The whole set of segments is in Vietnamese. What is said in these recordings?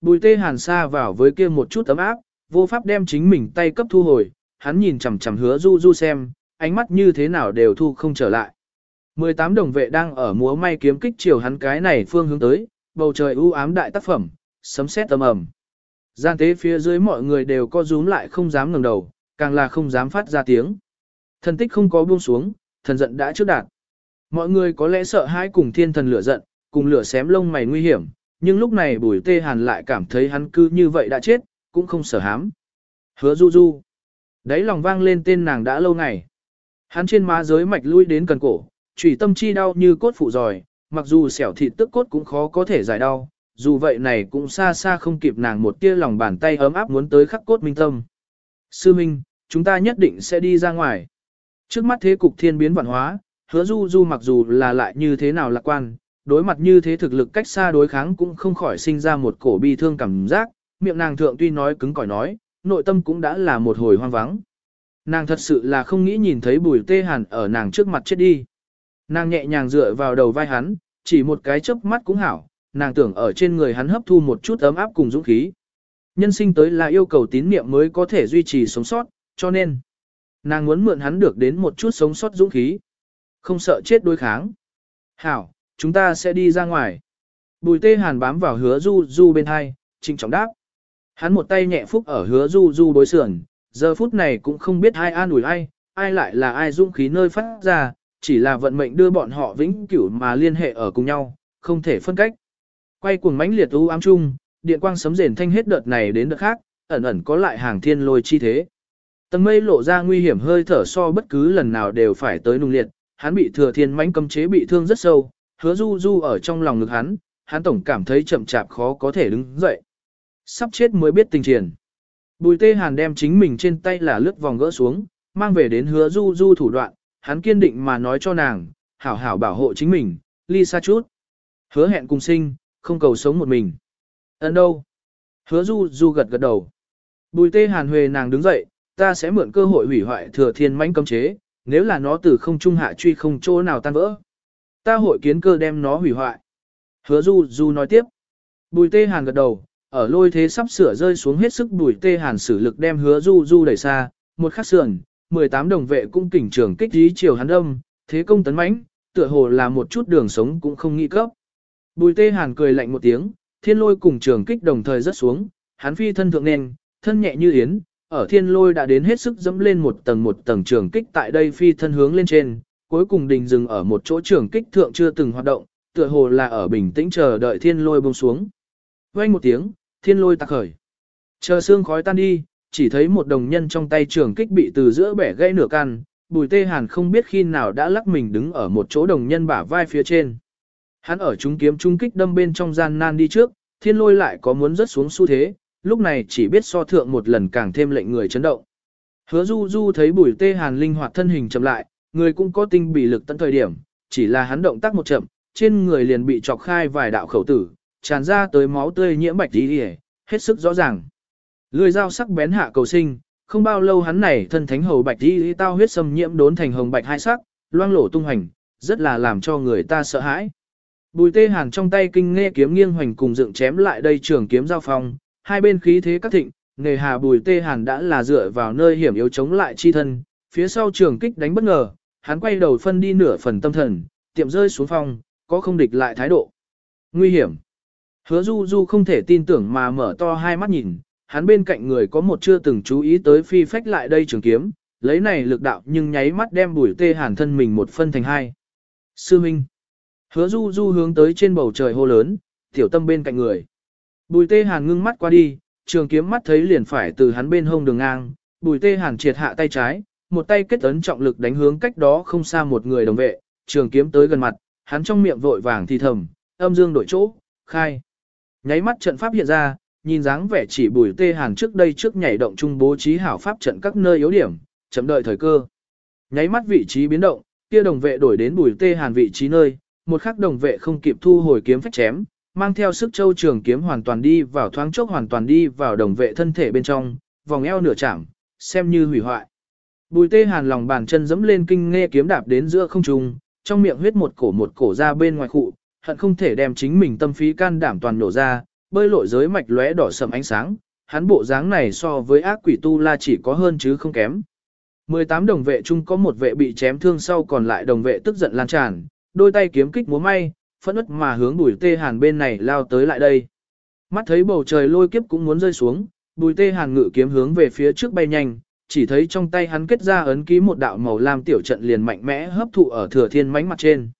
Bùi tê hàn xa vào với kia một chút ấm áp, vô pháp đem chính mình tay cấp thu hồi, hắn nhìn chằm chằm hứa du du xem, ánh mắt như thế nào đều thu không trở lại. 18 đồng vệ đang ở múa may kiếm kích chiều hắn cái này phương hướng tới, bầu trời u ám đại tác phẩm, sấm sét âm ầm. Gian tế phía dưới mọi người đều co rúm lại không dám ngẩng đầu, càng là không dám phát ra tiếng. Thần tích không có buông xuống, thần giận đã trước đạt. Mọi người có lẽ sợ hãi cùng thiên thần lửa giận, cùng lửa xém lông mày nguy hiểm, nhưng lúc này bùi tê hàn lại cảm thấy hắn cứ như vậy đã chết, cũng không sợ hám. Hứa du du. Đấy lòng vang lên tên nàng đã lâu ngày. Hắn trên má giới mạch lui đến cần cổ, trùy tâm chi đau như cốt phụ giỏi, mặc dù xẻo thịt tức cốt cũng khó có thể giải đau, dù vậy này cũng xa xa không kịp nàng một tia lòng bàn tay ấm áp muốn tới khắc cốt minh tâm. Sư Minh, chúng ta nhất định sẽ đi ra ngoài. Trước mắt thế cục thiên biến vạn hóa, hứa du du mặc dù là lại như thế nào lạc quan, đối mặt như thế thực lực cách xa đối kháng cũng không khỏi sinh ra một cổ bi thương cảm giác, miệng nàng thượng tuy nói cứng cỏi nói, nội tâm cũng đã là một hồi hoang vắng. Nàng thật sự là không nghĩ nhìn thấy bùi tê hàn ở nàng trước mặt chết đi. Nàng nhẹ nhàng dựa vào đầu vai hắn, chỉ một cái chớp mắt cũng hảo, nàng tưởng ở trên người hắn hấp thu một chút ấm áp cùng dũng khí. Nhân sinh tới là yêu cầu tín niệm mới có thể duy trì sống sót, cho nên, nàng muốn mượn hắn được đến một chút sống sót dũng khí. Không sợ chết đối kháng. Hảo, chúng ta sẽ đi ra ngoài. Bùi tê hàn bám vào hứa du du bên hai, trinh trọng đáp. Hắn một tay nhẹ phúc ở hứa du du đối sườn, giờ phút này cũng không biết ai an ủi ai, ai lại là ai dũng khí nơi phát ra, chỉ là vận mệnh đưa bọn họ vĩnh cửu mà liên hệ ở cùng nhau, không thể phân cách. Quay cuồng mãnh liệt u ám chung, điện quang sấm rền thanh hết đợt này đến đợt khác, ẩn ẩn có lại hàng thiên lôi chi thế. Tầng mây lộ ra nguy hiểm hơi thở so bất cứ lần nào đều phải tới nung liệt, hắn bị thừa thiên mãnh cấm chế bị thương rất sâu, hứa du du ở trong lòng ngực hắn, hắn tổng cảm thấy chậm chạp khó có thể đứng dậy. Sắp chết mới biết tình triển. Bùi tê hàn đem chính mình trên tay là lướt vòng gỡ xuống, mang về đến hứa du du thủ đoạn, hắn kiên định mà nói cho nàng, hảo hảo bảo hộ chính mình, ly xa chút. Hứa hẹn cùng sinh, không cầu sống một mình. Ấn đâu? Hứa du du gật gật đầu. Bùi tê hàn huề nàng đứng dậy, ta sẽ mượn cơ hội hủy hoại thừa thiên mãnh cấm chế, nếu là nó từ không trung hạ truy không chỗ nào tan vỡ. Ta hội kiến cơ đem nó hủy hoại. Hứa du du nói tiếp. Bùi tê hàn gật đầu, ở lôi thế sắp sửa rơi xuống hết sức bùi tê hàn sử lực đem hứa du du đẩy xa, một khắc sườn, 18 đồng vệ cung kỉnh trường kích dí chiều hắn âm, thế công tấn mãnh, tựa hồ là một chút đường sống cũng không nghĩ cấp. Bùi tê hàn cười lạnh một tiếng, thiên lôi cùng trường kích đồng thời rất xuống, hắn phi thân thượng nền, thân nhẹ như yến, ở thiên lôi đã đến hết sức dẫm lên một tầng một tầng trường kích tại đây phi thân hướng lên trên, cuối cùng đình dừng ở một chỗ trường kích thượng chưa từng hoạt động, tựa hồ là ở bình tĩnh chờ đợi thiên lôi buông xuống. Vang một tiếng, thiên lôi tạc khởi. Chờ xương khói tan đi, chỉ thấy một đồng nhân trong tay trường kích bị từ giữa bẻ gãy nửa căn, bùi tê hàn không biết khi nào đã lắc mình đứng ở một chỗ đồng nhân bả vai phía trên. Hắn ở chúng kiếm trung kích đâm bên trong gian nan đi trước, thiên lôi lại có muốn rớt xuống xu thế, lúc này chỉ biết so thượng một lần càng thêm lệnh người chấn động. Hứa du du thấy bùi tê hàn linh hoạt thân hình chậm lại, người cũng có tinh bị lực tận thời điểm, chỉ là hắn động tác một chậm, trên người liền bị chọc khai vài đạo khẩu tử, tràn ra tới máu tươi nhiễm bạch đi hết sức rõ ràng. Lưỡi dao sắc bén hạ cầu sinh, không bao lâu hắn này thân thánh hầu bạch đi tao huyết xâm nhiễm đốn thành hồng bạch hai sắc, loang lổ tung hành, rất là làm cho người ta sợ hãi. Bùi tê hàn trong tay kinh nghe kiếm nghiêng hoành cùng dựng chém lại đây trường kiếm giao phong, hai bên khí thế các thịnh, nghề hà bùi tê hàn đã là dựa vào nơi hiểm yếu chống lại chi thân, phía sau trường kích đánh bất ngờ, hắn quay đầu phân đi nửa phần tâm thần, tiệm rơi xuống phong, có không địch lại thái độ. Nguy hiểm. Hứa du du không thể tin tưởng mà mở to hai mắt nhìn, hắn bên cạnh người có một chưa từng chú ý tới phi phách lại đây trường kiếm, lấy này lực đạo nhưng nháy mắt đem bùi tê hàn thân mình một phân thành hai. Sư Minh. Hứa du du hướng tới trên bầu trời hô lớn, tiểu tâm bên cạnh người. Bùi tê hàn ngưng mắt qua đi, trường kiếm mắt thấy liền phải từ hắn bên hông đường ngang, bùi tê hàn triệt hạ tay trái, một tay kết ấn trọng lực đánh hướng cách đó không xa một người đồng vệ, trường kiếm tới gần mặt, hắn trong miệng vội vàng thì thầm, âm dương đổi chỗ, khai. Nháy mắt trận pháp hiện ra, nhìn dáng vẻ chỉ bùi tê hàn trước đây trước nhảy động trung bố trí hảo pháp trận các nơi yếu điểm, chậm đợi thời cơ. Nháy mắt vị trí biến động, kia đồng vệ đổi đến bùi tê hàn vị trí nơi, một khắc đồng vệ không kịp thu hồi kiếm phách chém, mang theo sức châu trường kiếm hoàn toàn đi vào thoáng chốc hoàn toàn đi vào đồng vệ thân thể bên trong, vòng eo nửa chạm, xem như hủy hoại. Bùi tê hàn lòng bàn chân dẫm lên kinh nghe kiếm đạp đến giữa không trung, trong miệng huyết một cổ một cổ ra bên ngoài cụ, hận không thể đem chính mình tâm phí can đảm toàn nổ ra, bơi lội giới mạch lóe đỏ sầm ánh sáng, hắn bộ dáng này so với ác quỷ tu la chỉ có hơn chứ không kém. 18 đồng vệ chung có một vệ bị chém thương sau còn lại đồng vệ tức giận lan tràn, đôi tay kiếm kích múa may, phẫn ức mà hướng bùi tê hàn bên này lao tới lại đây. Mắt thấy bầu trời lôi kiếp cũng muốn rơi xuống, bùi tê hàn ngự kiếm hướng về phía trước bay nhanh, chỉ thấy trong tay hắn kết ra ấn ký một đạo màu lam tiểu trận liền mạnh mẽ hấp thụ ở thừa thiên mánh mặt trên.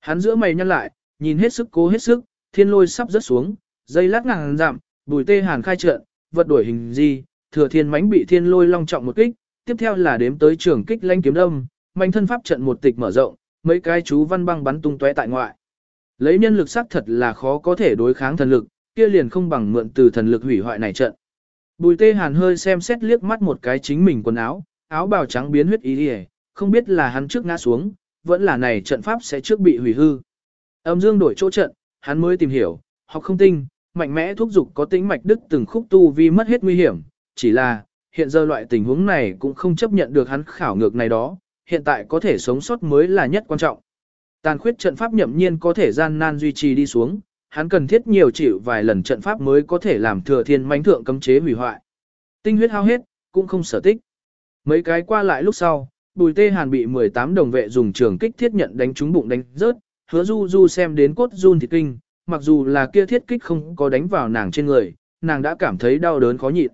Hắn giữa mày nhăn lại, nhìn hết sức cố hết sức, thiên lôi sắp rớt xuống, dây lát ngàn giảm bùi tê hàn khai trận, vật đổi hình gì, thừa thiên mánh bị thiên lôi long trọng một kích, tiếp theo là đếm tới trường kích lanh kiếm đâm, mạnh thân pháp trận một tịch mở rộng, mấy cái chú văn băng bắn tung tóe tại ngoại. Lấy nhân lực sắc thật là khó có thể đối kháng thần lực, kia liền không bằng mượn từ thần lực hủy hoại này trận. Bùi tê hàn hơi xem xét liếc mắt một cái chính mình quần áo, áo bào trắng biến huyết ý đi không biết là hắn trước ngã xuống, vẫn là này trận pháp sẽ trước bị hủy hư. Âm dương đổi chỗ trận, hắn mới tìm hiểu, học không tinh, mạnh mẽ thúc dục có tính mạch đức từng khúc tu vi mất hết nguy hiểm, chỉ là, hiện giờ loại tình huống này cũng không chấp nhận được hắn khảo ngược này đó, hiện tại có thể sống sót mới là nhất quan trọng. Tàn khuyết trận pháp nhậm nhiên có thể gian nan duy trì đi xuống, hắn cần thiết nhiều chịu vài lần trận pháp mới có thể làm thừa thiên mãnh thượng cấm chế hủy hoại. Tinh huyết hao hết, cũng không sở tích. Mấy cái qua lại lúc sau, bùi tê hàn bị 18 đồng vệ dùng trường kích thiết nhận đánh trúng bụng đánh rớt, hứa du du xem đến cốt run thịt kinh, mặc dù là kia thiết kích không có đánh vào nàng trên người, nàng đã cảm thấy đau đớn khó nhịn.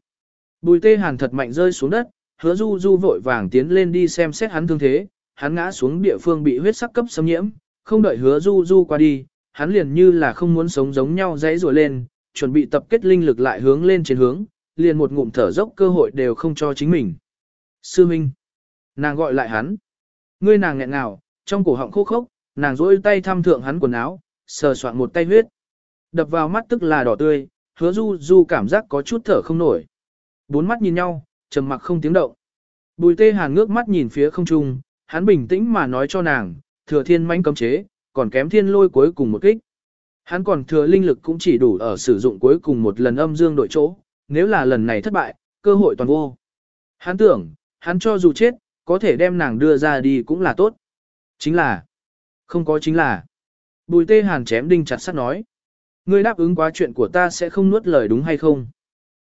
Bùi tê hàn thật mạnh rơi xuống đất, hứa du du vội vàng tiến lên đi xem xét hắn thương thế, hắn ngã xuống địa phương bị huyết sắc cấp xâm nhiễm, không đợi hứa du du qua đi, hắn liền như là không muốn sống giống nhau dãy rùa lên, chuẩn bị tập kết linh lực lại hướng lên trên hướng, liền một ngụm thở dốc cơ hội đều không cho chính mình. Sư Minh. Nàng gọi lại hắn. Ngươi nàng nghẹn ngào, trong cổ họng khô khốc, nàng rỗi tay thăm thượng hắn quần áo, sờ soạn một tay huyết. Đập vào mắt tức là đỏ tươi, hứa du du cảm giác có chút thở không nổi. Bốn mắt nhìn nhau, trầm mặc không tiếng động. Bùi tê hàn ngước mắt nhìn phía không trung, hắn bình tĩnh mà nói cho nàng, thừa thiên manh cấm chế, còn kém thiên lôi cuối cùng một kích. Hắn còn thừa linh lực cũng chỉ đủ ở sử dụng cuối cùng một lần âm dương đội chỗ, nếu là lần này thất bại, cơ hội toàn vô. Hắn tưởng, hắn cho dù chết, có thể đem nàng đưa ra đi cũng là tốt. Chính là, không có chính là. Bùi tê hàn chém đinh chặt sắt nói. Ngươi đáp ứng quá chuyện của ta sẽ không nuốt lời đúng hay không?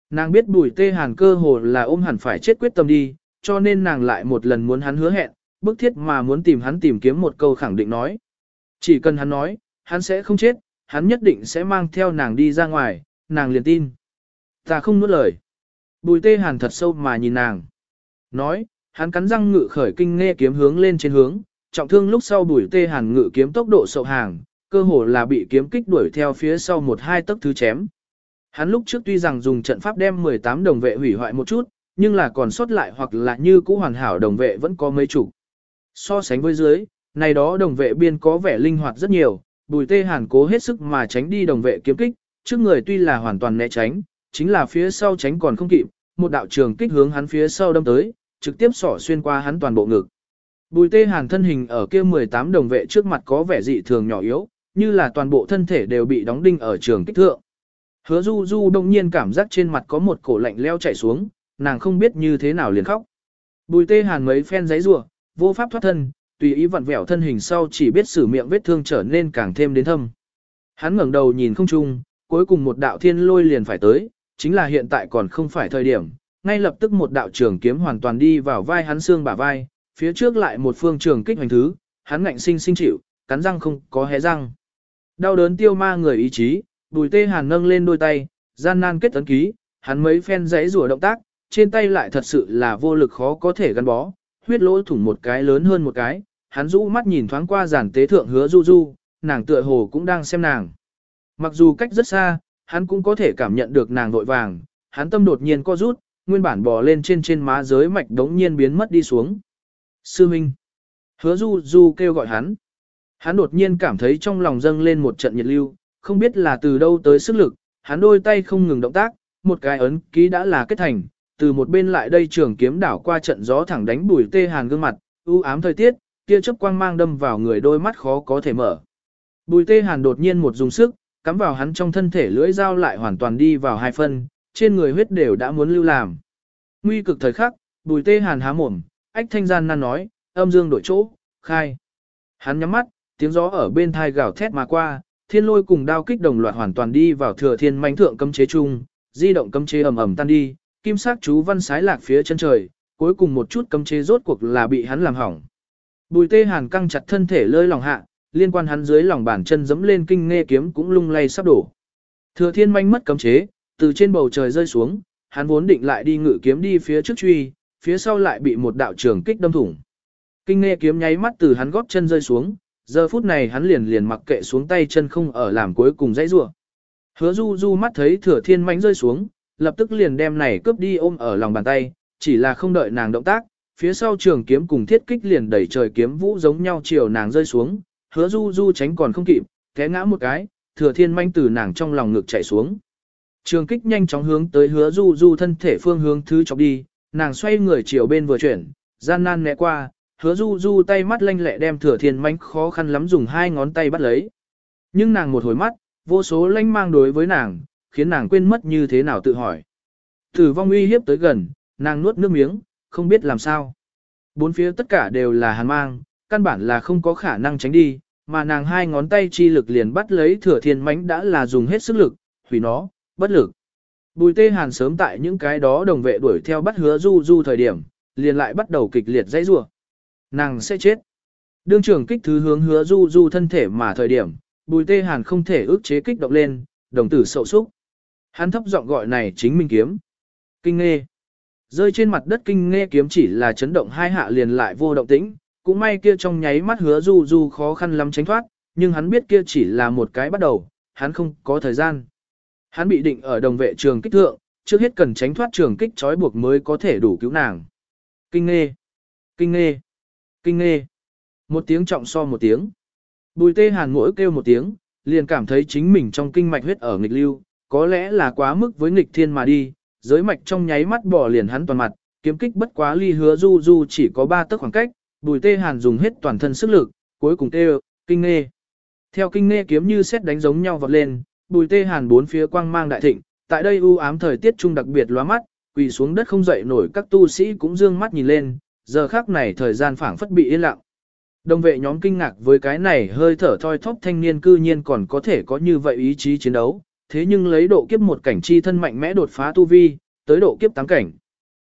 Nàng biết bùi tê hàn cơ hồ là ôm hẳn phải chết quyết tâm đi, cho nên nàng lại một lần muốn hắn hứa hẹn, bức thiết mà muốn tìm hắn tìm kiếm một câu khẳng định nói. Chỉ cần hắn nói, hắn sẽ không chết, hắn nhất định sẽ mang theo nàng đi ra ngoài, nàng liền tin. Ta không nuốt lời. Bùi tê hàn thật sâu mà nhìn nàng. Nói, hắn cắn răng ngự khởi kinh nghe kiếm hướng lên trên hướng, trọng thương lúc sau bùi tê hàn ngự kiếm tốc độ sậu hàng, cơ hồ là bị kiếm kích đuổi theo phía sau một hai tấc thứ chém. Hắn lúc trước tuy rằng dùng trận pháp đem 18 đồng vệ hủy hoại một chút, nhưng là còn sót lại hoặc là như cũ hoàn hảo đồng vệ vẫn có mấy chục. So sánh với dưới, này đó đồng vệ biên có vẻ linh hoạt rất nhiều, bùi tê hàn cố hết sức mà tránh đi đồng vệ kiếm kích, trước người tuy là hoàn toàn né tránh, chính là phía sau tránh còn không kịp, một đạo trường kích hướng hắn phía sau đâm tới, trực tiếp sỏ xuyên qua hắn toàn bộ ngực. Bùi tê hàn thân hình ở kia 18 đồng vệ trước mặt có vẻ dị thường nhỏ yếu, như là toàn bộ thân thể đều bị đóng đinh ở trường kích thượng. Hứa du du đông nhiên cảm giác trên mặt có một cổ lạnh leo chảy xuống, nàng không biết như thế nào liền khóc. Bùi tê hàn mấy phen giấy rủa vô pháp thoát thân, tùy ý vặn vẹo thân hình sau chỉ biết sử miệng vết thương trở nên càng thêm đến thâm. Hắn ngẩng đầu nhìn không trung, cuối cùng một đạo thiên lôi liền phải tới, chính là hiện tại còn không phải thời điểm, ngay lập tức một đạo trường kiếm hoàn toàn đi vào vai hắn xương bả vai, phía trước lại một phương trường kích hoành thứ, hắn ngạnh sinh sinh chịu, cắn răng không có hé răng. Đau đớn tiêu ma người ý chí, bùi tê hàn nâng lên đôi tay, gian nan kết ấn ký, hắn mấy phen giấy rùa động tác, trên tay lại thật sự là vô lực khó có thể gắn bó, huyết lỗ thủng một cái lớn hơn một cái, hắn rũ mắt nhìn thoáng qua giản tế thượng hứa du du, nàng tựa hồ cũng đang xem nàng. Mặc dù cách rất xa, hắn cũng có thể cảm nhận được nàng vội vàng, hắn tâm đột nhiên co rút, nguyên bản bò lên trên trên má giới mạch đống nhiên biến mất đi xuống. Sư Minh. Hứa du du kêu gọi hắn. Hắn đột nhiên cảm thấy trong lòng dâng lên một trận nhiệt lưu, không biết là từ đâu tới sức lực, hắn đôi tay không ngừng động tác, một cái ấn ký đã là kết thành, từ một bên lại đây trường kiếm đảo qua trận gió thẳng đánh bùi tê hàn gương mặt, u ám thời tiết, tia chớp quang mang đâm vào người đôi mắt khó có thể mở. Bùi tê hàn đột nhiên một dùng sức, cắm vào hắn trong thân thể lưỡi dao lại hoàn toàn đi vào hai phân, trên người huyết đều đã muốn lưu làm. Nguy cực thời khắc, bùi tê hàn há mồm, ách thanh gian nan nói, âm dương đổi chỗ, khai. Hắn nhắm mắt, tiếng gió ở bên thai gào thét mà qua, thiên lôi cùng đao kích đồng loạt hoàn toàn đi vào thừa thiên mãnh thượng cấm chế chung, di động cấm chế ầm ầm tan đi, kim sắc chú văn sái lạc phía chân trời, cuối cùng một chút cấm chế rốt cuộc là bị hắn làm hỏng. Bùi tê hàn căng chặt thân thể lơi lòng hạ, liên quan hắn dưới lòng bàn chân dẫm lên kinh nghe kiếm cũng lung lay sắp đổ. Thừa thiên manh mất cấm chế, từ trên bầu trời rơi xuống, hắn vốn định lại đi ngự kiếm đi phía trước truy, phía sau lại bị một đạo trường kích đâm thủng. Kinh nghe kiếm nháy mắt từ hắn góp chân rơi xuống, giờ phút này hắn liền liền mặc kệ xuống tay chân không ở làm cuối cùng dãy rủa. Hứa Du Du mắt thấy Thừa Thiên mãnh rơi xuống, lập tức liền đem này cướp đi ôm ở lòng bàn tay, chỉ là không đợi nàng động tác, phía sau trường kiếm cùng thiết kích liền đẩy trời kiếm vũ giống nhau chiều nàng rơi xuống, Hứa Du Du tránh còn không kịp, té ngã một cái, Thừa Thiên manh từ nàng trong lòng ngực chạy xuống. Trường kích nhanh chóng hướng tới Hứa Du Du thân thể phương hướng thứ chọc đi, nàng xoay người chiều bên vừa chuyển, gian nan né qua, hứa du du tay mắt lanh lẹ đem thừa thiên manh khó khăn lắm dùng hai ngón tay bắt lấy. Nhưng nàng một hồi mắt, vô số lanh mang đối với nàng, khiến nàng quên mất như thế nào tự hỏi. Tử vong uy hiếp tới gần, nàng nuốt nước miếng, không biết làm sao. Bốn phía tất cả đều là hàn mang, căn bản là không có khả năng tránh đi, mà nàng hai ngón tay chi lực liền bắt lấy thừa thiên mánh đã là dùng hết sức lực, hủy nó, bất lực. Bùi tê hàn sớm tại những cái đó đồng vệ đuổi theo bắt hứa du du thời điểm, liền lại bắt đầu kịch liệt dãy rủa Nàng sẽ chết. Đương trưởng kích thứ hướng hứa du du thân thể mà thời điểm, bùi tê hàn không thể ước chế kích động lên, đồng tử sậu súc. Hắn thấp giọng gọi này chính mình kiếm. Kinh nghe. Rơi trên mặt đất kinh nghe kiếm chỉ là chấn động hai hạ liền lại vô động tĩnh, cũng may kia trong nháy mắt hứa du du khó khăn lắm tránh thoát, nhưng hắn biết kia chỉ là một cái bắt đầu, hắn không có thời gian. Hắn bị định ở đồng vệ trường kích thượng, trước hết cần tránh thoát trường kích trói buộc mới có thể đủ cứu nàng. Kinh nghe. Kinh nghe. Kinh nghe. Một tiếng trọng so một tiếng. Bùi tê hàn mỗi kêu một tiếng, liền cảm thấy chính mình trong kinh mạch huyết ở nghịch lưu, có lẽ là quá mức với nghịch thiên mà đi, giới mạch trong nháy mắt bỏ liền hắn toàn mặt, kiếm kích bất quá ly hứa du du chỉ có ba tấc khoảng cách, bùi tê hàn dùng hết toàn thân sức lực, cuối cùng tê kinh nghe. Theo kinh nghe kiếm như xét đánh giống nhau vọt lên, bùi tê hàn bốn phía quang mang đại thịnh, tại đây u ám thời tiết trung đặc biệt lóa mắt, quỳ xuống đất không dậy nổi các tu sĩ cũng dương mắt nhìn lên, giờ khác này thời gian phảng phất bị yên lặng. Đồng vệ nhóm kinh ngạc với cái này hơi thở thoi thóp thanh niên cư nhiên còn có thể có như vậy ý chí chiến đấu, thế nhưng lấy độ kiếp một cảnh chi thân mạnh mẽ đột phá tu vi, tới độ kiếp tám cảnh.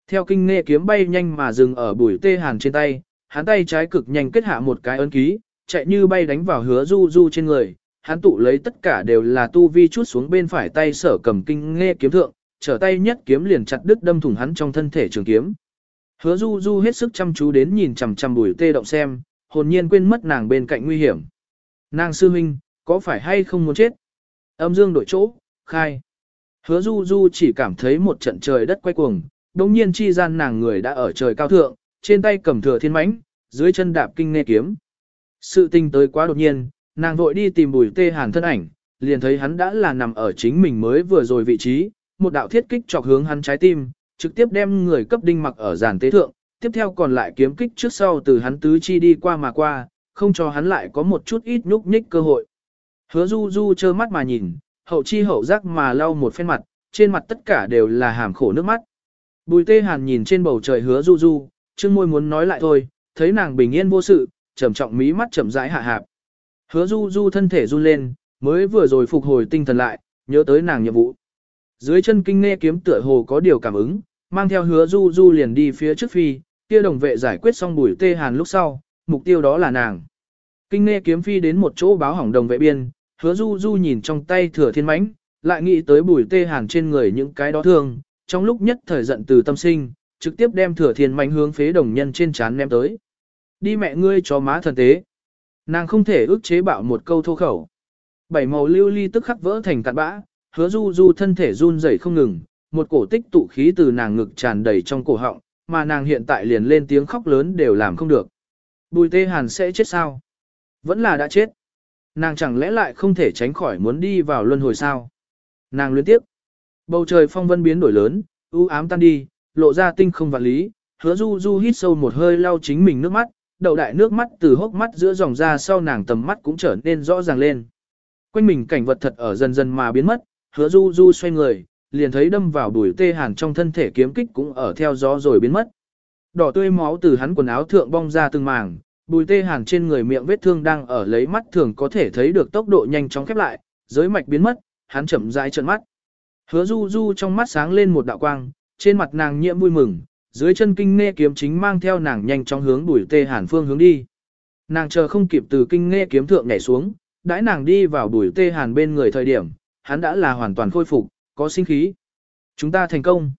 Theo kinh nghe kiếm bay nhanh mà dừng ở bùi tê hàn trên tay, hắn tay trái cực nhanh kết hạ một cái ấn ký, chạy như bay đánh vào hứa du du trên người, hắn tụ lấy tất cả đều là tu vi chút xuống bên phải tay sở cầm kinh nghe kiếm thượng, trở tay nhất kiếm liền chặt đứt đâm thủng hắn trong thân thể trường kiếm. Hứa du du hết sức chăm chú đến nhìn chằm chằm bùi tê động xem, hồn nhiên quên mất nàng bên cạnh nguy hiểm. Nàng sư huynh, có phải hay không muốn chết? Âm dương đổi chỗ, khai. Hứa du du chỉ cảm thấy một trận trời đất quay cuồng, đồng nhiên chi gian nàng người đã ở trời cao thượng, trên tay cầm thừa thiên mãnh, dưới chân đạp kinh nghe kiếm. Sự tình tới quá đột nhiên, nàng vội đi tìm bùi tê hàn thân ảnh, liền thấy hắn đã là nằm ở chính mình mới vừa rồi vị trí, một đạo thiết kích chọc hướng hắn trái tim, trực tiếp đem người cấp đinh mặc ở giàn tế thượng, tiếp theo còn lại kiếm kích trước sau từ hắn tứ chi đi qua mà qua, không cho hắn lại có một chút ít nhúc nhích cơ hội. Hứa du du trơ mắt mà nhìn, hậu chi hậu giác mà lau một phen mặt, trên mặt tất cả đều là hàm khổ nước mắt. Bùi tê hàn nhìn trên bầu trời hứa du du, chương môi muốn nói lại thôi, thấy nàng bình yên vô sự, trầm trọng mí mắt chậm rãi hạ hạp. Hứa du du thân thể run lên, mới vừa rồi phục hồi tinh thần lại, nhớ tới nàng nhiệm vụ. Dưới chân kinh nghe kiếm tựa hồ có điều cảm ứng, mang theo hứa du du liền đi phía trước phi, kia đồng vệ giải quyết xong bùi tê hàn lúc sau, mục tiêu đó là nàng. Kinh nghe kiếm phi đến một chỗ báo hỏng đồng vệ biên, hứa du du nhìn trong tay thừa thiên mãnh, lại nghĩ tới bùi tê hàn trên người những cái đó thương, trong lúc nhất thời giận từ tâm sinh, trực tiếp đem thừa thiên mãnh hướng phế đồng nhân trên chán ném tới. Đi mẹ ngươi cho má thần tế. Nàng không thể ức chế bạo một câu thô khẩu. Bảy màu lưu ly tức khắc vỡ thành cạn bã, hứa du du thân thể run rẩy không ngừng, một cổ tích tụ khí từ nàng ngực tràn đầy trong cổ họng, mà nàng hiện tại liền lên tiếng khóc lớn đều làm không được. Bùi tê hàn sẽ chết sao? Vẫn là đã chết. Nàng chẳng lẽ lại không thể tránh khỏi muốn đi vào luân hồi sao? Nàng luyến tiếp. Bầu trời phong vân biến đổi lớn, u ám tan đi, lộ ra tinh không vạn lý, hứa du du hít sâu một hơi lau chính mình nước mắt, đầu đại nước mắt từ hốc mắt giữa dòng ra sau nàng tầm mắt cũng trở nên rõ ràng lên. Quanh mình cảnh vật thật ở dần dần mà biến mất, hứa du du xoay người, liền thấy đâm vào đuổi tê hàn trong thân thể kiếm kích cũng ở theo gió rồi biến mất. Đỏ tươi máu từ hắn quần áo thượng bong ra từng mảng, bùi tê hàn trên người miệng vết thương đang ở lấy mắt thường có thể thấy được tốc độ nhanh chóng khép lại, giới mạch biến mất, hắn chậm rãi trợn mắt. Hứa du du trong mắt sáng lên một đạo quang, trên mặt nàng nhiễm vui mừng, dưới chân kinh nghe kiếm chính mang theo nàng nhanh chóng hướng bùi tê hàn phương hướng đi. Nàng chờ không kịp từ kinh nghe kiếm thượng nhảy xuống, đãi nàng đi vào bùi tê hàn bên người thời điểm, hắn đã là hoàn toàn khôi phục, có sinh khí. Chúng ta thành công.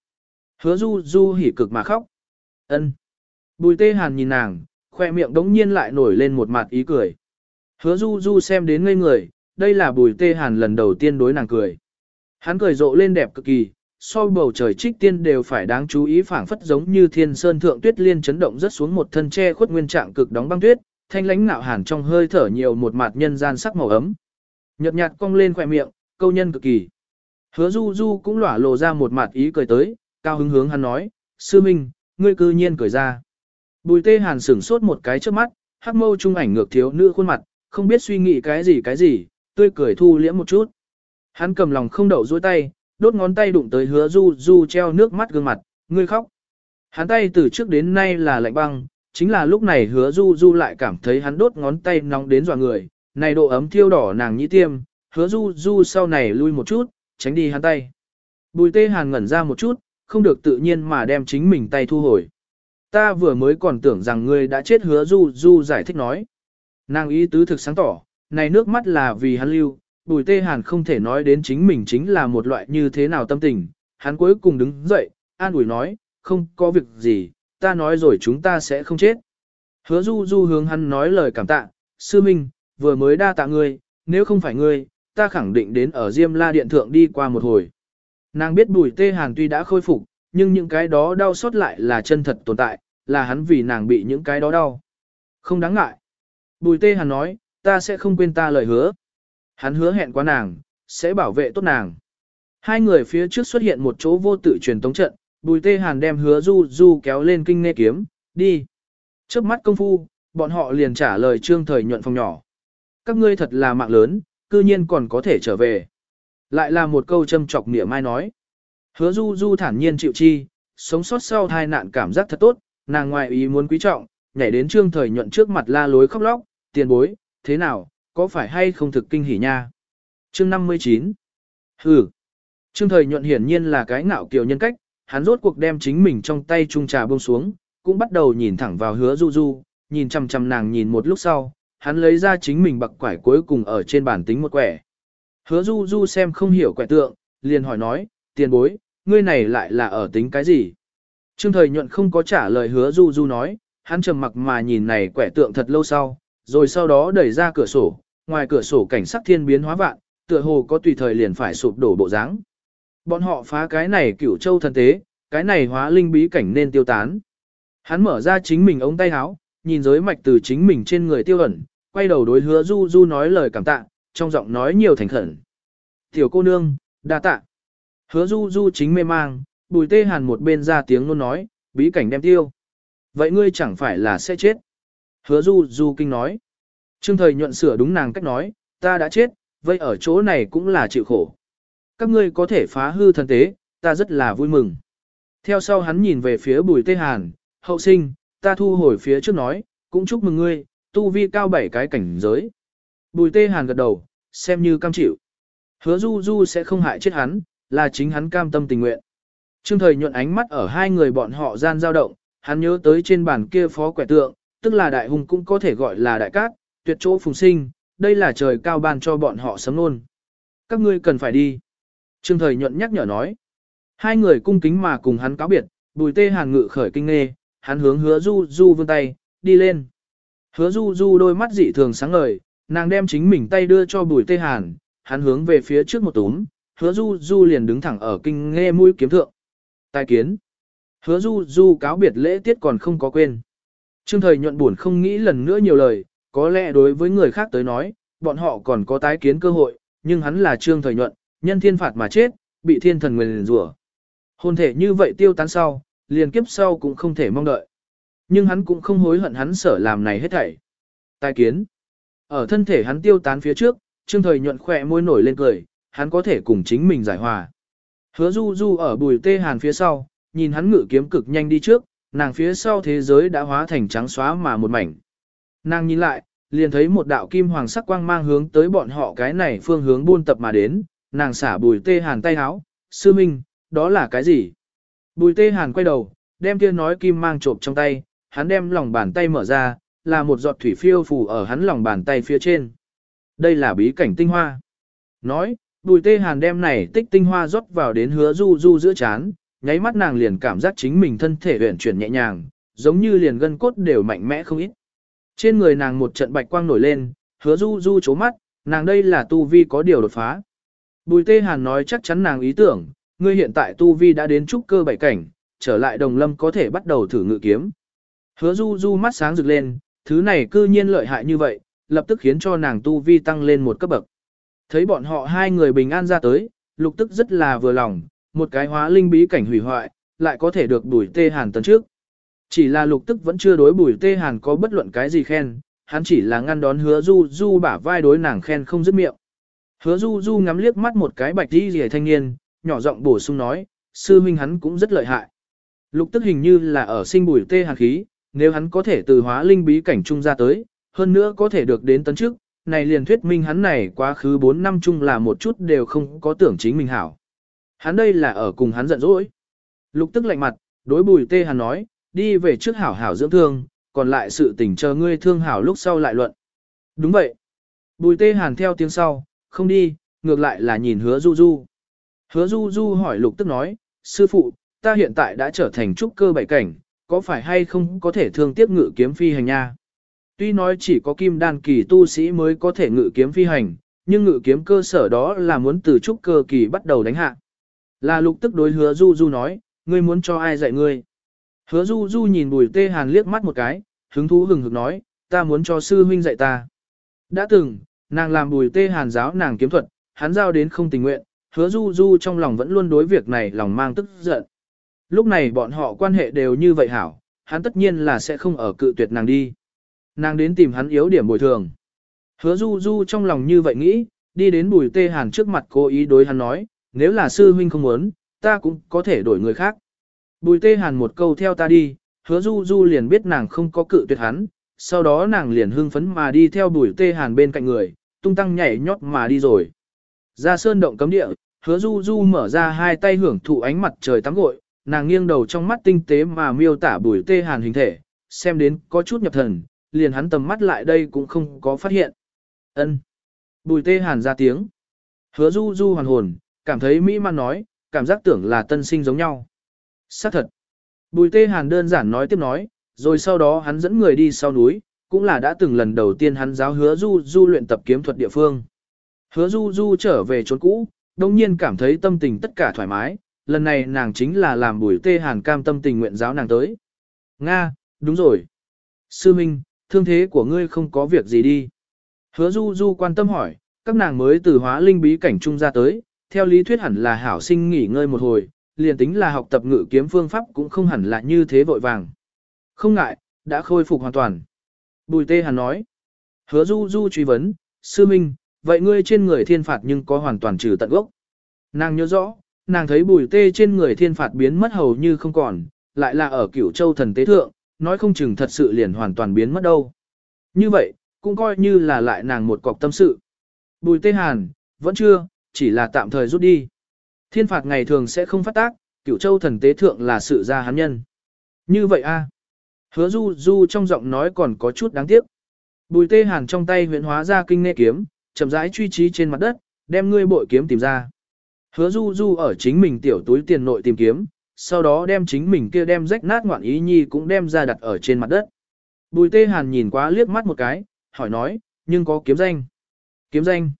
Hứa du du hỉ cực mà khóc. ân Bùi tê hàn nhìn nàng, khoe miệng đống nhiên lại nổi lên một mặt ý cười. Hứa du du xem đến ngây người, đây là bùi tê hàn lần đầu tiên đối nàng cười. Hắn cười rộ lên đẹp cực kỳ, so bầu trời trích tiên đều phải đáng chú ý phảng phất giống như thiên sơn thượng tuyết liên chấn động rất xuống một thân che khuất nguyên trạng cực đóng băng tuyết, thanh lãnh nạo hàn trong hơi thở nhiều một mặt nhân gian sắc màu ấm. Nhật nhạt cong lên khỏe miệng, câu nhân cực kỳ. Hứa du du cũng lỏa lộ ra một mặt ý cười tới, cao hứng hướng hắn nói, sư minh, ngươi cư nhiên cười ra. Bùi tê hàn sửng sốt một cái trước mắt, hắc mâu trung ảnh ngược thiếu nữ khuôn mặt, không biết suy nghĩ cái gì cái gì, tươi cười thu liễm một chút. Hắn cầm lòng không đậu dôi tay, đốt ngón tay đụng tới hứa du du treo nước mắt gương mặt, ngươi khóc. Hắn tay từ trước đến nay là lạnh băng, chính là lúc này hứa du du lại cảm thấy hắn đốt ngón tay nóng đến dọa người, này độ ấm thiêu đỏ nàng nhĩ tiêm, hứa du du sau này lui một chút, tránh đi hắn tay. Bùi tê hàn ngẩn ra một chút, không được tự nhiên mà đem chính mình tay thu hồi. Ta vừa mới còn tưởng rằng ngươi đã chết hứa du du giải thích nói. Nàng ý tứ thực sáng tỏ, này nước mắt là vì hắn lưu, bùi tê hàn không thể nói đến chính mình chính là một loại như thế nào tâm tình. Hắn cuối cùng đứng dậy, an ủi nói, không có việc gì, ta nói rồi chúng ta sẽ không chết. Hứa du du hướng hắn nói lời cảm tạ, sư minh, vừa mới đa tạ ngươi, nếu không phải ngươi, ta khẳng định đến ở Diêm La Điện Thượng đi qua một hồi. Nàng biết bùi tê hàn tuy đã khôi phục, nhưng những cái đó đau xót lại là chân thật tồn tại, là hắn vì nàng bị những cái đó đau. Không đáng ngại. Bùi tê hắn nói, ta sẽ không quên ta lời hứa. Hắn hứa hẹn qua nàng, sẽ bảo vệ tốt nàng. Hai người phía trước xuất hiện một chỗ vô tự truyền tống trận, bùi tê hàn đem hứa du du kéo lên kinh nghe kiếm, đi. Trước mắt công phu, bọn họ liền trả lời trương thời nhuận phòng nhỏ. Các ngươi thật là mạng lớn, cư nhiên còn có thể trở về. Lại là một câu châm chọc nghĩa mai nói. Hứa du du thản nhiên chịu chi, sống sót sau tai nạn cảm giác thật tốt, nàng ngoại ý muốn quý trọng, nhảy đến trương thời nhuận trước mặt la lối khóc lóc, tiền bối, thế nào, có phải hay không thực kinh hỉ nha. Chương 59 Hừ Trương thời nhuận hiển nhiên là cái ngạo kiều nhân cách, hắn rốt cuộc đem chính mình trong tay chung trà buông xuống, cũng bắt đầu nhìn thẳng vào hứa du du, nhìn chăm chăm nàng nhìn một lúc sau, hắn lấy ra chính mình bạc quải cuối cùng ở trên bàn tính một quẻ. Hứa du du xem không hiểu quẻ tượng, liền hỏi nói, tiền bối, ngươi này lại là ở tính cái gì? Trương thời nhuận không có trả lời hứa du du nói, hắn trầm mặc mà nhìn này quẻ tượng thật lâu sau, rồi sau đó đẩy ra cửa sổ, ngoài cửa sổ cảnh sắc thiên biến hóa vạn, tựa hồ có tùy thời liền phải sụp đổ bộ dáng. Bọn họ phá cái này cửu châu thần tế, cái này hóa linh bí cảnh nên tiêu tán. Hắn mở ra chính mình ống tay áo, nhìn giới mạch từ chính mình trên người tiêu ẩn, quay đầu đối hứa du du nói lời cảm tạ, trong giọng nói nhiều thành khẩn. Tiểu cô nương, đa tạ. Hứa du du chính mê mang, bùi tê hàn một bên ra tiếng luôn nói, bí cảnh đem tiêu. Vậy ngươi chẳng phải là sẽ chết. Hứa du du kinh nói. Trương thời nhuận sửa đúng nàng cách nói, ta đã chết, vậy ở chỗ này cũng là chịu khổ. Các ngươi có thể phá hư thần tế, ta rất là vui mừng. Theo sau hắn nhìn về phía bùi tê hàn, hậu sinh, ta thu hồi phía trước nói, cũng chúc mừng ngươi, tu vi cao bảy cái cảnh giới. Bùi tê hàn gật đầu, xem như cam chịu. Hứa du du sẽ không hại chết hắn, là chính hắn cam tâm tình nguyện. Trương thời nhuận ánh mắt ở hai người bọn họ gian dao động, hắn nhớ tới trên bàn kia phó quẻ tượng, tức là đại hùng cũng có thể gọi là đại cát, tuyệt chỗ phùng sinh, đây là trời cao ban cho bọn họ sống luôn. Các ngươi cần phải đi. Trương thời nhuận nhắc nhở nói. Hai người cung kính mà cùng hắn cáo biệt, bùi tê hàn ngự khởi kinh nghê, hắn hướng hứa du du vươn tay, đi lên. Hứa du du đôi mắt dị thường sáng ngời, nàng đem chính mình tay đưa cho bùi tê hàn, hắn hướng về phía trước một túm, hứa du du liền đứng thẳng ở kinh nghe mũi kiếm thượng. Tai kiến. Hứa du du cáo biệt lễ tiết còn không có quên. Trương thời nhuận buồn không nghĩ lần nữa nhiều lời, có lẽ đối với người khác tới nói, bọn họ còn có tái kiến cơ hội, nhưng hắn là trương thời nhuận, nhân thiên phạt mà chết, bị thiên thần nguyền rủa. Hôn thể như vậy tiêu tán sau, liền kiếp sau cũng không thể mong đợi. Nhưng hắn cũng không hối hận hắn sở làm này hết thảy. Tài kiến. Ở thân thể hắn tiêu tán phía trước, trương thời nhuận khỏe môi nổi lên cười, hắn có thể cùng chính mình giải hòa. Hứa du du ở bùi tê hàn phía sau, nhìn hắn ngự kiếm cực nhanh đi trước, nàng phía sau thế giới đã hóa thành trắng xóa mà một mảnh. Nàng nhìn lại, liền thấy một đạo kim hoàng sắc quang mang hướng tới bọn họ cái này phương hướng buôn tập mà đến, nàng xả bùi tê hàn tay háo, sư minh, đó là cái gì? Bùi tê hàn quay đầu, đem kia nói kim mang trộm trong tay, hắn đem lòng bàn tay mở ra, là một giọt thủy phiêu phủ ở hắn lòng bàn tay phía trên. Đây là bí cảnh tinh hoa. Nói, bùi tê hàn đem này tích tinh hoa rót vào đến hứa du du giữa chán, nháy mắt nàng liền cảm giác chính mình thân thể uyển chuyển nhẹ nhàng, giống như liền gân cốt đều mạnh mẽ không ít. Trên người nàng một trận bạch quang nổi lên, hứa du du chố mắt, nàng đây là tu vi có điều đột phá. Bùi tê hàn nói chắc chắn nàng ý tưởng, ngươi hiện tại tu vi đã đến trúc cơ bảy cảnh, trở lại đồng lâm có thể bắt đầu thử ngự kiếm. Hứa du du mắt sáng rực lên, thứ này cư nhiên lợi hại như vậy, lập tức khiến cho nàng tu vi tăng lên một cấp bậc. Thấy bọn họ hai người bình an ra tới, lục tức rất là vừa lòng, một cái hóa linh bí cảnh hủy hoại, lại có thể được bùi tê hàn tấn trước. Chỉ là lục tức vẫn chưa đối bùi tê hàn có bất luận cái gì khen, hắn chỉ là ngăn đón hứa du du bả vai đối nàng khen không dứt miệng. Hứa du du ngắm liếc mắt một cái bạch đi rìa thanh niên, nhỏ giọng bổ sung nói, sư huynh hắn cũng rất lợi hại. Lục tức hình như là ở sinh bùi tê hàn khí, nếu hắn có thể từ hóa linh bí cảnh trung ra tới, hơn nữa có thể được đến tấn trước, này liền thuyết minh hắn này quá khứ 4 năm chung là một chút đều không có tưởng chính mình hảo. Hắn đây là ở cùng hắn giận dỗi. Lục tức lạnh mặt, đối bùi tê hàn nói, đi về trước hảo hảo dưỡng thương, còn lại sự tình chờ ngươi thương hảo lúc sau lại luận. Đúng vậy. Bùi tê hàn theo tiếng sau, không đi, ngược lại là nhìn hứa du du. Hứa du du hỏi lục tức nói, sư phụ, ta hiện tại đã trở thành trúc cơ bảy cảnh, có phải hay không có thể thương tiếc ngự kiếm phi hành nha? Tuy nói chỉ có kim đan kỳ tu sĩ mới có thể ngự kiếm phi hành, nhưng ngự kiếm cơ sở đó là muốn từ trúc cơ kỳ bắt đầu đánh hạ. Là lục tức đối hứa du du nói, ngươi muốn cho ai dạy ngươi? Hứa du du nhìn bùi tê hàn liếc mắt một cái, hứng thú hừng hực nói, ta muốn cho sư huynh dạy ta. Đã từng, nàng làm bùi tê hàn giáo nàng kiếm thuật, hắn giao đến không tình nguyện, hứa du du trong lòng vẫn luôn đối việc này lòng mang tức giận. Lúc này bọn họ quan hệ đều như vậy hảo, hắn tất nhiên là sẽ không ở cự tuyệt nàng đi. Nàng đến tìm hắn yếu điểm bồi thường. Hứa du du trong lòng như vậy nghĩ, đi đến bùi tê hàn trước mặt cố ý đối hắn nói, nếu là sư huynh không muốn, ta cũng có thể đổi người khác. Bùi tê hàn một câu theo ta đi, hứa du du liền biết nàng không có cự tuyệt hắn, sau đó nàng liền hưng phấn mà đi theo bùi tê hàn bên cạnh người, tung tăng nhảy nhót mà đi rồi. Ra sơn động cấm địa, hứa du du mở ra hai tay hưởng thụ ánh mặt trời tắm gội, nàng nghiêng đầu trong mắt tinh tế mà miêu tả bùi tê hàn hình thể, xem đến có chút nhập thần, liền hắn tầm mắt lại đây cũng không có phát hiện. ân Bùi tê hàn ra tiếng. Hứa du du hoàn hồn, cảm thấy mỹ man nói, cảm giác tưởng là tân sinh giống nhau. Xác thật. Bùi tê hàn đơn giản nói tiếp nói, rồi sau đó hắn dẫn người đi sau núi, cũng là đã từng lần đầu tiên hắn giáo hứa du du luyện tập kiếm thuật địa phương. Hứa du du trở về chốn cũ, đồng nhiên cảm thấy tâm tình tất cả thoải mái, lần này nàng chính là làm bùi tê hàn cam tâm tình nguyện giáo nàng tới. Nga, đúng rồi. Sư Minh, thương thế của ngươi không có việc gì đi. Hứa du du quan tâm hỏi, các nàng mới từ hóa linh bí cảnh trung ra tới, theo lý thuyết hẳn là hảo sinh nghỉ ngơi một hồi, liền tính là học tập ngự kiếm phương pháp cũng không hẳn là như thế vội vàng. Không ngại, đã khôi phục hoàn toàn. Bùi tê hàn nói. Hứa du du truy vấn, sư minh, vậy ngươi trên người thiên phạt nhưng có hoàn toàn trừ tận gốc. Nàng nhớ rõ, nàng thấy bùi tê trên người thiên phạt biến mất hầu như không còn, lại là ở cửu châu thần tế thượng, nói không chừng thật sự liền hoàn toàn biến mất đâu. Như vậy, cũng coi như là lại nàng một cọc tâm sự. Bùi tê hàn, vẫn chưa, chỉ là tạm thời rút đi. Thiên phạt ngày thường sẽ không phát tác, cửu châu thần tế thượng là sự ra hắn nhân. Như vậy a à. Hứa du du trong giọng nói còn có chút đáng tiếc. Bùi tê hàn trong tay huyện hóa ra kinh nghe kiếm, chậm rãi truy trí trên mặt đất, đem ngươi bội kiếm tìm ra. Hứa du du ở chính mình tiểu túi tiền nội tìm kiếm, sau đó đem chính mình kia đem rách nát ngoạn ý nhi cũng đem ra đặt ở trên mặt đất. Bùi tê hàn nhìn quá liếc mắt một cái, hỏi nói, nhưng có kiếm danh. Kiếm danh.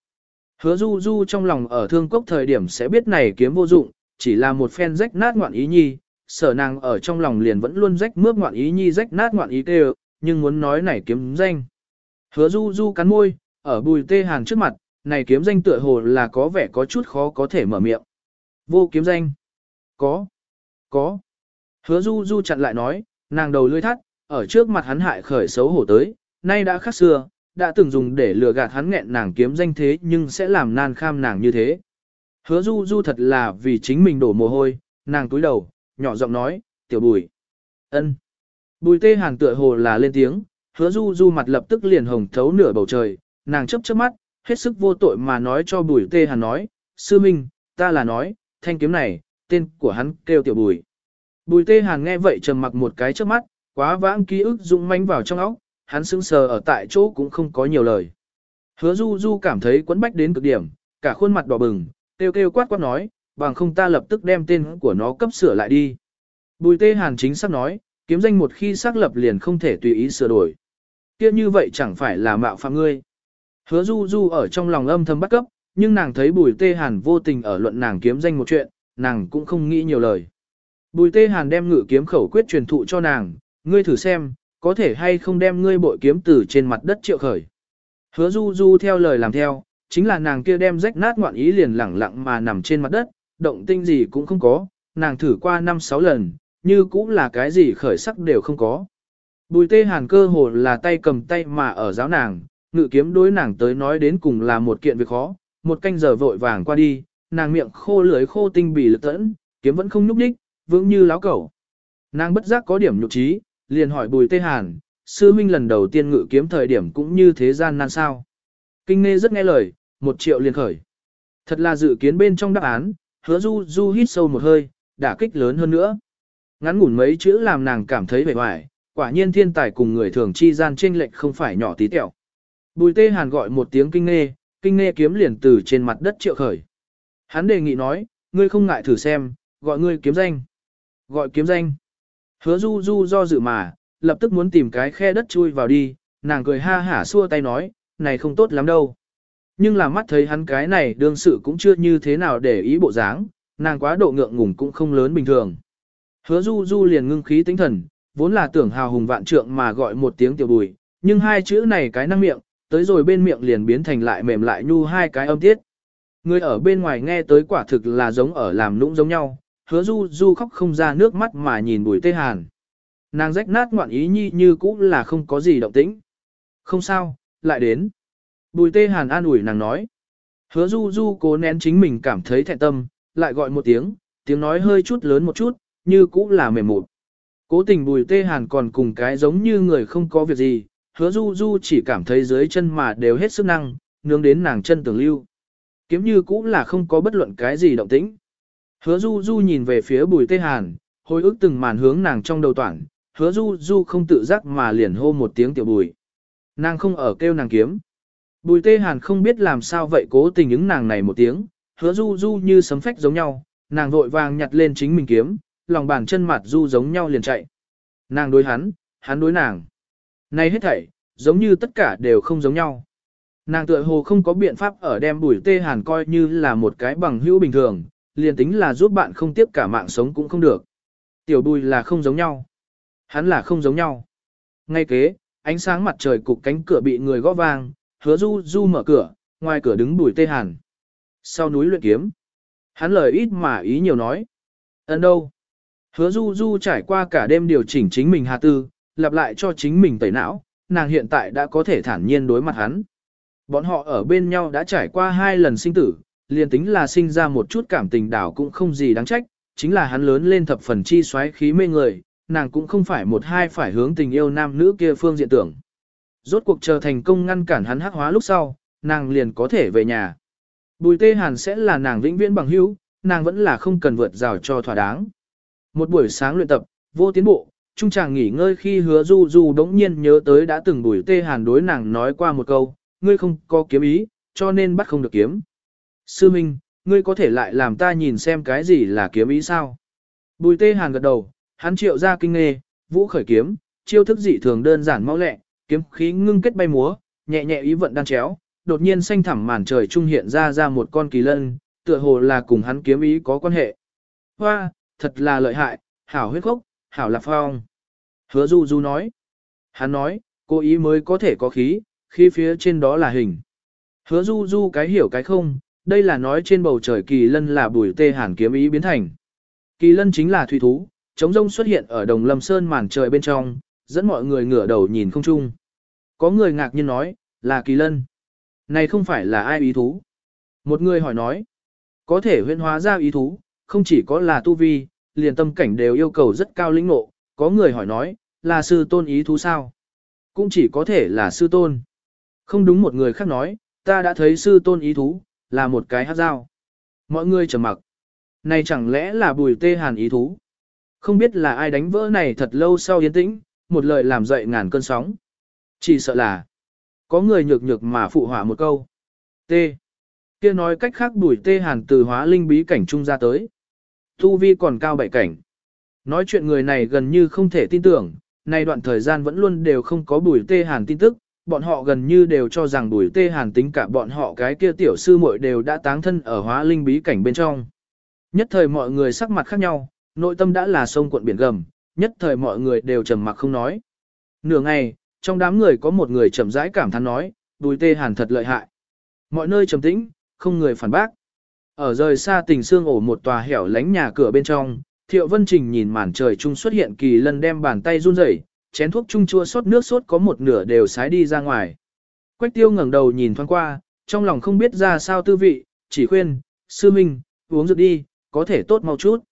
Hứa du du trong lòng ở thương cốc thời điểm sẽ biết này kiếm vô dụng, chỉ là một phen rách nát ngoạn ý nhi, sở nàng ở trong lòng liền vẫn luôn rách mướp ngoạn ý nhi rách nát ngoạn ý tê nhưng muốn nói này kiếm danh. Hứa du du cắn môi, ở bùi tê hàn trước mặt, này kiếm danh tựa hồ là có vẻ có chút khó có thể mở miệng. Vô kiếm danh. Có. Có. Hứa du du chặn lại nói, nàng đầu lưỡi thắt, ở trước mặt hắn hại khởi xấu hổ tới, nay đã khác xưa, đã từng dùng để lừa gạt hắn nghẹn nàng kiếm danh thế nhưng sẽ làm nan kham nàng như thế. Hứa du du thật là vì chính mình đổ mồ hôi, nàng túi đầu, nhỏ giọng nói, tiểu bùi. ân. Bùi tê hàng tựa hồ là lên tiếng, hứa du du mặt lập tức liền hồng thấu nửa bầu trời, nàng chấp chớp mắt, hết sức vô tội mà nói cho bùi tê hàn nói, sư minh, ta là nói, thanh kiếm này, tên của hắn kêu tiểu bùi. Bùi tê hàn nghe vậy trầm mặc một cái trước mắt, quá vãng ký ức rung manh vào trong óc, hắn sững sờ ở tại chỗ cũng không có nhiều lời. Hứa du du cảm thấy quấn bách đến cực điểm, cả khuôn mặt đỏ bừng, kêu kêu quát quát nói, bằng không ta lập tức đem tên của nó cấp sửa lại đi. Bùi tê hàn chính xác nói, kiếm danh một khi xác lập liền không thể tùy ý sửa đổi. Kia như vậy chẳng phải là mạo phạm ngươi. Hứa du du ở trong lòng âm thầm bắt cấp, nhưng nàng thấy bùi tê hàn vô tình ở luận nàng kiếm danh một chuyện, nàng cũng không nghĩ nhiều lời. Bùi tê hàn đem ngự kiếm khẩu quyết truyền thụ cho nàng, ngươi thử xem, có thể hay không đem ngươi bội kiếm từ trên mặt đất triệu khởi. Hứa du du theo lời làm theo, chính là nàng kia đem rách nát ngoạn ý liền lẳng lặng mà nằm trên mặt đất, động tinh gì cũng không có, nàng thử qua 5-6 lần, như cũng là cái gì khởi sắc đều không có. Bùi tê hàn cơ hồ là tay cầm tay mà ở giáo nàng, ngự kiếm đối nàng tới nói đến cùng là một kiện việc khó, một canh giờ vội vàng qua đi, nàng miệng khô lưỡi khô tinh bì lực tẫn, kiếm vẫn không nhúc đích, vững như láo cẩu. Nàng bất giác có điểm nhục trí, liền hỏi bùi tê hàn, sư huynh lần đầu tiên ngự kiếm thời điểm cũng như thế gian nan sao. Kinh nê rất nghe lời, một triệu liền khởi. Thật là dự kiến bên trong đáp án, hứa du du hít sâu một hơi, đả kích lớn hơn nữa. Ngắn ngủn mấy chữ làm nàng cảm thấy vẻ hoài, quả nhiên thiên tài cùng người thường chi gian chênh lệch không phải nhỏ tí tẹo. Bùi tê hàn gọi một tiếng kinh nê, kinh nê kiếm liền từ trên mặt đất triệu khởi. Hắn đề nghị nói, ngươi không ngại thử xem, gọi ngươi kiếm danh. Gọi kiếm danh. Hứa du du do dự mà, lập tức muốn tìm cái khe đất chui vào đi, nàng cười ha hả xua tay nói, này không tốt lắm đâu. Nhưng là mắt thấy hắn cái này đương sự cũng chưa như thế nào để ý bộ dáng, nàng quá độ ngượng ngùng cũng không lớn bình thường. Hứa du du liền ngưng khí tinh thần, vốn là tưởng hào hùng vạn trượng mà gọi một tiếng tiểu bùi, nhưng hai chữ này cái năng miệng, tới rồi bên miệng liền biến thành lại mềm lại nhu hai cái âm tiết. Người ở bên ngoài nghe tới quả thực là giống ở làm nũng giống nhau, hứa du du khóc không ra nước mắt mà nhìn bùi tê hàn. Nàng rách nát ngoạn ý nhi như cũ là không có gì động tĩnh. Không sao, lại đến. Bùi tê hàn an ủi nàng nói. Hứa du du cố nén chính mình cảm thấy thẹn tâm, lại gọi một tiếng, tiếng nói hơi chút lớn một chút, như cũ là mềm mụt. Cố tình bùi tê hàn còn cùng cái giống như người không có việc gì, hứa du du chỉ cảm thấy dưới chân mà đều hết sức năng, nướng đến nàng chân tưởng lưu. Kiếm như cũ là không có bất luận cái gì động tĩnh. Hứa du du nhìn về phía bùi tê hàn, hồi ức từng màn hướng nàng trong đầu toàn, hứa du du không tự giác mà liền hô một tiếng tiểu bùi. Nàng không ở kêu nàng kiếm. Bùi tê hàn không biết làm sao vậy cố tình ứng nàng này một tiếng, hứa du du như sấm phách giống nhau, nàng vội vàng nhặt lên chính mình kiếm, lòng bàn chân mặt du giống nhau liền chạy. Nàng đối hắn, hắn đối nàng. Này hết thảy, giống như tất cả đều không giống nhau. Nàng tựa hồ không có biện pháp ở đem bùi tê hàn coi như là một cái bằng hữu bình thường, liền tính là giúp bạn không tiếp cả mạng sống cũng không được. Tiểu bùi là không giống nhau. Hắn là không giống nhau. Ngay kế, ánh sáng mặt trời cục cánh cửa bị người gõ vang, hứa du du mở cửa, ngoài cửa đứng bùi tê hàn. Sau núi luyện kiếm. Hắn lời ít mà ý nhiều nói. Ấn đâu? Hứa du du trải qua cả đêm điều chỉnh chính mình hà tư, lặp lại cho chính mình tẩy não, nàng hiện tại đã có thể thản nhiên đối mặt hắn. Bọn họ ở bên nhau đã trải qua hai lần sinh tử, liền tính là sinh ra một chút cảm tình đảo cũng không gì đáng trách, chính là hắn lớn lên thập phần chi xoáy khí mê người, nàng cũng không phải một hai phải hướng tình yêu nam nữ kia phương diện tưởng. Rốt cuộc chờ thành công ngăn cản hắn hắc hóa lúc sau, nàng liền có thể về nhà. Bùi tê hàn sẽ là nàng vĩnh viễn bằng hữu, nàng vẫn là không cần vượt rào cho thỏa đáng. Một buổi sáng luyện tập, vô tiến bộ, trung chàng nghỉ ngơi khi hứa du du đống nhiên nhớ tới đã từng bùi tê hàn đối nàng nói qua một câu, ngươi không có kiếm ý, cho nên bắt không được kiếm. Sư Minh, ngươi có thể lại làm ta nhìn xem cái gì là kiếm ý sao? Bùi tê hàn gật đầu, hắn triệu ra kinh nghề, vũ khởi kiếm, chiêu thức dị thường đơn giản mau lẹ, kiếm khí ngưng kết bay múa, nhẹ nhẹ ý vận đan chéo, đột nhiên xanh thẳm màn trời trung hiện ra ra một con kỳ lân, tựa hồ là cùng hắn kiếm ý có quan hệ. Hoa, thật là lợi hại, hảo huyết khốc, hảo lạc phong. Hứa du du nói. Hắn nói, cố ý mới có thể có khí, khi phía trên đó là hình. Hứa du du cái hiểu cái không, đây là nói trên bầu trời kỳ lân là bùi tê hàn kiếm ý biến thành. Kỳ lân chính là thủy thú, chống rông xuất hiện ở đồng lâm sơn màn trời bên trong, dẫn mọi người ngửa đầu nhìn không chung. Có người ngạc nhiên nói, là kỳ lân. Này không phải là ai ý thú. Một người hỏi nói, có thể huyễn hóa ra ý thú, không chỉ có là tu vi, liền tâm cảnh đều yêu cầu rất cao lĩnh ngộ. Có người hỏi nói, là sư tôn ý thú sao? cũng chỉ có thể là sư tôn. Không đúng một người khác nói, ta đã thấy sư tôn ý thú, là một cái hát dao. Mọi người trầm mặc. Này chẳng lẽ là bùi tê hàn ý thú? Không biết là ai đánh vỡ này thật lâu sau yên tĩnh, một lời làm dậy ngàn cơn sóng. Chỉ sợ là, có người nhược nhược mà phụ hỏa một câu. T. kia nói cách khác bùi tê hàn từ hóa linh bí cảnh trung ra tới. Thu vi còn cao bảy cảnh. Nói chuyện người này gần như không thể tin tưởng, nay đoạn thời gian vẫn luôn đều không có bùi tê hàn tin tức, bọn họ gần như đều cho rằng bùi tê hàn tính cả bọn họ cái kia tiểu sư muội đều đã táng thân ở hóa linh bí cảnh bên trong. Nhất thời mọi người sắc mặt khác nhau, nội tâm đã là sông cuộn biển gầm, nhất thời mọi người đều trầm mặc không nói. Nửa ngày, trong đám người có một người chậm rãi cảm thán nói, bùi tê hàn thật lợi hại. Mọi nơi trầm tĩnh, không người phản bác. Ở rời xa tình xương ổ một tòa hẻo lánh nhà cửa bên trong, Thiệu Vân Trình nhìn màn trời trung xuất hiện kỳ lân đem bàn tay run rẩy, chén thuốc trung chua sốt nước sốt có một nửa đều sái đi ra ngoài. Quách tiêu ngẩng đầu nhìn thoáng qua, trong lòng không biết ra sao tư vị, chỉ khuyên, sư minh, uống dược đi, có thể tốt mau chút.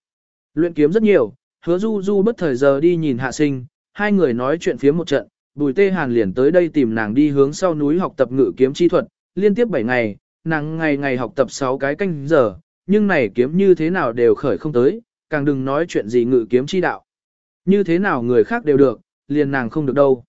Luyện kiếm rất nhiều, hứa du du bất thời giờ đi nhìn hạ sinh, hai người nói chuyện phía một trận, bùi tê hàn liền tới đây tìm nàng đi hướng sau núi học tập ngự kiếm chi thuật, liên tiếp 7 ngày, nàng ngày ngày học tập 6 cái canh giờ, nhưng này kiếm như thế nào đều khởi không tới, càng đừng nói chuyện gì ngự kiếm chi đạo. Như thế nào người khác đều được, liền nàng không được đâu.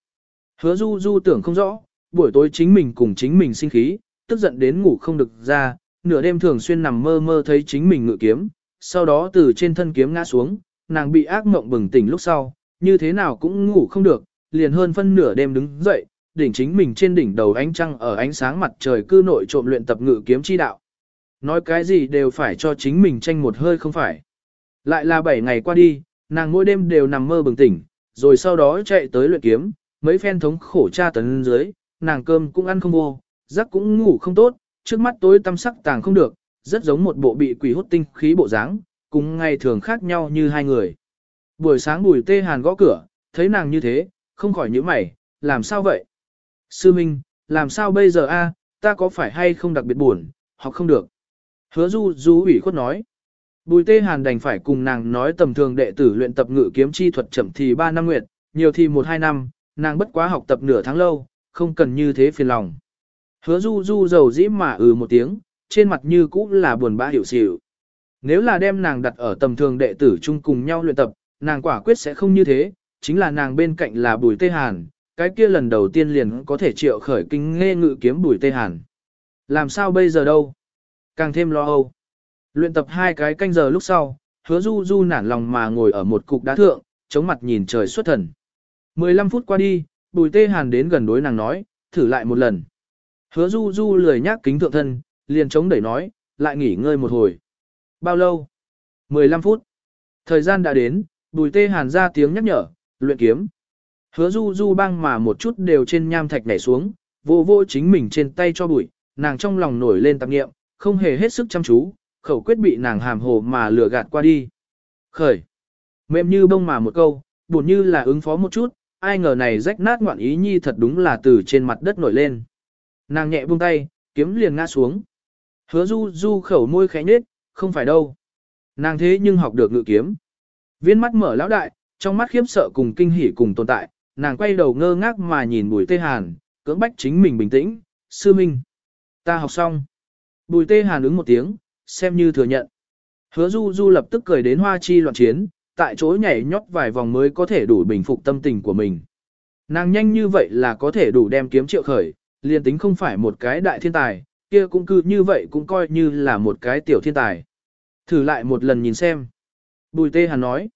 Hứa du du tưởng không rõ, buổi tối chính mình cùng chính mình sinh khí, tức giận đến ngủ không được ra, nửa đêm thường xuyên nằm mơ mơ thấy chính mình ngự kiếm, sau đó từ trên thân kiếm ngã xuống, nàng bị ác mộng bừng tỉnh lúc sau, như thế nào cũng ngủ không được, liền hơn phân nửa đêm đứng dậy, đỉnh chính mình trên đỉnh đầu ánh trăng ở ánh sáng mặt trời cư nội trộm luyện tập ngự kiếm chi đạo. Nói cái gì đều phải cho chính mình tranh một hơi không phải. Lại là 7 ngày qua đi, nàng mỗi đêm đều nằm mơ bừng tỉnh, rồi sau đó chạy tới luyện kiếm, mấy phen thống khổ tra tấn dưới, nàng cơm cũng ăn không vô, giấc cũng ngủ không tốt, trước mắt tối tăm sắc tàng không được, rất giống một bộ bị quỷ hút tinh khí bộ dáng, cùng ngày thường khác nhau như hai người. Buổi sáng bùi tê hàn gõ cửa, thấy nàng như thế, không khỏi nhíu mày, làm sao vậy? Sư Minh, làm sao bây giờ a? ta có phải hay không đặc biệt buồn, học không được. Hứa du du ủy khuất nói. Bùi tê hàn đành phải cùng nàng nói tầm thường đệ tử luyện tập ngự kiếm chi thuật chậm thì 3 năm nguyệt, nhiều thì 1-2 năm, nàng bất quá học tập nửa tháng lâu, không cần như thế phiền lòng. Hứa du du dầu dĩ mà ừ một tiếng, trên mặt như cũ là buồn bã hiểu xỉu. Nếu là đem nàng đặt ở tầm thường đệ tử chung cùng nhau luyện tập, nàng quả quyết sẽ không như thế, chính là nàng bên cạnh là bùi tê hàn, cái kia lần đầu tiên liền có thể triệu khởi kinh nghe ngự kiếm bùi tê hàn. Làm sao bây giờ đâu? Càng thêm lo âu. Luyện tập hai cái canh giờ lúc sau, hứa du du nản lòng mà ngồi ở một cục đá thượng, chống mặt nhìn trời xuất thần. 15 phút qua đi, bùi tê hàn đến gần đối nàng nói, thử lại một lần. Hứa du du lười nhác kính thượng thân, liền chống đẩy nói, lại nghỉ ngơi một hồi. Bao lâu? 15 phút. Thời gian đã đến, bùi tê hàn ra tiếng nhắc nhở, luyện kiếm. Hứa du du băng mà một chút đều trên nham thạch nhảy xuống, vô vô chính mình trên tay cho bụi, nàng trong lòng nổi lên tạp nghiệm, không hề hết sức chăm chú, khẩu quyết bị nàng hàm hồ mà lừa gạt qua đi. Khởi. Mềm như bông mà một câu, buồn như là ứng phó một chút, ai ngờ này rách nát ngoạn ý nhi thật đúng là từ trên mặt đất nổi lên. Nàng nhẹ buông tay, kiếm liền ngã xuống. Hứa du du khẩu môi khẽ nhết, không phải đâu. Nàng thế nhưng học được ngự kiếm. Viên mắt mở lão đại, trong mắt khiếp sợ cùng kinh hỉ cùng tồn tại, nàng quay đầu ngơ ngác mà nhìn bùi tê hàn, cưỡng bách chính mình bình tĩnh, sư minh. Ta học xong. Bùi tê hàn ứng một tiếng, xem như thừa nhận. Hứa du du lập tức cười đến hoa chi loạn chiến, tại chỗ nhảy nhót vài vòng mới có thể đủ bình phục tâm tình của mình. Nàng nhanh như vậy là có thể đủ đem kiếm triệu khởi, liền tính không phải một cái đại thiên tài, kia cũng cứ như vậy cũng coi như là một cái tiểu thiên tài. Thử lại một lần nhìn xem. Bùi tê hàn nói.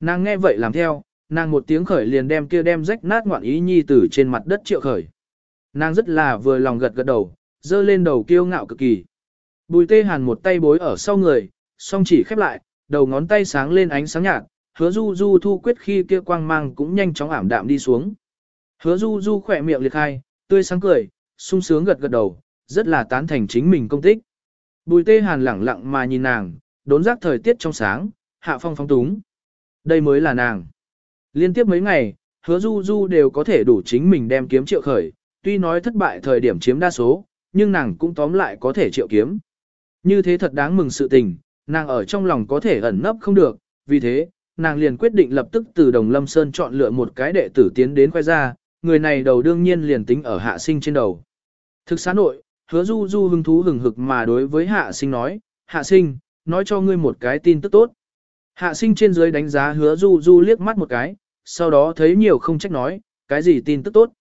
Nàng nghe vậy làm theo, nàng một tiếng khởi liền đem kia đem rách nát ngoạn ý nhi từ trên mặt đất triệu khởi. Nàng rất là vừa lòng gật gật đầu, dơ lên đầu kiêu ngạo cực kỳ. Bùi tê hàn một tay bối ở sau người, song chỉ khép lại, đầu ngón tay sáng lên ánh sáng nhạt, hứa du du thu quyết khi kia quang mang cũng nhanh chóng ảm đạm đi xuống. Hứa du du khỏe miệng liệt hai, tươi sáng cười, sung sướng gật gật đầu, rất là tán thành chính mình công tích. Bùi tê hàn lẳng lặng mà nhìn nàng, đốn giác thời tiết trong sáng, hạ phong phong túng. Đây mới là nàng. Liên tiếp mấy ngày, hứa du du đều có thể đủ chính mình đem kiếm triệu khởi, tuy nói thất bại thời điểm chiếm đa số, nhưng nàng cũng tóm lại có thể triệu kiếm. Như thế thật đáng mừng sự tình, nàng ở trong lòng có thể ẩn nấp không được, vì thế, nàng liền quyết định lập tức từ Đồng Lâm Sơn chọn lựa một cái đệ tử tiến đến khoe ra, người này đầu đương nhiên liền tính ở hạ sinh trên đầu. Thực xá nội, hứa du du hứng thú hừng hực mà đối với hạ sinh nói, hạ sinh, nói cho ngươi một cái tin tức tốt. Hạ sinh trên dưới đánh giá hứa du du liếc mắt một cái, sau đó thấy nhiều không trách nói, cái gì tin tức tốt.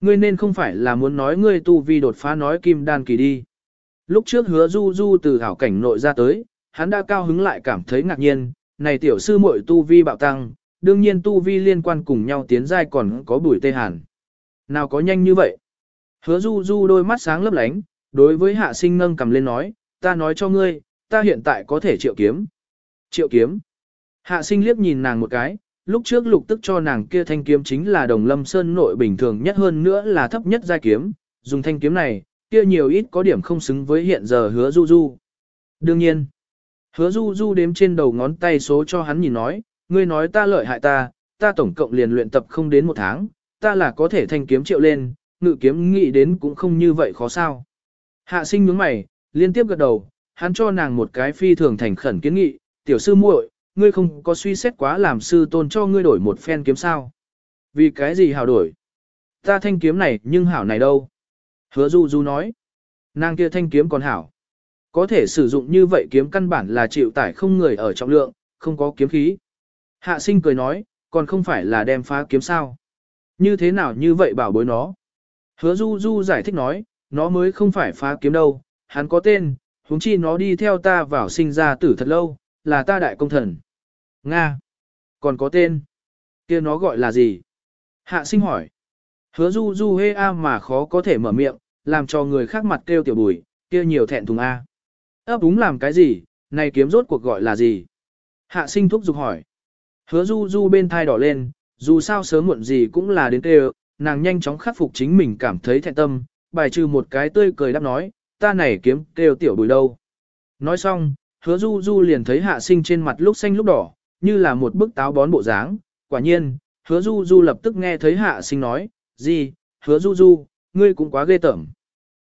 Ngươi nên không phải là muốn nói ngươi tu vi đột phá nói kim đan kỳ đi. Lúc trước hứa du du từ hảo cảnh nội ra tới, hắn đã cao hứng lại cảm thấy ngạc nhiên, này tiểu sư muội tu vi bạo tăng, đương nhiên tu vi liên quan cùng nhau tiến giai còn có bùi tê hàn. Nào có nhanh như vậy? Hứa du du đôi mắt sáng lấp lánh, đối với hạ sinh nâng cầm lên nói, ta nói cho ngươi, ta hiện tại có thể triệu kiếm. Triệu kiếm. Hạ sinh liếc nhìn nàng một cái, lúc trước lục tức cho nàng kia thanh kiếm chính là đồng lâm sơn nội bình thường nhất hơn nữa là thấp nhất giai kiếm, dùng thanh kiếm này, kia nhiều ít có điểm không xứng với hiện giờ hứa du du. Đương nhiên, hứa du du đếm trên đầu ngón tay số cho hắn nhìn nói, ngươi nói ta lợi hại ta, ta tổng cộng liền luyện tập không đến một tháng, ta là có thể thanh kiếm triệu lên, ngự kiếm nghĩ đến cũng không như vậy khó sao. Hạ sinh nhướng mày, liên tiếp gật đầu, hắn cho nàng một cái phi thường thành khẩn kiến nghị, tiểu sư muội, ngươi không có suy xét quá làm sư tôn cho ngươi đổi một phen kiếm sao. Vì cái gì hảo đổi? Ta thanh kiếm này nhưng hảo này đâu? Hứa du du nói, nàng kia thanh kiếm còn hảo. Có thể sử dụng như vậy kiếm căn bản là chịu tải không người ở trọng lượng, không có kiếm khí. Hạ sinh cười nói, còn không phải là đem phá kiếm sao. Như thế nào như vậy bảo bối nó. Hứa du du giải thích nói, nó mới không phải phá kiếm đâu, hắn có tên, huống chi nó đi theo ta vào sinh ra tử thật lâu, là ta đại công thần. Nga. Còn có tên. kia nó gọi là gì? Hạ sinh hỏi. Hứa du du hê a mà khó có thể mở miệng, làm cho người khác mặt kêu tiểu bùi, kia nhiều thẹn thùng a. Ấp úng làm cái gì, này kiếm rốt cuộc gọi là gì? Hạ sinh thúc giục hỏi. Hứa du du bên thai đỏ lên, dù sao sớm muộn gì cũng là đến kêu, nàng nhanh chóng khắc phục chính mình cảm thấy thẹn tâm, bài trừ một cái tươi cười đáp nói, ta này kiếm kêu tiểu bùi đâu. Nói xong, hứa du du liền thấy hạ sinh trên mặt lúc xanh lúc đỏ, như là một bức táo bón bộ dáng. Quả nhiên, hứa du du lập tức nghe thấy hạ sinh nói, gì, hứa du du, ngươi cũng quá ghê tởm.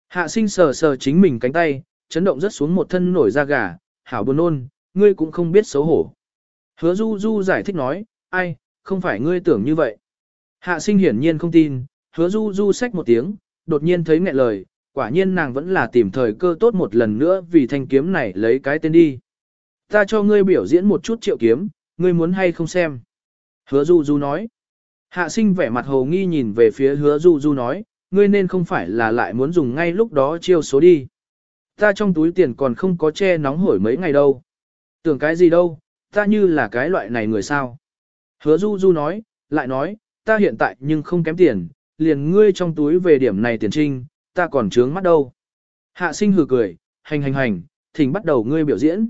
Hạ sinh sờ sờ chính mình cánh tay, chấn động rất xuống một thân nổi da gà, hảo buồn nôn, ngươi cũng không biết xấu hổ. Hứa du du giải thích nói, ai, không phải ngươi tưởng như vậy. Hạ sinh hiển nhiên không tin, hứa du du xách một tiếng, đột nhiên thấy nghẹn lời, quả nhiên nàng vẫn là tìm thời cơ tốt một lần nữa vì thanh kiếm này lấy cái tên đi. Ta cho ngươi biểu diễn một chút triệu kiếm, ngươi muốn hay không xem. Hứa du du nói. Hạ sinh vẻ mặt hồ nghi nhìn về phía hứa du du nói, ngươi nên không phải là lại muốn dùng ngay lúc đó chiêu số đi. Ta trong túi tiền còn không có che nóng hổi mấy ngày đâu. Tưởng cái gì đâu, ta như là cái loại này người sao. Hứa du du nói, lại nói, ta hiện tại nhưng không kém tiền, liền ngươi trong túi về điểm này tiền trinh, ta còn trướng mắt đâu. Hạ sinh hừ cười, hành hành hành, thỉnh bắt đầu ngươi biểu diễn.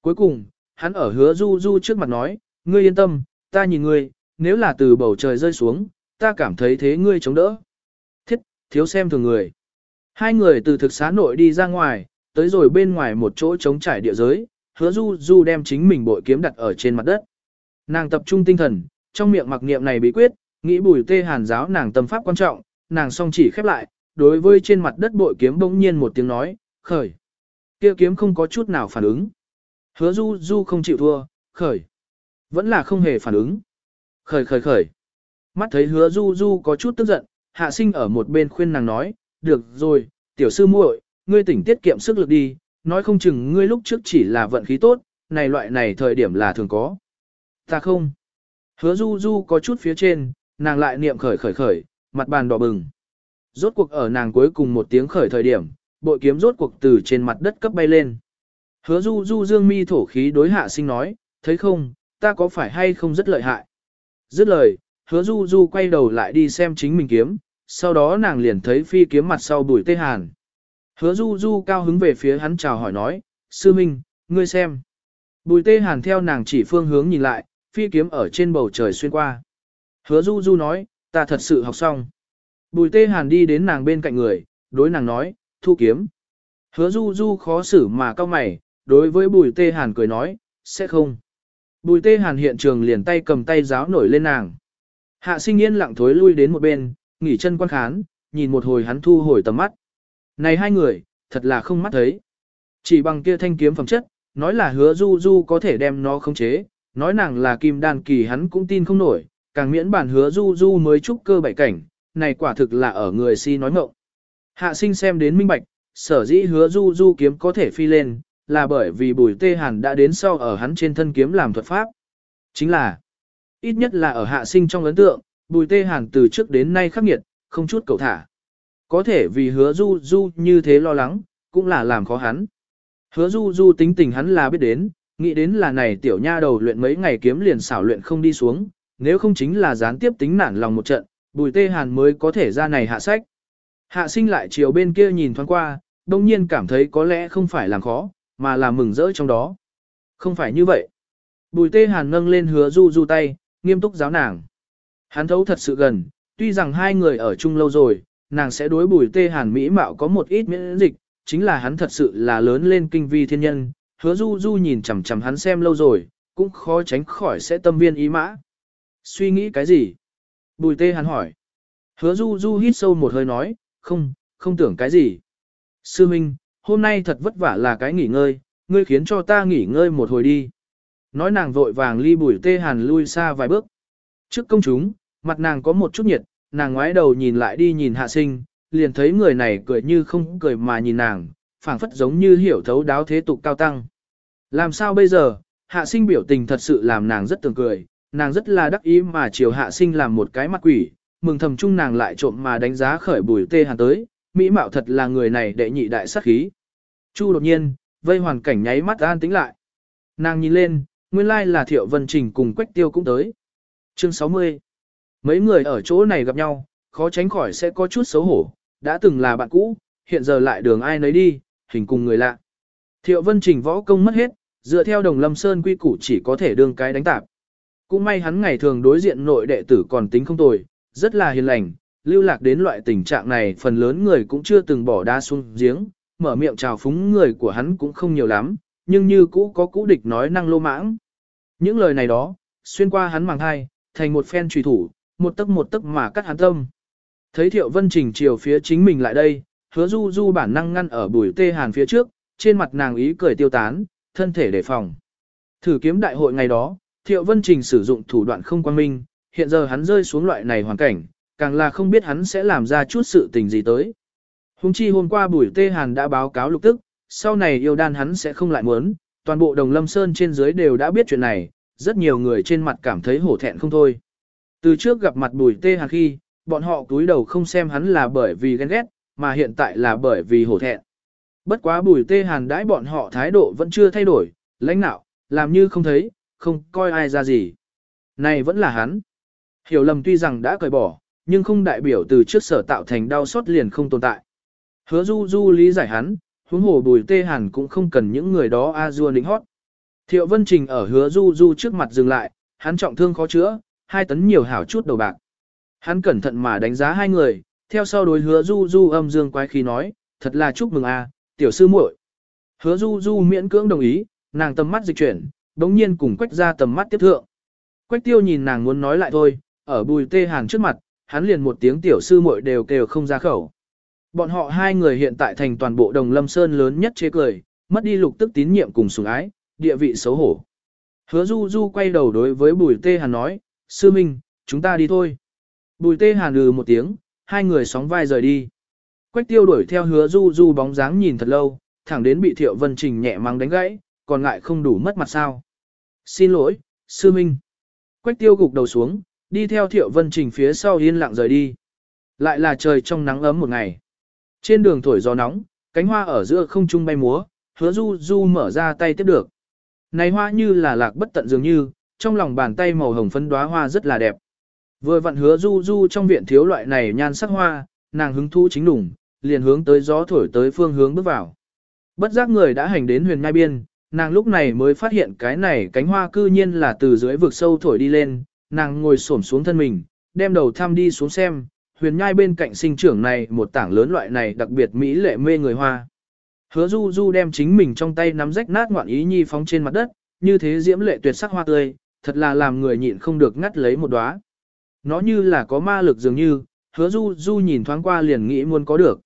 Cuối cùng, hắn ở hứa du du trước mặt nói, ngươi yên tâm, ta nhìn ngươi, nếu là từ bầu trời rơi xuống, ta cảm thấy thế ngươi chống đỡ. Thiết, thiếu xem thường người. Hai người từ thực xá nội đi ra ngoài, tới rồi bên ngoài một chỗ trống trải địa giới, hứa du du đem chính mình bội kiếm đặt ở trên mặt đất. Nàng tập trung tinh thần, trong miệng mặc niệm này bí quyết, nghĩ bùi tê hàn giáo nàng tâm pháp quan trọng, nàng song chỉ khép lại, đối với trên mặt đất bội kiếm bỗng nhiên một tiếng nói, khởi. kia kiếm không có chút nào phản ứng. Hứa du du không chịu thua, khởi. Vẫn là không hề phản ứng. Khởi khởi khởi. Mắt thấy hứa du du có chút tức giận, hạ sinh ở một bên khuyên nàng nói, được rồi, tiểu sư muội, ngươi tỉnh tiết kiệm sức lực đi, nói không chừng ngươi lúc trước chỉ là vận khí tốt, này loại này thời điểm là thường có. Ta không. Hứa du du có chút phía trên, nàng lại niệm khởi khởi khởi, mặt bàn đỏ bừng. Rốt cuộc ở nàng cuối cùng một tiếng khởi thời điểm, bội kiếm rốt cuộc từ trên mặt đất cấp bay lên. Hứa du du dương mi thổ khí đối hạ sinh nói, thấy không, ta có phải hay không rất lợi hại. Dứt lời, hứa du du quay đầu lại đi xem chính mình kiếm, sau đó nàng liền thấy phi kiếm mặt sau bùi tê hàn. Hứa du du cao hứng về phía hắn chào hỏi nói, sư minh, ngươi xem. Bùi tê hàn theo nàng chỉ phương hướng nhìn lại, phi kiếm ở trên bầu trời xuyên qua. Hứa du du nói, ta thật sự học xong. Bùi tê hàn đi đến nàng bên cạnh người, đối nàng nói, thu kiếm. Hứa du du khó xử mà cao mày, đối với bùi tê hàn cười nói, sẽ không. Bùi tê hàn hiện trường liền tay cầm tay giáo nổi lên nàng. Hạ sinh yên lặng thối lui đến một bên, nghỉ chân quan khán, nhìn một hồi hắn thu hồi tầm mắt. Này hai người, thật là không mắt thấy. Chỉ bằng kia thanh kiếm phẩm chất, nói là hứa du du có thể đem nó khống chế, nói nàng là kim đan kỳ hắn cũng tin không nổi, càng miễn bản hứa du du mới trúc cơ bảy cảnh, này quả thực là ở người si nói ngộng. Hạ sinh xem đến minh bạch, sở dĩ hứa du du kiếm có thể phi lên, là bởi vì bùi tê hàn đã đến sau ở hắn trên thân kiếm làm thuật pháp. Chính là, ít nhất là ở hạ sinh trong ấn tượng, bùi tê hàn từ trước đến nay khắc nghiệt, không chút cầu thả. Có thể vì hứa du du như thế lo lắng, cũng là làm khó hắn. Hứa du du tính tình hắn là biết đến, nghĩ đến là này tiểu nha đầu luyện mấy ngày kiếm liền xảo luyện không đi xuống, nếu không chính là gián tiếp tính nản lòng một trận, bùi tê hàn mới có thể ra này hạ sách. Hạ sinh lại chiều bên kia nhìn thoáng qua, đông nhiên cảm thấy có lẽ không phải làm khó, mà là mừng rỡ trong đó. Không phải như vậy. Bùi tê hàn nâng lên hứa du du tay, nghiêm túc giáo nàng. Hắn thấu thật sự gần, tuy rằng hai người ở chung lâu rồi, nàng sẽ đối bùi tê hàn mỹ mạo có một ít miễn dịch, chính là hắn thật sự là lớn lên kinh vi thiên nhân, hứa du du nhìn chằm chằm hắn xem lâu rồi, cũng khó tránh khỏi sẽ tâm viên ý mã. Suy nghĩ cái gì? Bùi tê hàn hỏi. Hứa du du hít sâu một hơi nói, không, không tưởng cái gì. Sư Minh, hôm nay thật vất vả là cái nghỉ ngơi, ngươi khiến cho ta nghỉ ngơi một hồi đi. Nói nàng vội vàng ly bùi tê hàn lui xa vài bước. Trước công chúng, mặt nàng có một chút nhiệt, nàng ngoái đầu nhìn lại đi nhìn hạ sinh, liền thấy người này cười như không cười mà nhìn nàng, phảng phất giống như hiểu thấu đáo thế tục cao tăng. Làm sao bây giờ, hạ sinh biểu tình thật sự làm nàng rất tưởng cười, nàng rất là đắc ý mà chiều hạ sinh làm một cái mặt quỷ, mừng thầm chung nàng lại trộm mà đánh giá khởi bùi tê hàn tới, mỹ mạo thật là người này đệ nhị đại sát khí. Chu đột nhiên, vây hoàn cảnh nháy mắt an tĩnh lại. Nàng nhìn lên, nguyên lai là Thiệu Vân Trình cùng Quách Tiêu cũng tới. Chương 60 Mấy người ở chỗ này gặp nhau, khó tránh khỏi sẽ có chút xấu hổ, đã từng là bạn cũ, hiện giờ lại đường ai nấy đi, hình cùng người lạ. Thiệu Vân Trình võ công mất hết, dựa theo đồng lâm sơn quy củ chỉ có thể đương cái đánh tạp. Cũng may hắn ngày thường đối diện nội đệ tử còn tính không tồi, rất là hiền lành, lưu lạc đến loại tình trạng này phần lớn người cũng chưa từng bỏ đa xuống giếng, mở miệng chào phúng người của hắn cũng không nhiều lắm, nhưng như cũ có cũ địch nói năng lô mãng. Những lời này đó, xuyên qua hắn màng hai, thành một phen trùy thủ, một tấc một tấc mà cắt hắn tâm. Thấy Thiệu Vân Trình chiều phía chính mình lại đây, hứa du du bản năng ngăn ở bùi tê hàn phía trước, trên mặt nàng ý cười tiêu tán, thân thể đề phòng. Thử kiếm đại hội ngày đó, Thiệu Vân Trình sử dụng thủ đoạn không quan minh, hiện giờ hắn rơi xuống loại này hoàn cảnh, càng là không biết hắn sẽ làm ra chút sự tình gì tới. Hùng chi hôm qua bùi tê hàn đã báo cáo lục tức, sau này yêu đan hắn sẽ không lại muốn, toàn bộ đồng lâm sơn trên dưới đều đã biết chuyện này, rất nhiều người trên mặt cảm thấy hổ thẹn không thôi. Từ trước gặp mặt bùi tê hàn khi, bọn họ túi đầu không xem hắn là bởi vì ghen ghét, mà hiện tại là bởi vì hổ thẹn. Bất quá bùi tê hàn đãi bọn họ thái độ vẫn chưa thay đổi, lãnh nạo, làm như không thấy, không coi ai ra gì. Này vẫn là hắn. Hiểu lầm tuy rằng đã cởi bỏ, nhưng không đại biểu từ trước sở tạo thành đau xót liền không tồn tại. Hứa du du lý giải hắn, huống hồ bùi tê hàn cũng không cần những người đó a dua lĩnh hót. Thiệu Vân Trình ở hứa du du trước mặt dừng lại, hắn trọng thương khó chữa, hai tấn nhiều hảo chút đầu bạc. Hắn cẩn thận mà đánh giá hai người, theo sau đối hứa du du âm dương quái khí nói, thật là chúc mừng a, tiểu sư muội. Hứa du du miễn cưỡng đồng ý, nàng tầm mắt dịch chuyển, đống nhiên cùng quách ra tầm mắt tiếp thượng. Quách tiêu nhìn nàng muốn nói lại thôi, ở bùi tê hàn trước mặt, hắn liền một tiếng tiểu sư muội đều kêu không ra khẩu. Bọn họ hai người hiện tại thành toàn bộ đồng lâm sơn lớn nhất chế cười, mất đi lục tức tín nhiệm cùng sủng ái, địa vị xấu hổ. Hứa du du quay đầu đối với bùi tê hàn nói, sư minh, chúng ta đi thôi. Bùi tê hàn lừ một tiếng, hai người sóng vai rời đi. Quách tiêu đuổi theo hứa du du bóng dáng nhìn thật lâu, thẳng đến bị thiệu vân trình nhẹ mang đánh gãy, còn ngại không đủ mất mặt sao. Xin lỗi, sư minh. Quách tiêu gục đầu xuống, đi theo thiệu vân trình phía sau yên lặng rời đi. Lại là trời trong nắng ấm một ngày. Trên đường thổi gió nóng, cánh hoa ở giữa không trung bay múa, hứa du du mở ra tay tiếp được. Này hoa như là lạc bất tận dường như, trong lòng bàn tay màu hồng phấn đóa hoa rất là đẹp. Vừa vặn hứa du du trong viện thiếu loại này nhan sắc hoa, nàng hứng thú chính đủng, liền hướng tới gió thổi tới phương hướng bước vào. Bất giác người đã hành đến huyền ngai biên, nàng lúc này mới phát hiện cái này cánh hoa cư nhiên là từ dưới vực sâu thổi đi lên, nàng ngồi xổm xuống thân mình, đem đầu thăm đi xuống xem, huyền nhai bên cạnh sinh trưởng này một tảng lớn loại này đặc biệt mỹ lệ mê người hoa. Hứa du du đem chính mình trong tay nắm rách nát ngoạn ý nhi phóng trên mặt đất, như thế diễm lệ tuyệt sắc hoa tươi, thật là làm người nhịn không được ngắt lấy một đóa. Nó như là có ma lực dường như, hứa du du nhìn thoáng qua liền nghĩ muốn có được.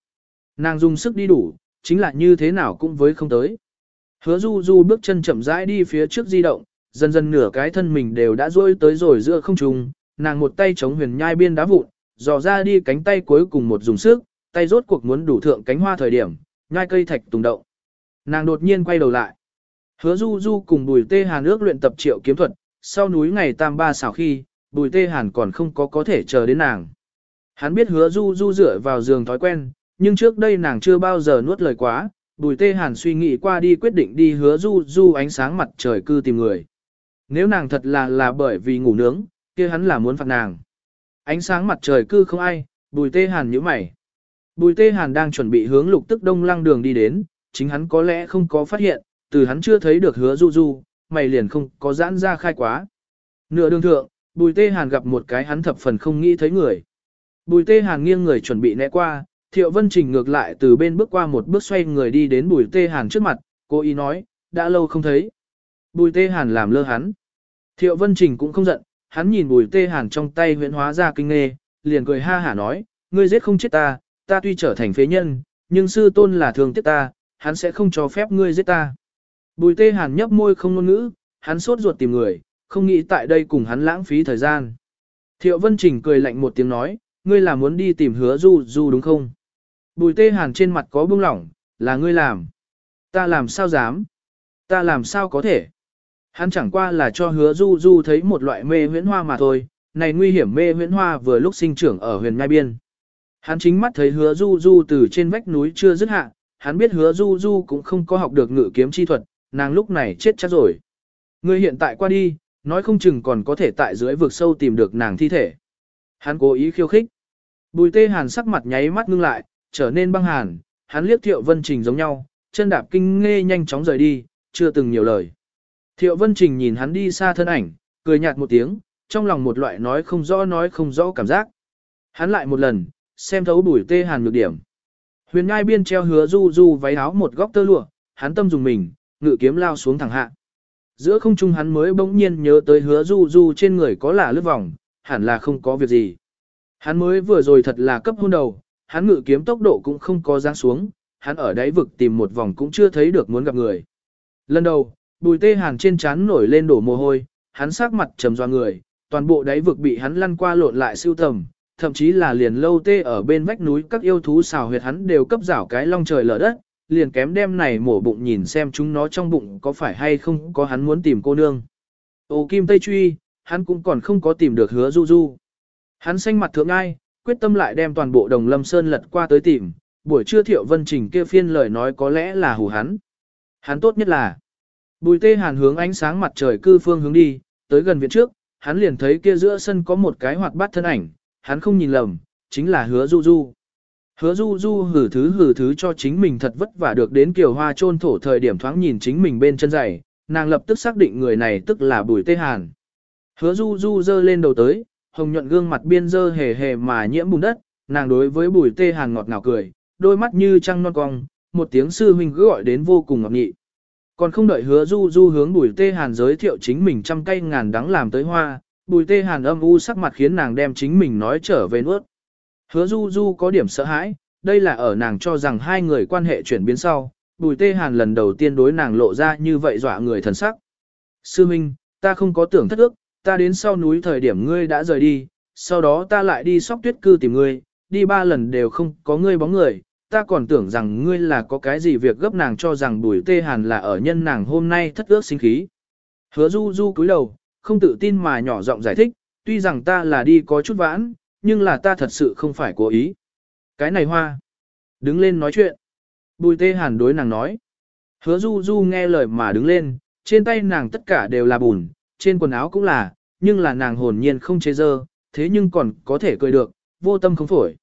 Nàng dùng sức đi đủ, chính là như thế nào cũng với không tới. Hứa du du bước chân chậm rãi đi phía trước di động, dần dần nửa cái thân mình đều đã rôi tới rồi giữa không trung, nàng một tay chống huyền nhai biên đá vụn, dò ra đi cánh tay cuối cùng một dùng sức, tay rốt cuộc muốn đủ thượng cánh hoa thời điểm, nhai cây thạch tùng động. Nàng đột nhiên quay đầu lại. Hứa Du Du cùng Bùi Tê Hàn ước luyện tập triệu kiếm thuật, sau núi ngày tam ba xảo khi, Bùi Tê Hàn còn không có có thể chờ đến nàng. Hắn biết hứa Du Du dựa vào giường thói quen, nhưng trước đây nàng chưa bao giờ nuốt lời quá, Bùi Tê Hàn suy nghĩ qua đi quyết định đi hứa Du Du ánh sáng mặt trời cư tìm người. Nếu nàng thật là là bởi vì ngủ nướng, kia hắn là muốn phạt nàng. Ánh sáng mặt trời cư không ai, Bùi Tê Hàn nhíu mày. Bùi Tê Hàn đang chuẩn bị hướng lục tức đông lăng đường đi đến, chính hắn có lẽ không có phát hiện, từ hắn chưa thấy được hứa du du, mày liền không có giãn ra khai quá. Nửa đường thượng, Bùi Tê Hàn gặp một cái hắn thập phần không nghĩ thấy người. Bùi Tê Hàn nghiêng người chuẩn bị né qua, Thiệu Vân Trình ngược lại từ bên bước qua một bước xoay người đi đến Bùi Tê Hàn trước mặt, cô ý nói, đã lâu không thấy. Bùi Tê Hàn làm lơ hắn. Thiệu Vân Trình cũng không giận, hắn nhìn Bùi Tê Hàn trong tay huyễn hóa ra kinh nghê, liền cười ha hả nói, ngươi giết không chết ta, ta tuy trở thành phế nhân, nhưng sư tôn là thường tiếc ta, hắn sẽ không cho phép ngươi giết ta. Bùi tê hàn nhấp môi không ngôn ngữ, hắn sốt ruột tìm người, không nghĩ tại đây cùng hắn lãng phí thời gian. Thiệu Vân Trình cười lạnh một tiếng nói, ngươi là muốn đi tìm hứa du du đúng không? Bùi tê hàn trên mặt có bưng lỏng, là ngươi làm. Ta làm sao dám? Ta làm sao có thể? Hắn chẳng qua là cho hứa du du thấy một loại mê huyễn hoa mà thôi, này nguy hiểm mê huyễn hoa vừa lúc sinh trưởng ở huyền nhai biên. Hắn chính mắt thấy hứa du du từ trên vách núi chưa dứt hạ, hắn biết hứa du du cũng không có học được ngự kiếm chi thuật, nàng lúc này chết chắc rồi. Người hiện tại qua đi, nói không chừng còn có thể tại dưới vực sâu tìm được nàng thi thể. Hắn cố ý khiêu khích. Bùi tê hàn sắc mặt nháy mắt ngưng lại, trở nên băng hàn, hắn liếc thiệu vân trình giống nhau, chân đạp kinh nghe nhanh chóng rời đi, chưa từng nhiều lời. Thiệu vân trình nhìn hắn đi xa thân ảnh, cười nhạt một tiếng, trong lòng một loại nói không rõ nói không rõ cảm giác. Hắn lại một lần, xem thấu bùi tê hàn nhược điểm. Huyền ngai biên treo hứa du du váy áo một góc tơ lụa, hắn tâm dùng mình, ngự kiếm lao xuống thẳng hạ. Giữa không trung hắn mới bỗng nhiên nhớ tới hứa du du trên người có là lướt vòng, hẳn là không có việc gì. Hắn mới vừa rồi thật là cấp hôn đầu, hắn ngự kiếm tốc độ cũng không có giáng xuống, hắn ở đáy vực tìm một vòng cũng chưa thấy được muốn gặp người. Lần đầu, bùi tê hàn trên trán nổi lên đổ mồ hôi, hắn sắc mặt trầm doa người, toàn bộ đáy vực bị hắn lăn qua lộn lại siêu tầm, thậm chí là liền lâu tê ở bên vách núi các yêu thú xào huyệt hắn đều cấp rảo cái long trời lở đất, liền kém đem này mổ bụng nhìn xem chúng nó trong bụng có phải hay không có hắn muốn tìm cô nương. Ô kim tây truy, hắn cũng còn không có tìm được hứa du du. Hắn xanh mặt thượng ai, quyết tâm lại đem toàn bộ đồng lâm sơn lật qua tới tìm, buổi trưa thiệu vân trình kia phiên lời nói có lẽ là hù hắn. Hắn tốt nhất là, bùi tê hàn hướng ánh sáng mặt trời cư phương hướng đi, tới gần viện trước, hắn liền thấy kia giữa sân có một cái hoạt bát thân ảnh, hắn không nhìn lầm, chính là hứa du du. Hứa du du hử thứ hử thứ cho chính mình thật vất vả được đến kiều hoa trôn thổ thời điểm thoáng nhìn chính mình bên chân giày, nàng lập tức xác định người này tức là bùi tê hàn. Hứa du du dơ lên đầu tới, hồng nhuận gương mặt biên dơ hề hề mà nhiễm bùn đất, nàng đối với bùi tê hàn ngọt ngào cười, đôi mắt như trăng non cong, một tiếng sư huynh cứ gọi đến vô cùng ngọt nghị. Còn không đợi hứa du du hướng bùi tê hàn giới thiệu chính mình trăm cây ngàn đắng làm tới hoa, bùi tê hàn âm u sắc mặt khiến nàng đem chính mình nói trở về nuốt. Hứa du du có điểm sợ hãi, đây là ở nàng cho rằng hai người quan hệ chuyển biến sau, bùi tê hàn lần đầu tiên đối nàng lộ ra như vậy dọa người thần sắc. Sư Minh, ta không có tưởng thất ước, ta đến sau núi thời điểm ngươi đã rời đi, sau đó ta lại đi sóc tuyết cư tìm ngươi, đi ba lần đều không có ngươi bóng người, ta còn tưởng rằng ngươi là có cái gì việc gấp nàng cho rằng bùi tê hàn là ở nhân nàng hôm nay thất ước sinh khí. Hứa du du cúi đầu, không tự tin mà nhỏ giọng giải thích, tuy rằng ta là đi có chút vãn, nhưng là ta thật sự không phải cố ý. Cái này hoa. Đứng lên nói chuyện. Bùi tê hàn đối nàng nói. Hứa du du nghe lời mà đứng lên, trên tay nàng tất cả đều là bùn, trên quần áo cũng là, nhưng là nàng hồn nhiên không chế dơ, thế nhưng còn có thể cười được, vô tâm không phổi.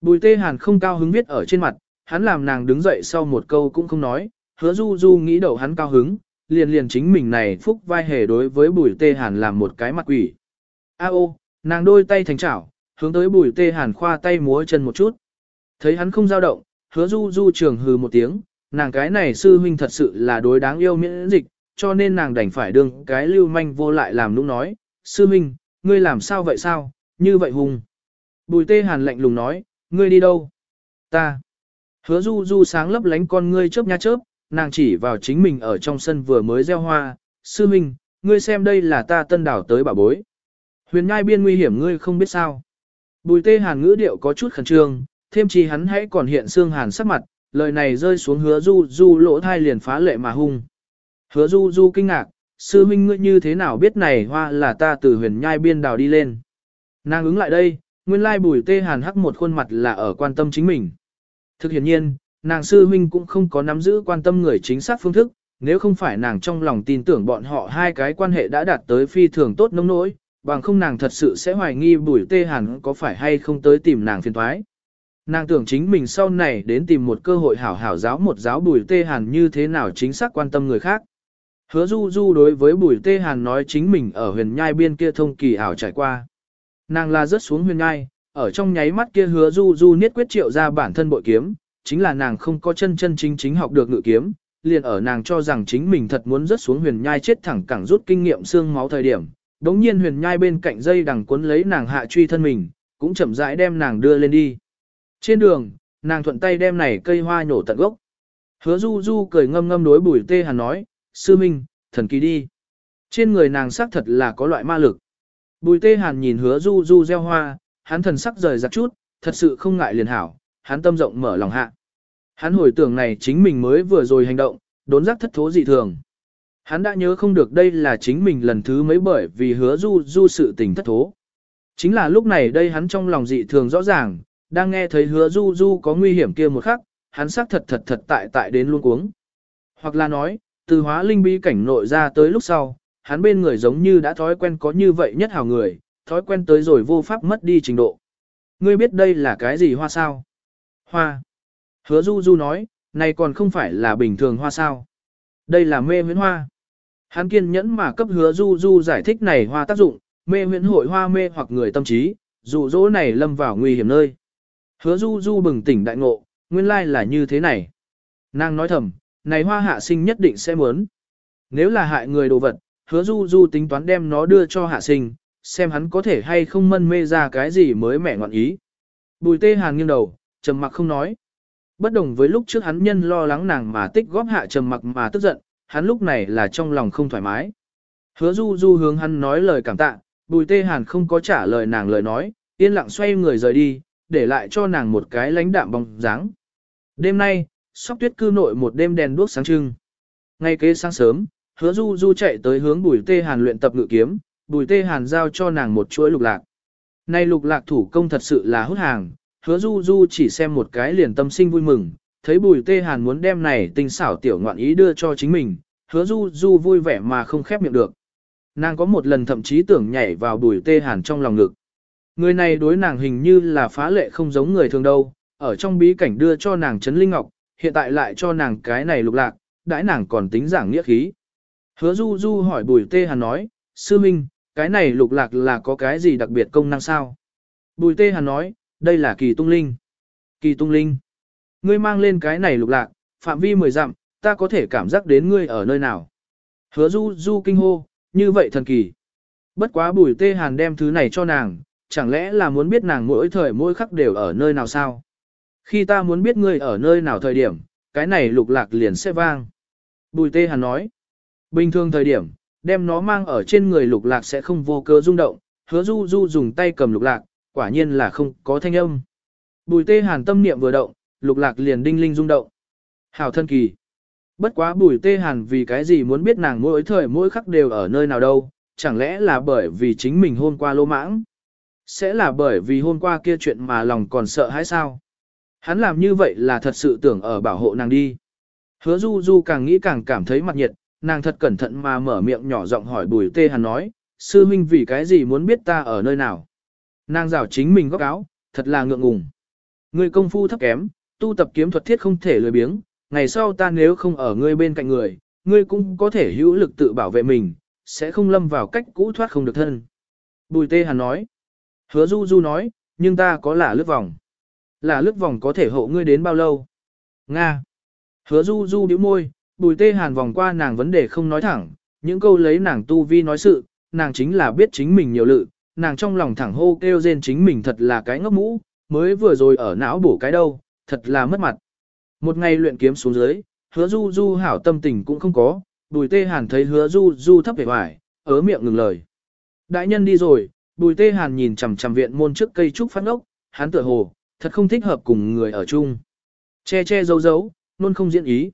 Bùi tê hàn không cao hứng viết ở trên mặt, hắn làm nàng đứng dậy sau một câu cũng không nói, hứa du du nghĩ đầu hắn cao hứng, liền liền chính mình này phúc vai hề đối với bùi tê hàn làm một cái mặt quỷ. A ô, nàng đôi tay thành chảo, hướng tới bùi tê hàn khoa tay múa chân một chút. Thấy hắn không dao động, hứa du du trường hừ một tiếng, nàng cái này sư huynh thật sự là đối đáng yêu miễn dịch, cho nên nàng đành phải đương cái lưu manh vô lại làm nũng nói, sư huynh, ngươi làm sao vậy sao, như vậy hùng. Bùi tê hàn lạnh lùng nói, ngươi đi đâu? Ta. Hứa du du sáng lấp lánh con ngươi chớp nha chớp, nàng chỉ vào chính mình ở trong sân vừa mới gieo hoa, sư Minh, ngươi xem đây là ta tân đảo tới bà bối. Huyền ngai biên nguy hiểm ngươi không biết sao. Bùi tê hàn ngữ điệu có chút khẩn trương, thêm chi hắn hãy còn hiện xương hàn sắc mặt, lời này rơi xuống hứa du du lỗ thai liền phá lệ mà hung. Hứa du du kinh ngạc, sư Minh ngươi như thế nào biết này hoa là ta từ huyền nhai biên đào đi lên. Nàng ứng lại đây, nguyên lai bùi tê hàn hắc một khuôn mặt là ở quan tâm chính mình. Thực hiện nhiên, nàng sư huynh cũng không có nắm giữ quan tâm người chính xác phương thức, nếu không phải nàng trong lòng tin tưởng bọn họ hai cái quan hệ đã đạt tới phi thường tốt nông nỗi, bằng không nàng thật sự sẽ hoài nghi bùi tê hàn có phải hay không tới tìm nàng phiền thoái. Nàng tưởng chính mình sau này đến tìm một cơ hội hảo hảo giáo một giáo bùi tê hàn như thế nào chính xác quan tâm người khác. Hứa du du đối với bùi tê hàn nói chính mình ở huyền nhai biên kia thông kỳ ảo trải qua. Nàng là rớt xuống huyền nhai, ở trong nháy mắt kia hứa du du niết quyết triệu ra bản thân bội kiếm, chính là nàng không có chân chân chính chính học được ngự kiếm, liền ở nàng cho rằng chính mình thật muốn rớt xuống huyền nhai chết thẳng cẳng rút kinh nghiệm xương máu thời điểm. Đống nhiên huyền nhai bên cạnh dây đằng cuốn lấy nàng hạ truy thân mình, cũng chậm rãi đem nàng đưa lên đi. Trên đường, nàng thuận tay đem này cây hoa nhổ tận gốc. Hứa du du cười ngâm ngâm đối bùi tê hàn nói, sư minh, thần kỳ đi. Trên người nàng xác thật là có loại ma lực. Bùi tê hàn nhìn hứa du du gieo hoa, hắn thần sắc rời giặt chút, thật sự không ngại liền hảo, hắn tâm rộng mở lòng hạ. Hắn hồi tưởng này chính mình mới vừa rồi hành động, đốn giác thất thố dị thường. Hắn đã nhớ không được đây là chính mình lần thứ mấy bởi vì hứa du du sự tình thất thố. Chính là lúc này đây hắn trong lòng dị thường rõ ràng, đang nghe thấy hứa du du có nguy hiểm kia một khắc, hắn xác thật thật thật tại tại đến luôn cuống. Hoặc là nói, từ hóa linh bi cảnh nội ra tới lúc sau, hắn bên người giống như đã thói quen có như vậy nhất hào người, thói quen tới rồi vô pháp mất đi trình độ. Ngươi biết đây là cái gì hoa sao? Hoa. Hứa du du nói, này còn không phải là bình thường hoa sao. Đây là mê huyễn hoa. Hắn kiên nhẫn mà cấp hứa du du giải thích này hoa tác dụng, mê huyễn hội hoa mê hoặc người tâm trí, dụ dỗ này lâm vào nguy hiểm nơi. Hứa du du bừng tỉnh đại ngộ, nguyên lai là như thế này. Nàng nói thầm, này hoa hạ sinh nhất định sẽ muốn. Nếu là hại người đồ vật, hứa du du tính toán đem nó đưa cho hạ sinh, xem hắn có thể hay không mân mê ra cái gì mới mẻ ngoạn ý. Bùi tê hàn nghiêng đầu, trầm mặc không nói. Bất đồng với lúc trước hắn nhân lo lắng nàng mà tích góp hạ trầm mặc mà tức giận, hắn lúc này là trong lòng không thoải mái. Hứa du du hướng hắn nói lời cảm tạ, bùi tê hàn không có trả lời nàng lời nói, yên lặng xoay người rời đi, để lại cho nàng một cái lãnh đạm bóng dáng. Đêm nay, sóc tuyết cư nội một đêm đèn đuốc sáng trưng. Ngay kế sáng sớm, hứa du du chạy tới hướng bùi tê hàn luyện tập ngự kiếm, bùi tê hàn giao cho nàng một chuỗi lục lạc. Nay lục lạc thủ công thật sự là hút hàng, hứa du du chỉ xem một cái liền tâm sinh vui mừng, thấy bùi tê hàn muốn đem này tinh xảo tiểu ngoạn ý đưa cho chính mình, hứa du du vui vẻ mà không khép miệng được. Nàng có một lần thậm chí tưởng nhảy vào bùi tê hàn trong lòng ngực. Người này đối nàng hình như là phá lệ không giống người thường đâu, ở trong bí cảnh đưa cho nàng chấn linh ngọc, hiện tại lại cho nàng cái này lục lạc, đãi nàng còn tính giảng nghĩa khí. Hứa du du hỏi bùi tê hàn nói, sư minh, cái này lục lạc là có cái gì đặc biệt công năng sao? Bùi tê hàn nói, đây là kỳ tung linh. Kỳ tung linh. Ngươi mang lên cái này lục lạc, phạm vi mười dặm, ta có thể cảm giác đến ngươi ở nơi nào. Hứa du du kinh hô, như vậy thần kỳ. Bất quá bùi tê hàn đem thứ này cho nàng, chẳng lẽ là muốn biết nàng mỗi thời mỗi khắc đều ở nơi nào sao? Khi ta muốn biết ngươi ở nơi nào thời điểm, cái này lục lạc liền sẽ vang. Bùi tê hàn nói, bình thường thời điểm, đem nó mang ở trên người lục lạc sẽ không vô cơ rung động, hứa du du dùng tay cầm lục lạc, quả nhiên là không có thanh âm. Bùi tê hàn tâm niệm vừa động, lục lạc liền đinh linh rung động. Hảo thân kỳ. Bất quá bùi tê hàn vì cái gì muốn biết nàng mỗi thời mỗi khắc đều ở nơi nào đâu, chẳng lẽ là bởi vì chính mình hôm qua lô mãng. Sẽ là bởi vì hôm qua kia chuyện mà lòng còn sợ hãi sao? Hắn làm như vậy là thật sự tưởng ở bảo hộ nàng đi. Hứa du du càng nghĩ càng cảm thấy mặt nhiệt, nàng thật cẩn thận mà mở miệng nhỏ giọng hỏi bùi tê hàn nói, sư huynh vì cái gì muốn biết ta ở nơi nào. Nàng rảo chính mình góc áo, thật là ngượng ngùng. Người công phu thấp kém, tu tập kiếm thuật thiết không thể lười biếng, ngày sau ta nếu không ở ngươi bên cạnh người, ngươi cũng có thể hữu lực tự bảo vệ mình, sẽ không lâm vào cách cũ thoát không được thân. Bùi tê hàn nói. Hứa du du nói, nhưng ta có là lướt vòng. Là lướt vòng có thể hộ ngươi đến bao lâu? Nga. Hứa du du điếu môi, bùi tê hàn vòng qua nàng vấn đề không nói thẳng, những câu lấy nàng tu vi nói sự, nàng chính là biết chính mình nhiều lự, nàng trong lòng thẳng hô kêu rên chính mình thật là cái ngốc mũ, mới vừa rồi ở não bổ cái đâu, thật là mất mặt. Một ngày luyện kiếm xuống dưới, hứa du du hảo tâm tình cũng không có, bùi tê hàn thấy hứa du du thấp vẻ hoài, ớ miệng ngừng lời. Đại nhân đi rồi, Bùi tê hàn nhìn chằm chằm viện môn trước cây trúc phát ốc, hắn tựa hồ, thật không thích hợp cùng người ở chung. Che che giấu giấu, luôn không diễn ý.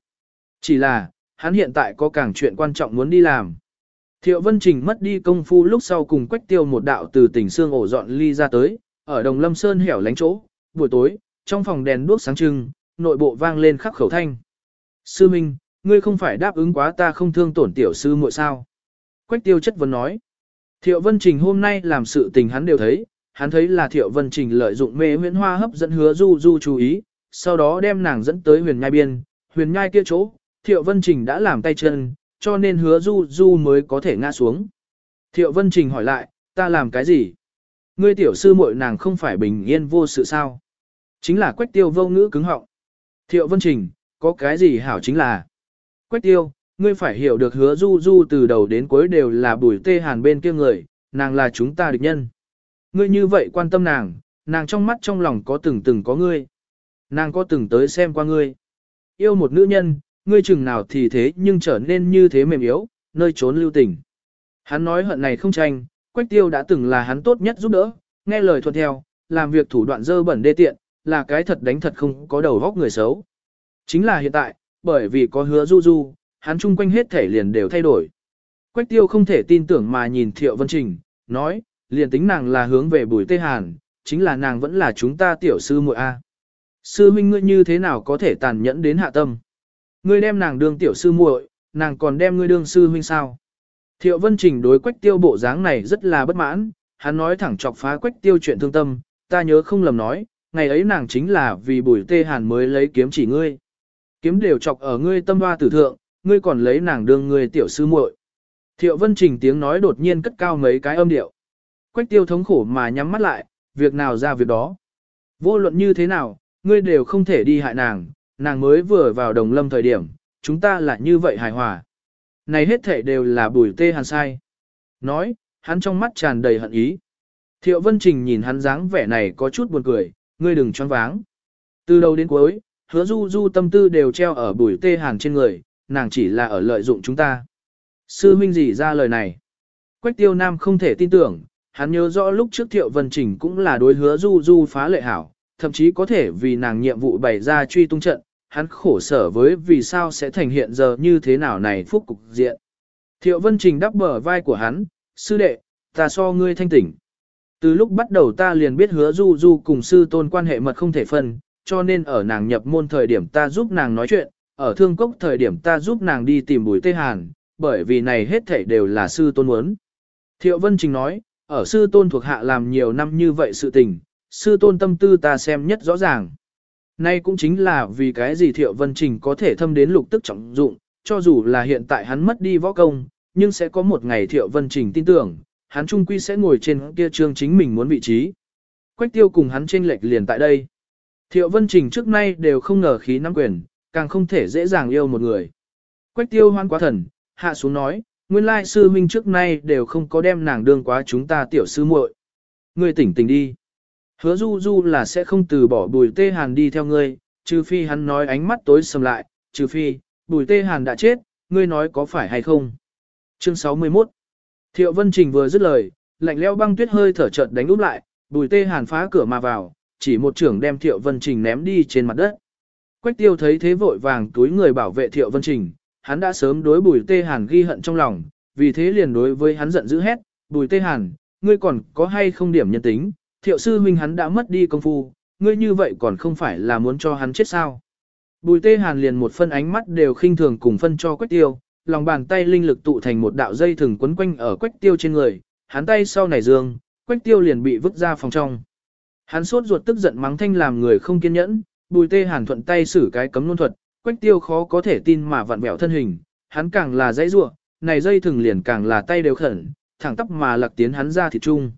Chỉ là, hắn hiện tại có càng chuyện quan trọng muốn đi làm. Thiệu Vân Trình mất đi công phu lúc sau cùng quách tiêu một đạo từ tỉnh xương ổ dọn ly ra tới, ở đồng lâm sơn hẻo lánh chỗ, buổi tối, trong phòng đèn đuốc sáng trưng, nội bộ vang lên khắc khẩu thanh. Sư Minh, ngươi không phải đáp ứng quá ta không thương tổn tiểu sư muội sao? Quách tiêu chất vấn nói. Thiệu Vân Trình hôm nay làm sự tình hắn đều thấy, hắn thấy là Thiệu Vân Trình lợi dụng mê huyễn hoa hấp dẫn hứa du du chú ý, sau đó đem nàng dẫn tới huyền nhai biên, huyền nhai kia chỗ, Thiệu Vân Trình đã làm tay chân, cho nên hứa du du mới có thể ngã xuống. Thiệu Vân Trình hỏi lại, ta làm cái gì? Ngươi tiểu sư muội nàng không phải bình yên vô sự sao? Chính là quách tiêu vô ngữ cứng họng. Thiệu Vân Trình, có cái gì hảo chính là. Quách tiêu, ngươi phải hiểu được hứa du du từ đầu đến cuối đều là bùi tê hàn bên kia người, nàng là chúng ta địch nhân. Ngươi như vậy quan tâm nàng, nàng trong mắt trong lòng có từng từng có ngươi. Nàng có từng tới xem qua ngươi. Yêu một nữ nhân, ngươi chừng nào thì thế nhưng trở nên như thế mềm yếu, nơi trốn lưu tình. Hắn nói hận này không tranh, Quách Tiêu đã từng là hắn tốt nhất giúp đỡ, nghe lời thuận theo, làm việc thủ đoạn dơ bẩn đê tiện, là cái thật đánh thật không có đầu góc người xấu. Chính là hiện tại, bởi vì có hứa du du, hắn chung quanh hết thể liền đều thay đổi. Quách Tiêu không thể tin tưởng mà nhìn Thiệu Vân Trình, nói, liền tính nàng là hướng về bùi tê hàn, chính là nàng vẫn là chúng ta tiểu sư muội A. Sư huynh ngươi như thế nào có thể tàn nhẫn đến hạ tâm? Ngươi đem nàng đương tiểu sư muội, nàng còn đem ngươi đương sư huynh sao? Thiệu Vân Trình đối quách tiêu bộ dáng này rất là bất mãn, hắn nói thẳng chọc phá quách tiêu chuyện thương tâm, ta nhớ không lầm nói, ngày ấy nàng chính là vì bùi tê hàn mới lấy kiếm chỉ ngươi. Kiếm đều chọc ở ngươi tâm hoa tử thượng, ngươi còn lấy nàng đương ngươi tiểu sư muội. Thiệu Vân Trình tiếng nói đột nhiên cất cao mấy cái âm điệu. Quách tiêu thống khổ mà nhắm mắt lại, việc nào ra việc đó. Vô luận như thế nào, ngươi đều không thể đi hại nàng, nàng mới vừa vào đồng lâm thời điểm, chúng ta là như vậy hài hòa. Này hết thể đều là bùi tê hàn sai. Nói, hắn trong mắt tràn đầy hận ý. Thiệu Vân Trình nhìn hắn dáng vẻ này có chút buồn cười, ngươi đừng choáng váng. Từ đầu đến cuối, hứa du du tâm tư đều treo ở bùi tê hàn trên người, nàng chỉ là ở lợi dụng chúng ta. Sư huynh gì ra lời này? Quách tiêu nam không thể tin tưởng, hắn nhớ rõ lúc trước Thiệu Vân Trình cũng là đối hứa du du phá lệ hảo, thậm chí có thể vì nàng nhiệm vụ bày ra truy tung trận, hắn khổ sở với vì sao sẽ thành hiện giờ như thế nào này phúc cục diện. Thiệu Vân Trình đắp bờ vai của hắn, sư đệ, ta so ngươi thanh tỉnh. Từ lúc bắt đầu ta liền biết hứa du du cùng sư tôn quan hệ mật không thể phân, cho nên ở nàng nhập môn thời điểm ta giúp nàng nói chuyện, ở thương cốc thời điểm ta giúp nàng đi tìm bùi tê hàn, bởi vì này hết thảy đều là sư tôn muốn. Thiệu Vân Trình nói, ở sư tôn thuộc hạ làm nhiều năm như vậy sự tình, sư tôn tâm tư ta xem nhất rõ ràng. Nay cũng chính là vì cái gì Thiệu Vân Trình có thể thâm đến lục tức trọng dụng, cho dù là hiện tại hắn mất đi võ công, nhưng sẽ có một ngày Thiệu Vân Trình tin tưởng, hắn trung quy sẽ ngồi trên kia trương chính mình muốn vị trí. Quách tiêu cùng hắn trên lệch liền tại đây. Thiệu Vân Trình trước nay đều không ngờ khí nắm quyền, càng không thể dễ dàng yêu một người. Quách tiêu hoan quá thần, hạ xuống nói, nguyên lai sư minh trước nay đều không có đem nàng đương quá chúng ta tiểu sư muội. Ngươi tỉnh tỉnh đi. Hứa du du là sẽ không từ bỏ bùi tê hàn đi theo ngươi, trừ phi hắn nói ánh mắt tối sầm lại, trừ phi, bùi tê hàn đã chết, ngươi nói có phải hay không. Chương 61 Thiệu Vân Trình vừa dứt lời, lạnh leo băng tuyết hơi thở chợt đánh úp lại, bùi tê hàn phá cửa mà vào, chỉ một trưởng đem Thiệu Vân Trình ném đi trên mặt đất. Quách tiêu thấy thế vội vàng túi người bảo vệ Thiệu Vân Trình, hắn đã sớm đối bùi tê hàn ghi hận trong lòng, vì thế liền đối với hắn giận dữ hét, bùi tê hàn, ngươi còn có hay không điểm nhân tính, thiệu sư huynh hắn đã mất đi công phu, ngươi như vậy còn không phải là muốn cho hắn chết sao. Bùi tê hàn liền một phân ánh mắt đều khinh thường cùng phân cho quách tiêu, lòng bàn tay linh lực tụ thành một đạo dây thừng quấn quanh ở quách tiêu trên người, hắn tay sau này dương, quách tiêu liền bị vứt ra phòng trong. Hắn sốt ruột tức giận mắng thanh làm người không kiên nhẫn, bùi tê hàn thuận tay xử cái cấm luân thuật, quách tiêu khó có thể tin mà vặn vẹo thân hình, hắn càng là dãy rua, này dây thừng liền càng là tay đều khẩn, thẳng tắp mà lặc tiến hắn ra thịt trung.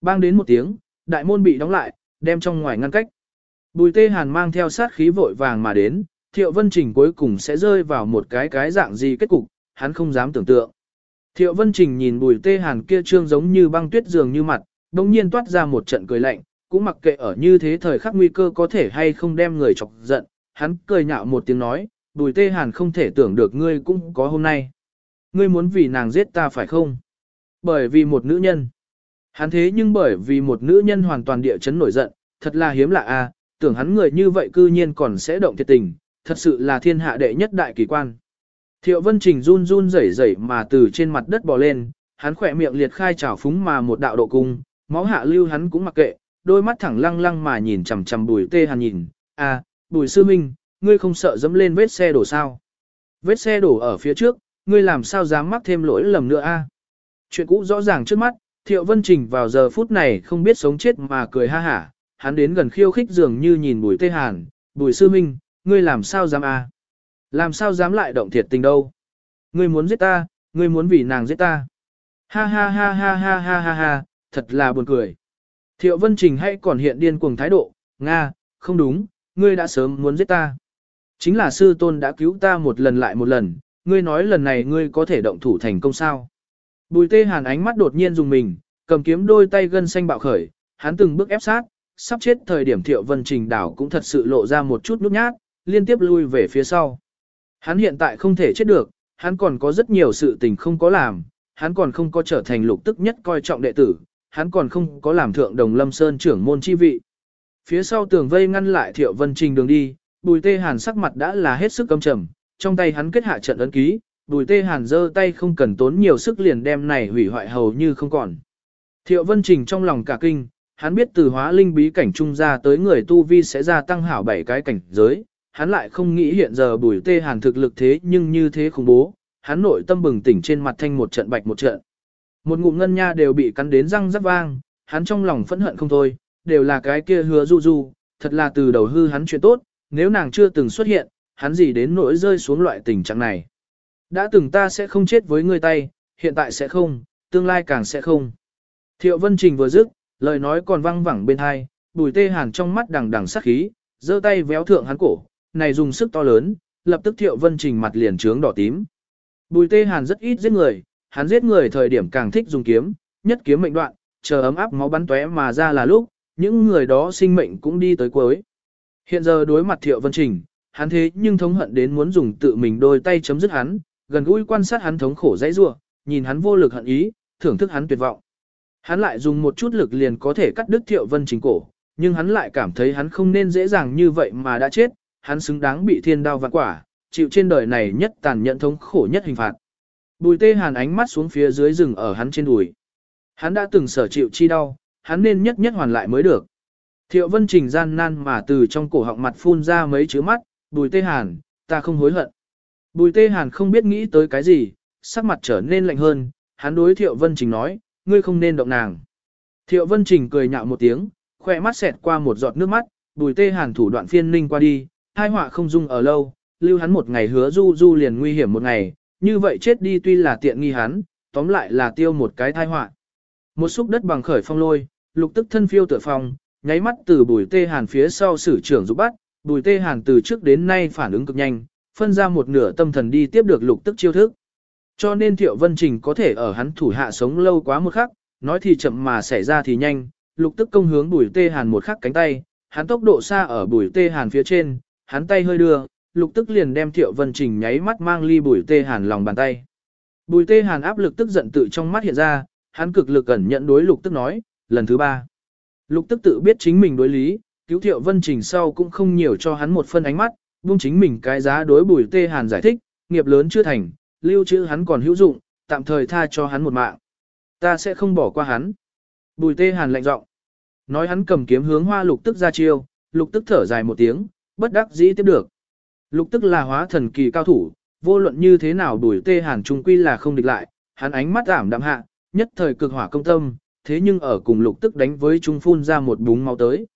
Bang đến một tiếng, đại môn bị đóng lại, đem trong ngoài ngăn cách. Bùi tê hàn mang theo sát khí vội vàng mà đến, thiệu vân trình cuối cùng sẽ rơi vào một cái cái dạng gì kết cục, hắn không dám tưởng tượng. Thiệu vân trình nhìn bùi tê hàn kia trương giống như băng tuyết dường như mặt, đồng nhiên toát ra một trận cười lạnh, cũng mặc kệ ở như thế thời khắc nguy cơ có thể hay không đem người chọc giận, hắn cười nhạo một tiếng nói, bùi tê hàn không thể tưởng được ngươi cũng có hôm nay. Ngươi muốn vì nàng giết ta phải không? Bởi vì một nữ nhân. Hắn thế nhưng bởi vì một nữ nhân hoàn toàn địa chấn nổi giận, thật là hiếm lạ a, à, tưởng hắn người như vậy cư nhiên còn sẽ động thiệt tình, thật sự là thiên hạ đệ nhất đại kỳ quan. Thiệu Vân Trình run run rẩy rẩy mà từ trên mặt đất bò lên, hắn khỏe miệng liệt khai trào phúng mà một đạo độ cung, máu hạ lưu hắn cũng mặc kệ, đôi mắt thẳng lăng lăng mà nhìn chằm chằm bùi tê hàn nhìn, à, bùi sư minh, ngươi không sợ dẫm lên vết xe đổ sao. Vết xe đổ ở phía trước, ngươi làm sao dám mắc thêm lỗi lầm nữa a? Chuyện cũ rõ ràng trước mắt, Thiệu Vân Trình vào giờ phút này không biết sống chết mà cười ha hả, hắn đến gần khiêu khích dường như nhìn bùi tê hàn, bùi sư minh, ngươi làm sao dám a? Làm sao dám lại động thiệt tình đâu? Ngươi muốn giết ta, ngươi muốn vì nàng giết ta. Ha ha ha ha ha ha ha ha, thật là buồn cười. Thiệu Vân Trình hay còn hiện điên cuồng thái độ, Nga, không đúng, ngươi đã sớm muốn giết ta. Chính là sư tôn đã cứu ta một lần lại một lần, ngươi nói lần này ngươi có thể động thủ thành công sao. Bùi tê hàn ánh mắt đột nhiên dùng mình, cầm kiếm đôi tay gân xanh bạo khởi, hắn từng bước ép sát, sắp chết thời điểm Thiệu Vân Trình đảo cũng thật sự lộ ra một chút nút nhát, liên tiếp lui về phía sau. Hắn hiện tại không thể chết được, hắn còn có rất nhiều sự tình không có làm, hắn còn không có trở thành lục tức nhất coi trọng đệ tử, hắn còn không có làm thượng đồng lâm sơn trưởng môn chi vị. Phía sau tường vây ngăn lại Thiệu Vân Trình đường đi, Bùi Tê Hàn sắc mặt đã là hết sức căm trầm, trong tay hắn kết hạ trận ấn ký, Bùi Tê Hàn giơ tay không cần tốn nhiều sức liền đem này hủy hoại hầu như không còn. Thiệu Vân Trình trong lòng cả kinh, hắn biết từ hóa linh bí cảnh trung ra tới người tu vi sẽ gia tăng hảo bảy cái cảnh giới, hắn lại không nghĩ hiện giờ Bùi Tê Hàn thực lực thế nhưng như thế khủng bố, hắn nội tâm bừng tỉnh trên mặt thanh một trận bạch một trận. Một ngụm ngân nha đều bị cắn đến răng rắc vang, hắn trong lòng phẫn hận không thôi, đều là cái kia hứa du du, thật là từ đầu hư hắn chuyện tốt, nếu nàng chưa từng xuất hiện, hắn gì đến nỗi rơi xuống loại tình trạng này. Đã từng ta sẽ không chết với người tay, hiện tại sẽ không, tương lai càng sẽ không. Thiệu Vân Trình vừa dứt, lời nói còn văng vẳng bên hai, bùi tê hàn trong mắt đằng đằng sắc khí, giơ tay véo thượng hắn cổ, này dùng sức to lớn, lập tức Thiệu Vân Trình mặt liền trướng đỏ tím. Bùi tê hàn rất ít giết người, hắn giết người thời điểm càng thích dùng kiếm, nhất kiếm mệnh đoạn, chờ ấm áp máu bắn tóe mà ra là lúc, những người đó sinh mệnh cũng đi tới cuối. Hiện giờ đối mặt Thiệu Vân Trình, hắn thế nhưng thống hận đến muốn dùng tự mình đôi tay chấm dứt hắn, gần gũi quan sát hắn thống khổ dãy rủa, nhìn hắn vô lực hận ý, thưởng thức hắn tuyệt vọng. Hắn lại dùng một chút lực liền có thể cắt đứt Thiệu Vân chính cổ, nhưng hắn lại cảm thấy hắn không nên dễ dàng như vậy mà đã chết, hắn xứng đáng bị thiên đao vạn quả, chịu trên đời này nhất tàn nhẫn thống khổ nhất hình phạt. Bùi tê hàn ánh mắt xuống phía dưới rừng ở hắn trên đùi. Hắn đã từng sở chịu chi đau, hắn nên nhất nhất hoàn lại mới được. Thiệu vân trình gian nan mà từ trong cổ họng mặt phun ra mấy chữ mắt, bùi tê hàn, ta không hối hận. Bùi tê hàn không biết nghĩ tới cái gì, sắc mặt trở nên lạnh hơn, hắn đối thiệu vân trình nói, ngươi không nên động nàng. Thiệu vân trình cười nhạo một tiếng, khỏe mắt xẹt qua một giọt nước mắt, bùi tê hàn thủ đoạn phiên ninh qua đi, hai họa không dung ở lâu, lưu hắn một ngày hứa du du liền nguy hiểm một ngày, như vậy chết đi tuy là tiện nghi hắn, tóm lại là tiêu một cái thai họa. Một xúc đất bằng khởi phong lôi, lục tức thân phiêu tựa phong, nháy mắt từ bùi tê hàn phía sau sử trưởng giúp bắt, bùi tê hàn từ trước đến nay phản ứng cực nhanh, phân ra một nửa tâm thần đi tiếp được lục tức chiêu thức. Cho nên Thiệu Vân Trình có thể ở hắn thủ hạ sống lâu quá một khắc, nói thì chậm mà xảy ra thì nhanh, lục tức công hướng bùi tê hàn một khắc cánh tay, hắn tốc độ xa ở bùi tê hàn phía trên, hắn tay hơi đưa, lục tức liền đem Thiệu Vân Trình nháy mắt mang ly bùi tê hàn lòng bàn tay. Bùi tê hàn áp lực tức giận tự trong mắt hiện ra, hắn cực lực ẩn nhận đối lục tức nói, lần thứ ba. Lục tức tự biết chính mình đối lý, cứu Thiệu Vân Trình sau cũng không nhiều cho hắn một phân ánh mắt, buông chính mình cái giá đối bùi tê hàn giải thích, nghiệp lớn chưa thành, lưu trữ hắn còn hữu dụng, tạm thời tha cho hắn một mạng. Ta sẽ không bỏ qua hắn. Bùi tê hàn lạnh giọng Nói hắn cầm kiếm hướng hoa lục tức ra chiêu, lục tức thở dài một tiếng, bất đắc dĩ tiếp được. Lục tức là hóa thần kỳ cao thủ, vô luận như thế nào bùi tê hàn trung quy là không địch lại, hắn ánh mắt ảm đạm hạ, nhất thời cực hỏa công tâm, thế nhưng ở cùng lục tức đánh với trung phun ra một búng máu tới.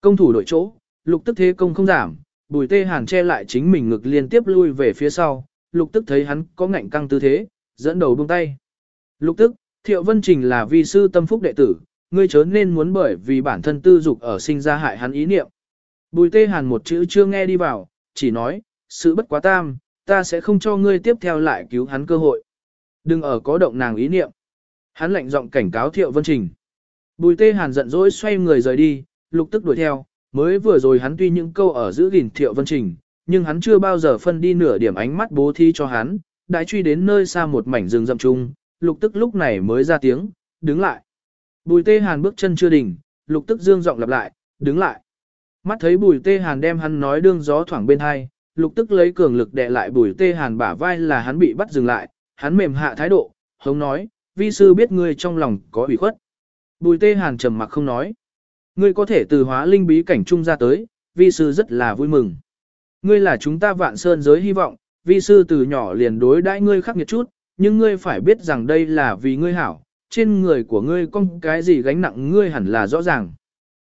Công thủ đổi chỗ, lục tức thế công không giảm, bùi tê hàn che lại chính mình ngực liên tiếp lui về phía sau, lục tức thấy hắn có ngạnh căng tư thế, dẫn đầu buông tay. Lục tức, thiệu vân trình là vi sư tâm phúc đệ tử, ngươi chớ nên muốn bởi vì bản thân tư dục ở sinh ra hại hắn ý niệm. Bùi tê hàn một chữ chưa nghe đi vào, chỉ nói, sự bất quá tam, ta sẽ không cho ngươi tiếp theo lại cứu hắn cơ hội. Đừng ở có động nàng ý niệm. Hắn lạnh giọng cảnh cáo Thiệu Vân Trình. Bùi tê hàn giận dỗi xoay người rời đi, lục tức đuổi theo, mới vừa rồi hắn tuy những câu ở giữ gìn Thiệu Vân Trình, nhưng hắn chưa bao giờ phân đi nửa điểm ánh mắt bố thí cho hắn, đại truy đến nơi xa một mảnh rừng rậm trung, lục tức lúc này mới ra tiếng, đứng lại. Bùi tê hàn bước chân chưa đỉnh, lục tức dương giọng lặp lại, đứng lại. Mắt thấy bùi tê hàn đem hắn nói đương gió thoảng bên hai, lục tức lấy cường lực đè lại bùi tê hàn bả vai là hắn bị bắt dừng lại, hắn mềm hạ thái độ, hống nói, vi sư biết ngươi trong lòng có ủy khuất. Bùi tê hàn trầm mặc không nói. Ngươi có thể từ hóa linh bí cảnh trung ra tới, vi sư rất là vui mừng. Ngươi là chúng ta vạn sơn giới hy vọng, vi sư từ nhỏ liền đối đãi ngươi khắc nghiệt chút, nhưng ngươi phải biết rằng đây là vì ngươi hảo, trên người của ngươi có cái gì gánh nặng ngươi hẳn là rõ ràng.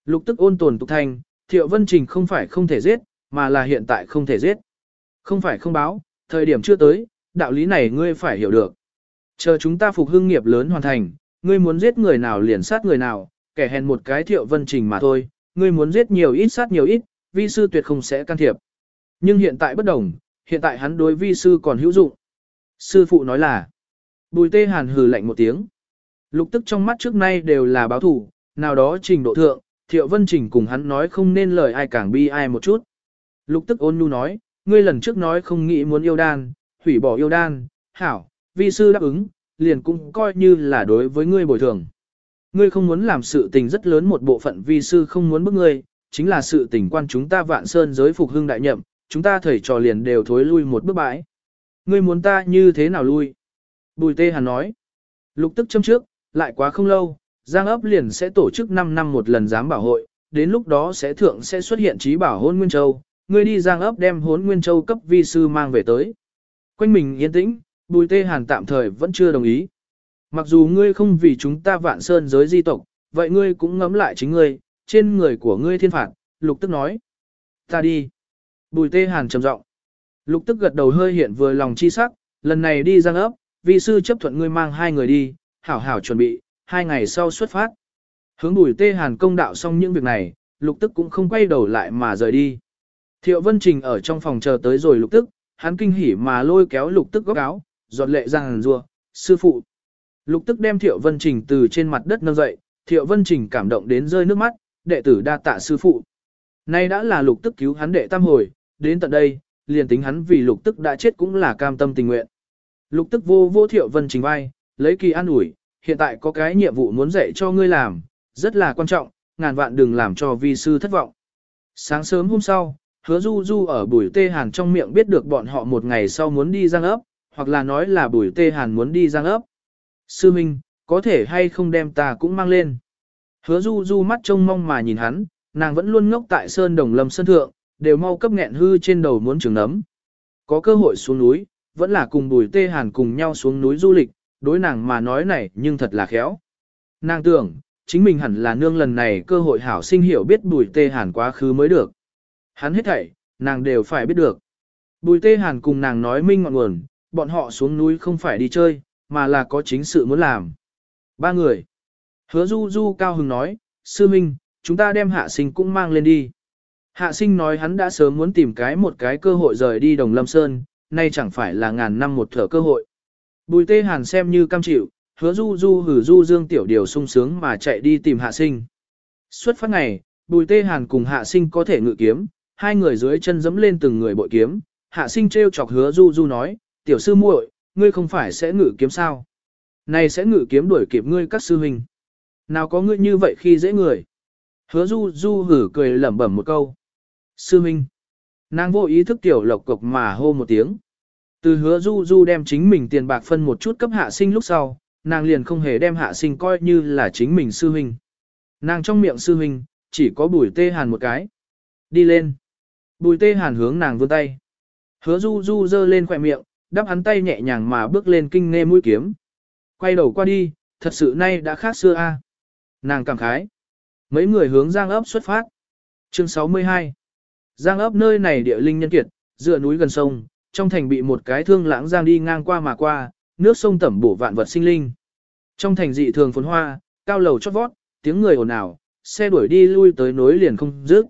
Lục tức ôn tồn tục thanh, thiệu vân trình không phải không thể giết, mà là hiện tại không thể giết. Không phải không báo, thời điểm chưa tới, đạo lý này ngươi phải hiểu được. Chờ chúng ta phục hưng nghiệp lớn hoàn thành, ngươi muốn giết người nào liền sát người nào, kẻ hèn một cái thiệu vân trình mà thôi, ngươi muốn giết nhiều ít sát nhiều ít, vi sư tuyệt không sẽ can thiệp. Nhưng hiện tại bất đồng, hiện tại hắn đối vi sư còn hữu dụng. Sư phụ nói là, bùi tê hàn hừ lạnh một tiếng. Lục tức trong mắt trước nay đều là báo thủ, nào đó trình độ thượng, thiệu vân trình cùng hắn nói không nên lời ai càng bi ai một chút. Lục tức ôn nhu nói, ngươi lần trước nói không nghĩ muốn yêu đan, hủy bỏ yêu đan, hảo, vi sư đáp ứng, liền cũng coi như là đối với ngươi bồi thường. Ngươi không muốn làm sự tình rất lớn một bộ phận vi sư không muốn bức ngươi, chính là sự tình quan chúng ta vạn sơn giới phục hưng đại nhậm, chúng ta thầy trò liền đều thối lui một bước bãi. Ngươi muốn ta như thế nào lui? Bùi tê hàn nói. Lục tức châm trước, lại quá không lâu, Giang ấp liền sẽ tổ chức 5 năm một lần giám bảo hội, đến lúc đó sẽ thượng sẽ xuất hiện trí bảo hôn Nguyên Châu, ngươi đi Giang ấp đem hốn Nguyên Châu cấp vi sư mang về tới. Quanh mình yên tĩnh, bùi tê hàn tạm thời vẫn chưa đồng ý. Mặc dù ngươi không vì chúng ta vạn sơn giới di tộc, vậy ngươi cũng ngẫm lại chính ngươi, trên người của ngươi thiên phạt, lục tức nói. Ta đi. Bùi tê hàn trầm giọng. Lục tức gật đầu hơi hiện vừa lòng chi sắc, lần này đi Giang ấp, vị sư chấp thuận ngươi mang hai người đi, hảo hảo chuẩn bị, hai ngày sau xuất phát. Hướng bùi tê hàn công đạo xong những việc này, lục tức cũng không quay đầu lại mà rời đi. Thiệu Vân Trình ở trong phòng chờ tới rồi lục tức, hắn kinh hỉ mà lôi kéo lục tức góc áo, giọt lệ răng rùa, sư phụ. Lục tức đem Thiệu Vân Trình từ trên mặt đất nâng dậy, Thiệu Vân Trình cảm động đến rơi nước mắt, đệ tử đa tạ sư phụ. Nay đã là lục tức cứu hắn đệ tam hồi, đến tận đây, liền tính hắn vì lục tức đã chết cũng là cam tâm tình nguyện. Lục tức vô vô Thiệu Vân Trình vai, lấy kỳ an ủi, hiện tại có cái nhiệm vụ muốn dạy cho ngươi làm, rất là quan trọng, ngàn vạn đừng làm cho vi sư thất vọng. Sáng sớm hôm sau, hứa du du ở bùi tê hàn trong miệng biết được bọn họ một ngày sau muốn đi giang ấp, hoặc là nói là bùi tê hàn muốn đi giang ấp. Sư Minh, có thể hay không đem ta cũng mang lên. Hứa du du mắt trông mong mà nhìn hắn, nàng vẫn luôn ngốc tại sơn đồng lâm sơn thượng, đều mau cấp nghẹn hư trên đầu muốn trường nấm. Có cơ hội xuống núi, vẫn là cùng bùi tê hàn cùng nhau xuống núi du lịch, đối nàng mà nói này nhưng thật là khéo. Nàng tưởng, chính mình hẳn là nương lần này cơ hội hảo sinh hiểu biết bùi tê hàn quá khứ mới được. Hắn hết thảy, nàng đều phải biết được. Bùi tê hàn cùng nàng nói minh ngọn nguồn, bọn họ xuống núi không phải đi chơi, mà là có chính sự muốn làm. Ba người. Hứa du du cao hứng nói, sư minh, chúng ta đem hạ sinh cũng mang lên đi. Hạ sinh nói hắn đã sớm muốn tìm cái một cái cơ hội rời đi đồng lâm sơn, nay chẳng phải là ngàn năm một thở cơ hội. Bùi tê hàn xem như cam chịu, hứa du du hử du dương tiểu điều sung sướng mà chạy đi tìm hạ sinh. Xuất phát ngày, bùi tê hàn cùng hạ sinh có thể ngự kiếm, hai người dưới chân dẫm lên từng người bội kiếm, hạ sinh treo chọc hứa du du nói, tiểu sư muội, ngươi không phải sẽ ngự kiếm sao? Này sẽ ngự kiếm đuổi kịp ngươi các sư huynh. Nào có ngươi như vậy khi dễ người? Hứa du du hử cười lẩm bẩm một câu. Sư huynh. Nàng vô ý thức tiểu lộc cục mà hô một tiếng. Từ hứa du du đem chính mình tiền bạc phân một chút cấp hạ sinh lúc sau, nàng liền không hề đem hạ sinh coi như là chính mình sư huynh. Nàng trong miệng sư huynh, chỉ có bùi tê hàn một cái. Đi lên. Bùi tê hàn hướng nàng vươn tay. Hứa du du dơ lên khỏe miệng, đắp hắn tay nhẹ nhàng mà bước lên kinh nghe mũi kiếm. Quay đầu qua đi, thật sự nay đã khác xưa a. Nàng cảm khái. Mấy người hướng Giang ấp xuất phát. Chương 62 Giang ấp nơi này địa linh nhân kiệt, dựa núi gần sông, trong thành bị một cái thương lãng giang đi ngang qua mà qua, nước sông tẩm bổ vạn vật sinh linh. Trong thành dị thường phồn hoa, cao lầu chót vót, tiếng người ồn ào, xe đuổi đi lui tới nối liền không dứt.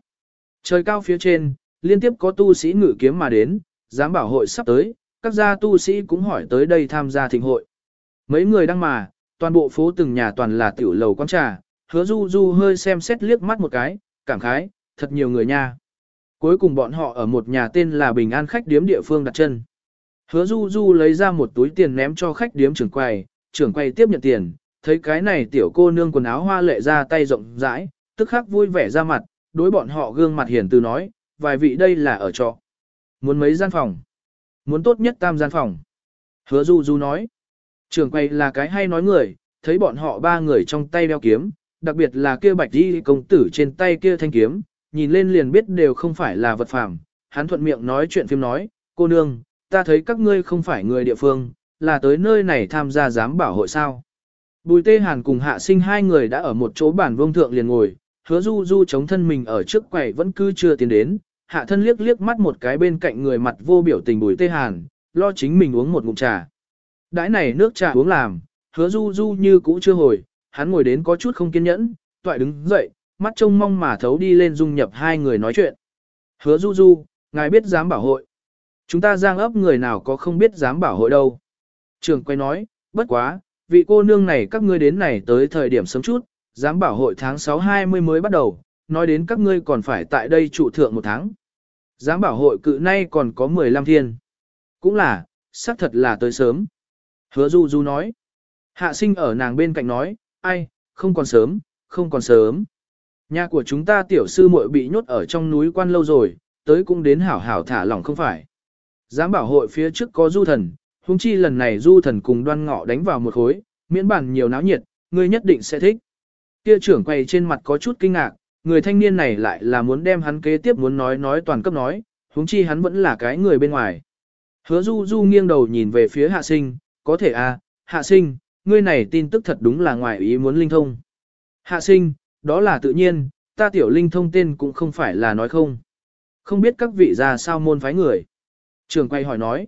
Trời cao phía trên, liên tiếp có tu sĩ ngự kiếm mà đến, dám bảo hội sắp tới, các gia tu sĩ cũng hỏi tới đây tham gia thịnh hội. Mấy người đang mà, toàn bộ phố từng nhà toàn là tiểu lầu quán trà, hứa du du hơi xem xét liếc mắt một cái, cảm khái, thật nhiều người nha. Cuối cùng bọn họ ở một nhà tên là Bình An khách điếm địa phương đặt chân. Hứa du du lấy ra một túi tiền ném cho khách điếm trưởng quầy, trưởng quầy tiếp nhận tiền, thấy cái này tiểu cô nương quần áo hoa lệ ra tay rộng rãi, tức khắc vui vẻ ra mặt, đối bọn họ gương mặt hiền từ nói, vài vị đây là ở trọ. Muốn mấy gian phòng? Muốn tốt nhất tam gian phòng. Hứa du du nói, trưởng quầy là cái hay nói người, thấy bọn họ ba người trong tay đeo kiếm, đặc biệt là kia bạch đi công tử trên tay kia thanh kiếm, nhìn lên liền biết đều không phải là vật phàm. Hắn thuận miệng nói chuyện phim nói, cô nương, ta thấy các ngươi không phải người địa phương, là tới nơi này tham gia giám bảo hội sao. Bùi tê hàn cùng hạ sinh hai người đã ở một chỗ bản vông thượng liền ngồi, hứa du du chống thân mình ở trước quầy vẫn cứ chưa tiến đến, hạ thân liếc liếc mắt một cái bên cạnh người mặt vô biểu tình bùi tê hàn, lo chính mình uống một ngụm trà. Đãi này nước trà uống làm, hứa du du như cũ chưa hồi, hắn ngồi đến có chút không kiên nhẫn, toại đứng dậy, mắt trông mong mà thấu đi lên dung nhập hai người nói chuyện. Hứa du du, ngài biết dám bảo hội. Chúng ta giang ấp người nào có không biết dám bảo hội đâu. Trường quay nói, bất quá, vị cô nương này các ngươi đến này tới thời điểm sớm chút, dám bảo hội tháng 6-20 mới bắt đầu, nói đến các ngươi còn phải tại đây trụ thượng một tháng. Giám bảo hội cự nay còn có 15 thiên. Cũng là, xác thật là tới sớm. Hứa Du Du nói. Hạ sinh ở nàng bên cạnh nói, ai, không còn sớm, không còn sớm. Nhà của chúng ta tiểu sư muội bị nhốt ở trong núi quan lâu rồi, tới cũng đến hảo hảo thả lỏng không phải. Giám bảo hội phía trước có du thần, huống chi lần này du thần cùng đoan ngọ đánh vào một khối, miễn bản nhiều náo nhiệt, ngươi nhất định sẽ thích. Kia trưởng quay trên mặt có chút kinh ngạc, người thanh niên này lại là muốn đem hắn kế tiếp muốn nói nói toàn cấp nói, huống chi hắn vẫn là cái người bên ngoài. Hứa du du nghiêng đầu nhìn về phía hạ sinh, có thể à, hạ sinh, ngươi này tin tức thật đúng là ngoài ý muốn linh thông. Hạ sinh, đó là tự nhiên, ta tiểu linh thông tên cũng không phải là nói không. Không biết các vị ra sao môn phái người. Trường quay hỏi nói.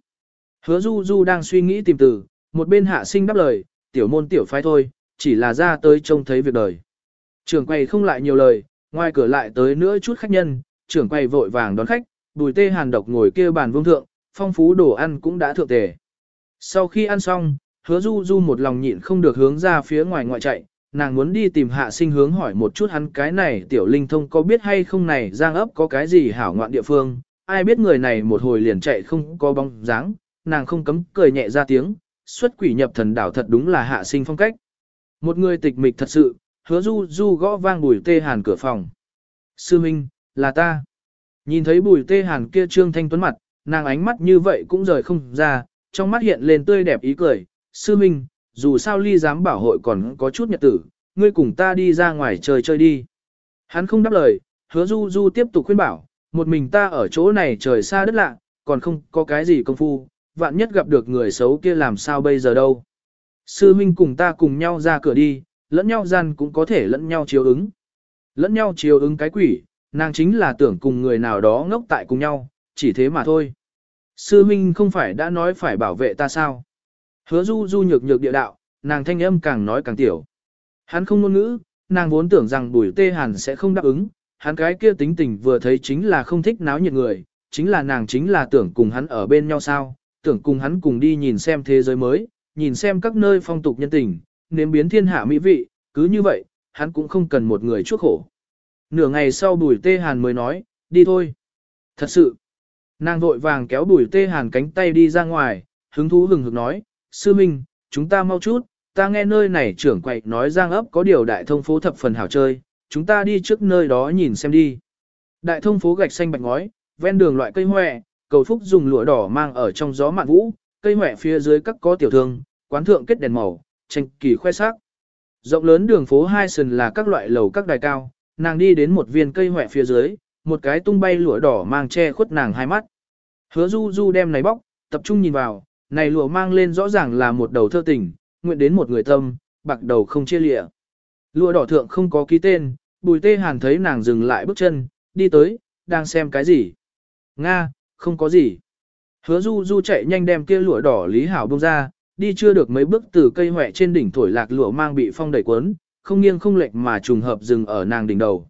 Hứa du du đang suy nghĩ tìm từ, một bên hạ sinh đáp lời, tiểu môn tiểu phái thôi, chỉ là ra tới trông thấy việc đời. Trường quay không lại nhiều lời, ngoài cửa lại tới nữa chút khách nhân, trưởng quay vội vàng đón khách, bùi tê hàn độc ngồi kia bàn vương thượng, phong phú đồ ăn cũng đã thượng tề. Sau khi ăn xong, hứa du du một lòng nhịn không được hướng ra phía ngoài ngoại chạy, nàng muốn đi tìm hạ sinh hướng hỏi một chút hắn cái này tiểu linh thông có biết hay không này giang ấp có cái gì hảo ngoạn địa phương, ai biết người này một hồi liền chạy không có bóng dáng, nàng không cấm cười nhẹ ra tiếng, xuất quỷ nhập thần đảo thật đúng là hạ sinh phong cách. Một người tịch mịch thật sự, hứa du du gõ vang bùi tê hàn cửa phòng. Sư Minh, là ta. Nhìn thấy bùi tê hàn kia trương thanh tuấn mặt, nàng ánh mắt như vậy cũng rời không ra, trong mắt hiện lên tươi đẹp ý cười. Sư Minh, dù sao ly dám bảo hội còn có chút nhật tử, ngươi cùng ta đi ra ngoài chơi chơi đi. Hắn không đáp lời, hứa du du tiếp tục khuyên bảo, một mình ta ở chỗ này trời xa đất lạ, còn không có cái gì công phu, vạn nhất gặp được người xấu kia làm sao bây giờ đâu. Sư Minh cùng ta cùng nhau ra cửa đi, lẫn nhau gian cũng có thể lẫn nhau chiếu ứng. Lẫn nhau chiếu ứng cái quỷ, nàng chính là tưởng cùng người nào đó ngốc tại cùng nhau, chỉ thế mà thôi. Sư Minh không phải đã nói phải bảo vệ ta sao? Hứa du du nhược nhược địa đạo, nàng thanh âm càng nói càng tiểu. Hắn không ngôn ngữ, nàng vốn tưởng rằng bùi tê hàn sẽ không đáp ứng, hắn cái kia tính tình vừa thấy chính là không thích náo nhiệt người, chính là nàng chính là tưởng cùng hắn ở bên nhau sao, tưởng cùng hắn cùng đi nhìn xem thế giới mới, nhìn xem các nơi phong tục nhân tình, nếm biến thiên hạ mỹ vị, cứ như vậy, hắn cũng không cần một người chuốc khổ. Nửa ngày sau bùi tê hàn mới nói, đi thôi. Thật sự, nàng vội vàng kéo bùi tê hàn cánh tay đi ra ngoài, hứng thú hừng hực nói, sư minh, chúng ta mau chút, ta nghe nơi này trưởng quậy nói giang ấp có điều đại thông phố thập phần hảo chơi, chúng ta đi trước nơi đó nhìn xem đi. Đại thông phố gạch xanh bạch ngói, ven đường loại cây hoè, cầu phúc dùng lụa đỏ mang ở trong gió mạn vũ, cây hoè phía dưới các có tiểu thương, quán thượng kết đèn màu, tranh kỳ khoe sắc. Rộng lớn đường phố hai sườn là các loại lầu các đài cao, nàng đi đến một viên cây hoẹ phía dưới, một cái tung bay lụa đỏ mang che khuất nàng hai mắt. Hứa du du đem này bóc, tập trung nhìn vào, này lụa mang lên rõ ràng là một đầu thơ tình, nguyện đến một người tâm, bạc đầu không chia lịa. Lụa đỏ thượng không có ký tên, bùi tê hàn thấy nàng dừng lại bước chân, đi tới, đang xem cái gì. Nga, không có gì. Hứa du du chạy nhanh đem kia lụa đỏ lý hảo bông ra, đi chưa được mấy bước từ cây hoẹ trên đỉnh thổi lạc lụa mang bị phong đẩy cuốn, không nghiêng không lệch mà trùng hợp dừng ở nàng đỉnh đầu.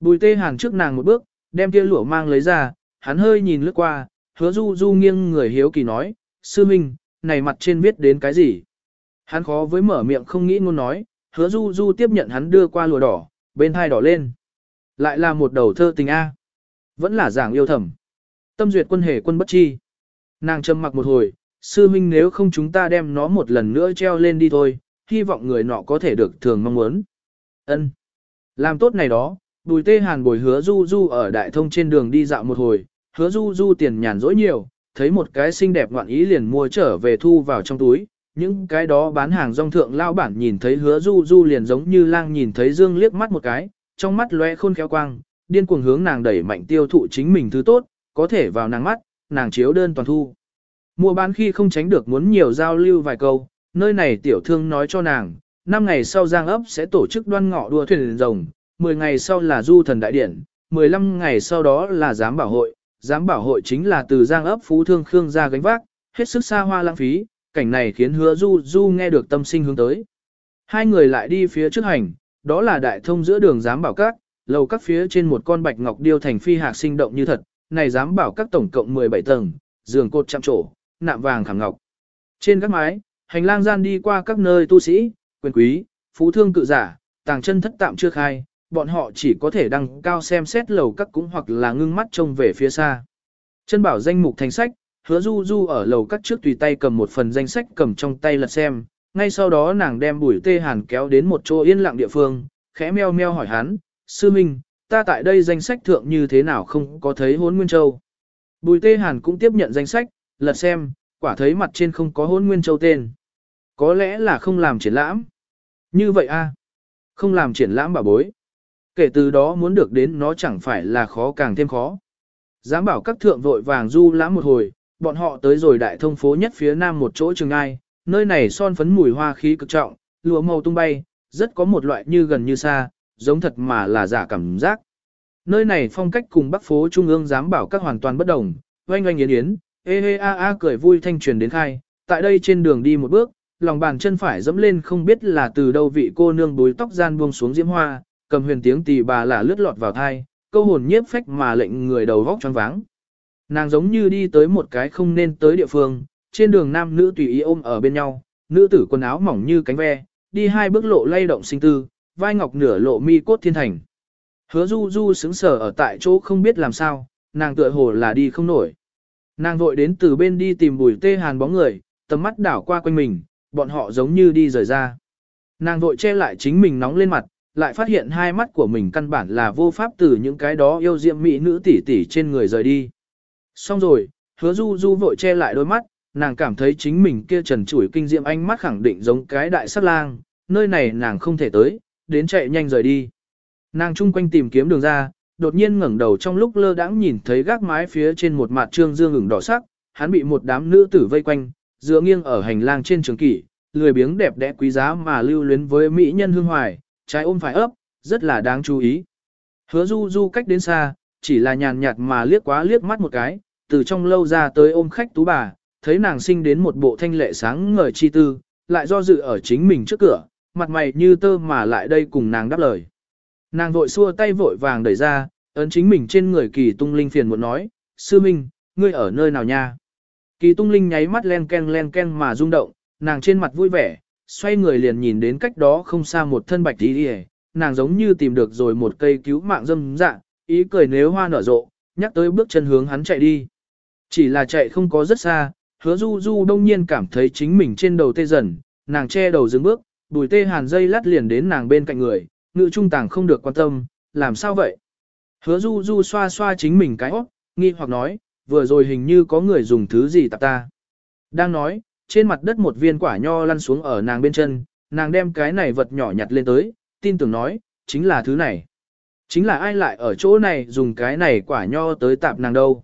Bùi tê hàn trước nàng một bước, đem kia lụa mang lấy ra, hắn hơi nhìn lướt qua, hứa du du nghiêng người hiếu kỳ nói, sư minh, này mặt trên viết đến cái gì? Hắn khó với mở miệng không nghĩ ngôn nói, hứa du du tiếp nhận hắn đưa qua lụa đỏ, bên hai đỏ lên. Lại là một đầu thơ tình A. Vẫn là giảng yêu thầm. Tâm duyệt quân hề quân bất chi. Nàng trầm mặc một hồi, sư minh nếu không chúng ta đem nó một lần nữa treo lên đi thôi, hy vọng người nọ có thể được thường mong muốn. Ân, Làm tốt này đó, bùi tê hàn bồi hứa du du ở đại thông trên đường đi dạo một hồi, hứa du du tiền nhàn rỗi nhiều, thấy một cái xinh đẹp ngoạn ý liền mua trở về thu vào trong túi. Những cái đó bán hàng rong thượng lao bản nhìn thấy hứa du du liền giống như lang nhìn thấy dương liếc mắt một cái, trong mắt lóe khôn khéo quang, điên cuồng hướng nàng đẩy mạnh tiêu thụ chính mình thứ tốt, có thể vào nàng mắt, nàng chiếu đơn toàn thu. Mua bán khi không tránh được muốn nhiều giao lưu vài câu, nơi này tiểu thương nói cho nàng, 5 ngày sau Giang ấp sẽ tổ chức đoan ngọ đua thuyền rồng, 10 ngày sau là du thần đại điển, 15 ngày sau đó là giám bảo hội, giám bảo hội chính là từ Giang ấp phú thương Khương ra gánh vác, hết sức xa hoa lãng phí, cảnh này khiến hứa du du nghe được tâm sinh hướng tới. Hai người lại đi phía trước hành, đó là đại thông giữa đường giám bảo các, lầu các phía trên một con bạch ngọc điêu thành phi hạc sinh động như thật, này giám bảo các tổng cộng 17 tầng, giường cột chạm trổ, nạm vàng khảm ngọc. Trên các mái, hành lang gian đi qua các nơi tu sĩ, quyền quý, phú thương cự giả, tàng chân thất tạm chưa khai, bọn họ chỉ có thể đăng cao xem xét lầu các cũng hoặc là ngưng mắt trông về phía xa. Chân bảo danh mục thành sách, hứa du du ở lầu các trước tùy tay cầm một phần danh sách cầm trong tay lật xem, ngay sau đó nàng đem bùi tê hàn kéo đến một chỗ yên lặng địa phương, khẽ meo meo hỏi hắn, sư minh, ta tại đây danh sách thượng như thế nào không có thấy hốn nguyên châu. Bùi tê hàn cũng tiếp nhận danh sách, lật xem, quả thấy mặt trên không có hôn nguyên châu tên. Có lẽ là không làm triển lãm. Như vậy a Không làm triển lãm bảo bối. Kể từ đó muốn được đến nó chẳng phải là khó càng thêm khó. Giám bảo các thượng vội vàng du lãm một hồi, bọn họ tới rồi đại thông phố nhất phía nam một chỗ trường ai, nơi này son phấn mùi hoa khí cực trọng, lụa màu tung bay, rất có một loại như gần như xa, giống thật mà là giả cảm giác. Nơi này phong cách cùng bắc phố trung ương giám bảo các hoàn toàn bất đồng, oanh oanh yến yến, ê hê a a cười vui thanh truyền đến khai, tại đây trên đường đi một bước, lòng bàn chân phải dẫm lên không biết là từ đâu vị cô nương búi tóc gian buông xuống diễm hoa, cầm huyền tiếng tỳ bà là lướt lọt vào thai, câu hồn nhiếp phách mà lệnh người đầu vóc choáng váng. Nàng giống như đi tới một cái không nên tới địa phương, trên đường nam nữ tùy ý ôm ở bên nhau, nữ tử quần áo mỏng như cánh ve, đi hai bước lộ lay động sinh tư, vai ngọc nửa lộ mi cốt thiên thành. Hứa du du sững sờ ở tại chỗ không biết làm sao, nàng tựa hồ là đi không nổi. Nàng vội đến từ bên đi tìm bùi tê hàn bóng người, tầm mắt đảo qua quanh mình, bọn họ giống như đi rời ra. Nàng vội che lại chính mình nóng lên mặt, lại phát hiện hai mắt của mình căn bản là vô pháp từ những cái đó yêu diệm mỹ nữ tỷ tỷ trên người rời đi. Xong rồi, hứa du du vội che lại đôi mắt, nàng cảm thấy chính mình kia trần trụi kinh diệm ánh mắt khẳng định giống cái đại sát lang, nơi này nàng không thể tới, đến chạy nhanh rời đi. Nàng chung quanh tìm kiếm đường ra, đột nhiên ngẩng đầu trong lúc lơ đãng nhìn thấy gác mái phía trên một mặt trương dương ửng đỏ sắc, hắn bị một đám nữ tử vây quanh, dựa nghiêng ở hành lang trên trường kỷ, lười biếng đẹp đẽ quý giá mà lưu luyến với mỹ nhân hương hoài, trái ôm phải ấp, rất là đáng chú ý. Hứa du du cách đến xa, chỉ là nhàn nhạt mà liếc quá liếc mắt một cái, từ trong lâu ra tới ôm khách tú bà, thấy nàng sinh đến một bộ thanh lệ sáng ngời chi tư, lại do dự ở chính mình trước cửa, mặt mày như tơ mà lại đây cùng nàng đáp lời. Nàng vội xua tay vội vàng đẩy ra, ấn chính mình trên người kỳ tung linh phiền muốn nói, sư minh, ngươi ở nơi nào nha? Kỳ tung linh nháy mắt len ken len ken mà rung động, nàng trên mặt vui vẻ, xoay người liền nhìn đến cách đó không xa một thân bạch tí đi nàng giống như tìm được rồi một cây cứu mạng dâm dạ, ý cười nếu hoa nở rộ, nhắc tới bước chân hướng hắn chạy đi. Chỉ là chạy không có rất xa, hứa du du đông nhiên cảm thấy chính mình trên đầu tê dần, nàng che đầu dừng bước, bùi tê hàn dây lắt liền đến nàng bên cạnh người, ngự trung tàng không được quan tâm, làm sao vậy? Hứa du du xoa xoa chính mình cái óc, nghi hoặc nói, vừa rồi hình như có người dùng thứ gì tạp ta. Đang nói, trên mặt đất một viên quả nho lăn xuống ở nàng bên chân, nàng đem cái này vật nhỏ nhặt lên tới, tin tưởng nói, chính là thứ này. Chính là ai lại ở chỗ này dùng cái này quả nho tới tạp nàng đâu.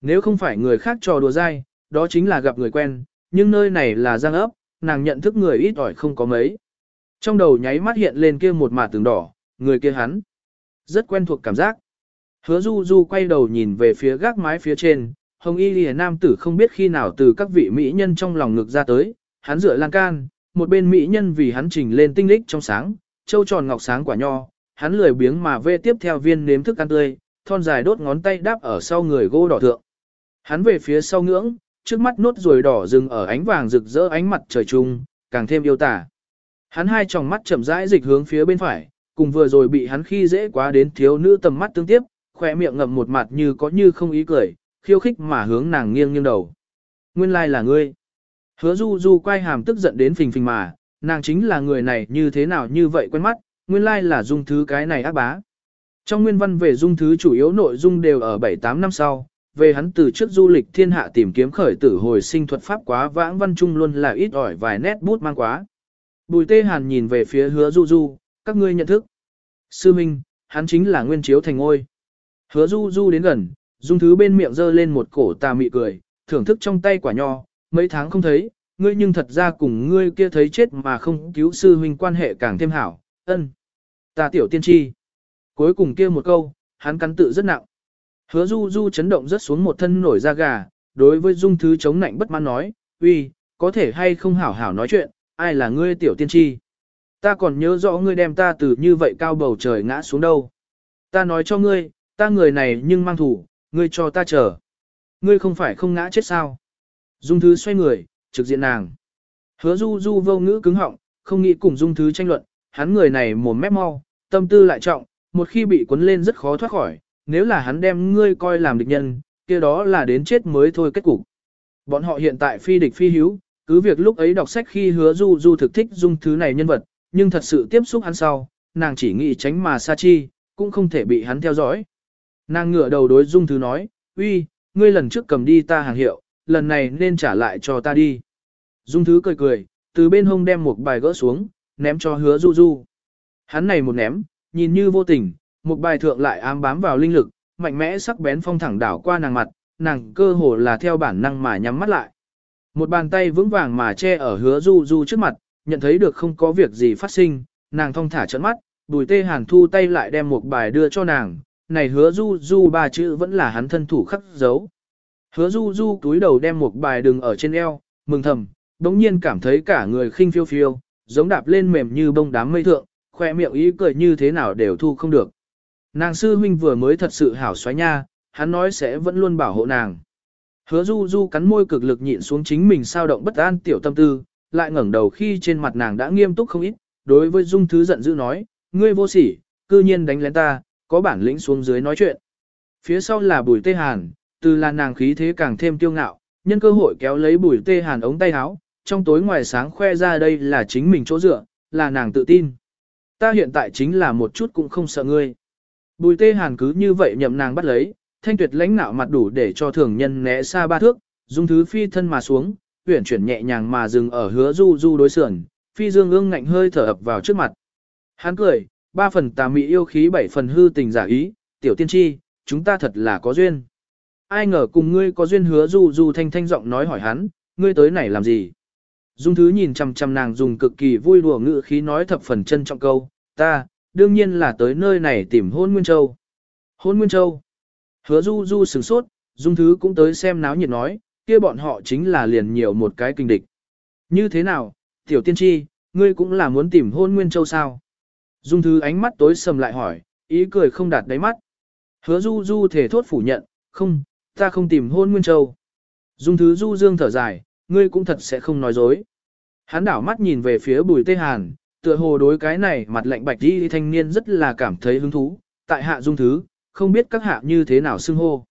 Nếu không phải người khác trò đùa dai, đó chính là gặp người quen, nhưng nơi này là giang ấp, nàng nhận thức người ít ỏi không có mấy. Trong đầu nháy mắt hiện lên kia một mạt tường đỏ, người kia hắn. Rất quen thuộc cảm giác. Hứa du du quay đầu nhìn về phía gác mái phía trên, hồng y lìa nam tử không biết khi nào từ các vị mỹ nhân trong lòng ngực ra tới, hắn dựa lan can, một bên mỹ nhân vì hắn trình lên tinh lích trong sáng, châu tròn ngọc sáng quả nho, hắn lười biếng mà vê tiếp theo viên nếm thức ăn tươi, thon dài đốt ngón tay đáp ở sau người gỗ đỏ thượng. Hắn về phía sau ngưỡng, trước mắt nốt ruồi đỏ dừng ở ánh vàng rực rỡ ánh mặt trời trung, càng thêm yêu tả. Hắn hai tròng mắt chậm rãi dịch hướng phía bên phải, cùng vừa rồi bị hắn khi dễ quá đến thiếu nữ tầm mắt tương tiếp, khỏe miệng ngậm một mặt như có như không ý cười, khiêu khích mà hướng nàng nghiêng nghiêng đầu. Nguyên lai like là ngươi. Hứa du du quay hàm tức giận đến phình phình mà, Nàng chính là người này như thế nào như vậy quen mắt, nguyên lai là dung thứ cái này ác bá. Trong nguyên văn về dung thứ chủ yếu nội dung đều ở 7-8 năm sau, về hắn từ trước du lịch thiên hạ tìm kiếm khởi tử hồi sinh thuật pháp quá vãng văn chung luôn là ít ỏi vài nét bút mang quá. Bùi tê hàn nhìn về phía hứa du du, các ngươi nhận thức. Sư Minh, hắn chính là nguyên chiếu thành ngôi. Hứa du du đến gần, dung thứ bên miệng giơ lên một cổ tà mị cười, thưởng thức trong tay quả nho, mấy tháng không thấy, ngươi nhưng thật ra cùng ngươi kia thấy chết mà không cứu sư huynh quan hệ càng thêm hảo, ân. Ta tiểu tiên tri. Cuối cùng kia một câu, hắn cắn tự rất nặng. Hứa du du chấn động rất xuống một thân nổi da gà, đối với dung thứ chống nạnh bất mãn nói, uy, có thể hay không hảo hảo nói chuyện, ai là ngươi tiểu tiên tri. Ta còn nhớ rõ ngươi đem ta từ như vậy cao bầu trời ngã xuống đâu. Ta nói cho ngươi, ta người này nhưng mang thủ, ngươi cho ta chờ. Ngươi không phải không ngã chết sao. Dung thứ xoay người, trực diện nàng. Hứa du du vô ngữ cứng họng, không nghĩ cùng dung thứ tranh luận, hắn người này mồm mép mau, tâm tư lại trọng, một khi bị cuốn lên rất khó thoát khỏi, nếu là hắn đem ngươi coi làm địch nhân, kia đó là đến chết mới thôi kết cục. Bọn họ hiện tại phi địch phi hiếu, cứ việc lúc ấy đọc sách khi hứa du du thực thích dung thứ này nhân vật, nhưng thật sự tiếp xúc hắn sau, nàng chỉ nghĩ tránh mà xa chi, cũng không thể bị hắn theo dõi. Nàng ngửa đầu đối dung thứ nói, uy, ngươi lần trước cầm đi ta hàng hiệu, lần này nên trả lại cho ta đi. Dung thứ cười cười, từ bên hông đem một bài gỡ xuống, ném cho hứa du du. Hắn này một ném, nhìn như vô tình, một bài thượng lại ám bám vào linh lực, mạnh mẽ sắc bén phong thẳng đảo qua nàng mặt, nàng cơ hồ là theo bản năng mà nhắm mắt lại. Một bàn tay vững vàng mà che ở hứa du du trước mặt, nhận thấy được không có việc gì phát sinh, nàng thong thả trận mắt, bùi tê hàn thu tay lại đem một bài đưa cho nàng, này hứa du du ba chữ vẫn là hắn thân thủ khắc dấu. Hứa du du túi đầu đem một bài đừng ở trên eo, mừng thầm, đống nhiên cảm thấy cả người khinh phiêu phiêu, giống đạp lên mềm như bông đám mây thượng, khoe miệng ý cười như thế nào đều thu không được. Nàng sư huynh vừa mới thật sự hảo xoáy nha, hắn nói sẽ vẫn luôn bảo hộ nàng. Hứa du du cắn môi cực lực nhịn xuống chính mình sao động bất an tiểu tâm tư, lại ngẩng đầu khi trên mặt nàng đã nghiêm túc không ít, đối với dung thứ giận dữ nói, ngươi vô sỉ, cư nhiên đánh lén ta, có bản lĩnh xuống dưới nói chuyện. Phía sau là bùi tê hàn, từ là nàng khí thế càng thêm tiêu ngạo, nhân cơ hội kéo lấy bùi tê hàn ống tay áo, trong tối ngoài sáng khoe ra đây là chính mình chỗ dựa, là nàng tự tin. Ta hiện tại chính là một chút cũng không sợ ngươi. Bùi tê hàn cứ như vậy nhậm nàng bắt lấy, thanh tuyệt lãnh nạo mặt đủ để cho thường nhân né xa ba thước, dung thứ phi thân mà xuống, huyển chuyển nhẹ nhàng mà dừng ở hứa du du đối sườn, phi dương ương ngạnh hơi thở ập vào trước mặt. Hắn cười, ba phần tà mị yêu khí bảy phần hư tình giả ý, tiểu tiên tri, chúng ta thật là có duyên. Ai ngờ cùng ngươi có duyên hứa du du thanh thanh giọng nói hỏi hắn, ngươi tới này làm gì? Dung thứ nhìn chằm chằm nàng dùng cực kỳ vui đùa ngữ khí nói thập phần chân trọng câu, ta, đương nhiên là tới nơi này tìm hôn Nguyên Châu. Hôn Nguyên Châu. Hứa du du sửng sốt, Dung thứ cũng tới xem náo nhiệt nói, kia bọn họ chính là liền nhiều một cái kinh địch. Như thế nào, tiểu tiên tri, ngươi cũng là muốn tìm hôn Nguyên Châu sao? Dung thứ ánh mắt tối sầm lại hỏi, ý cười không đạt đáy mắt. Hứa du du thể thốt phủ nhận, không, ta không tìm hôn Nguyên Châu. Dung thứ du dương thở dài, ngươi cũng thật sẽ không nói dối. Hắn đảo mắt nhìn về phía bùi tê hàn, tựa hồ đối cái này mặt lạnh bạch đi thanh niên rất là cảm thấy hứng thú, tại hạ dung thứ, không biết các hạ như thế nào xưng hô.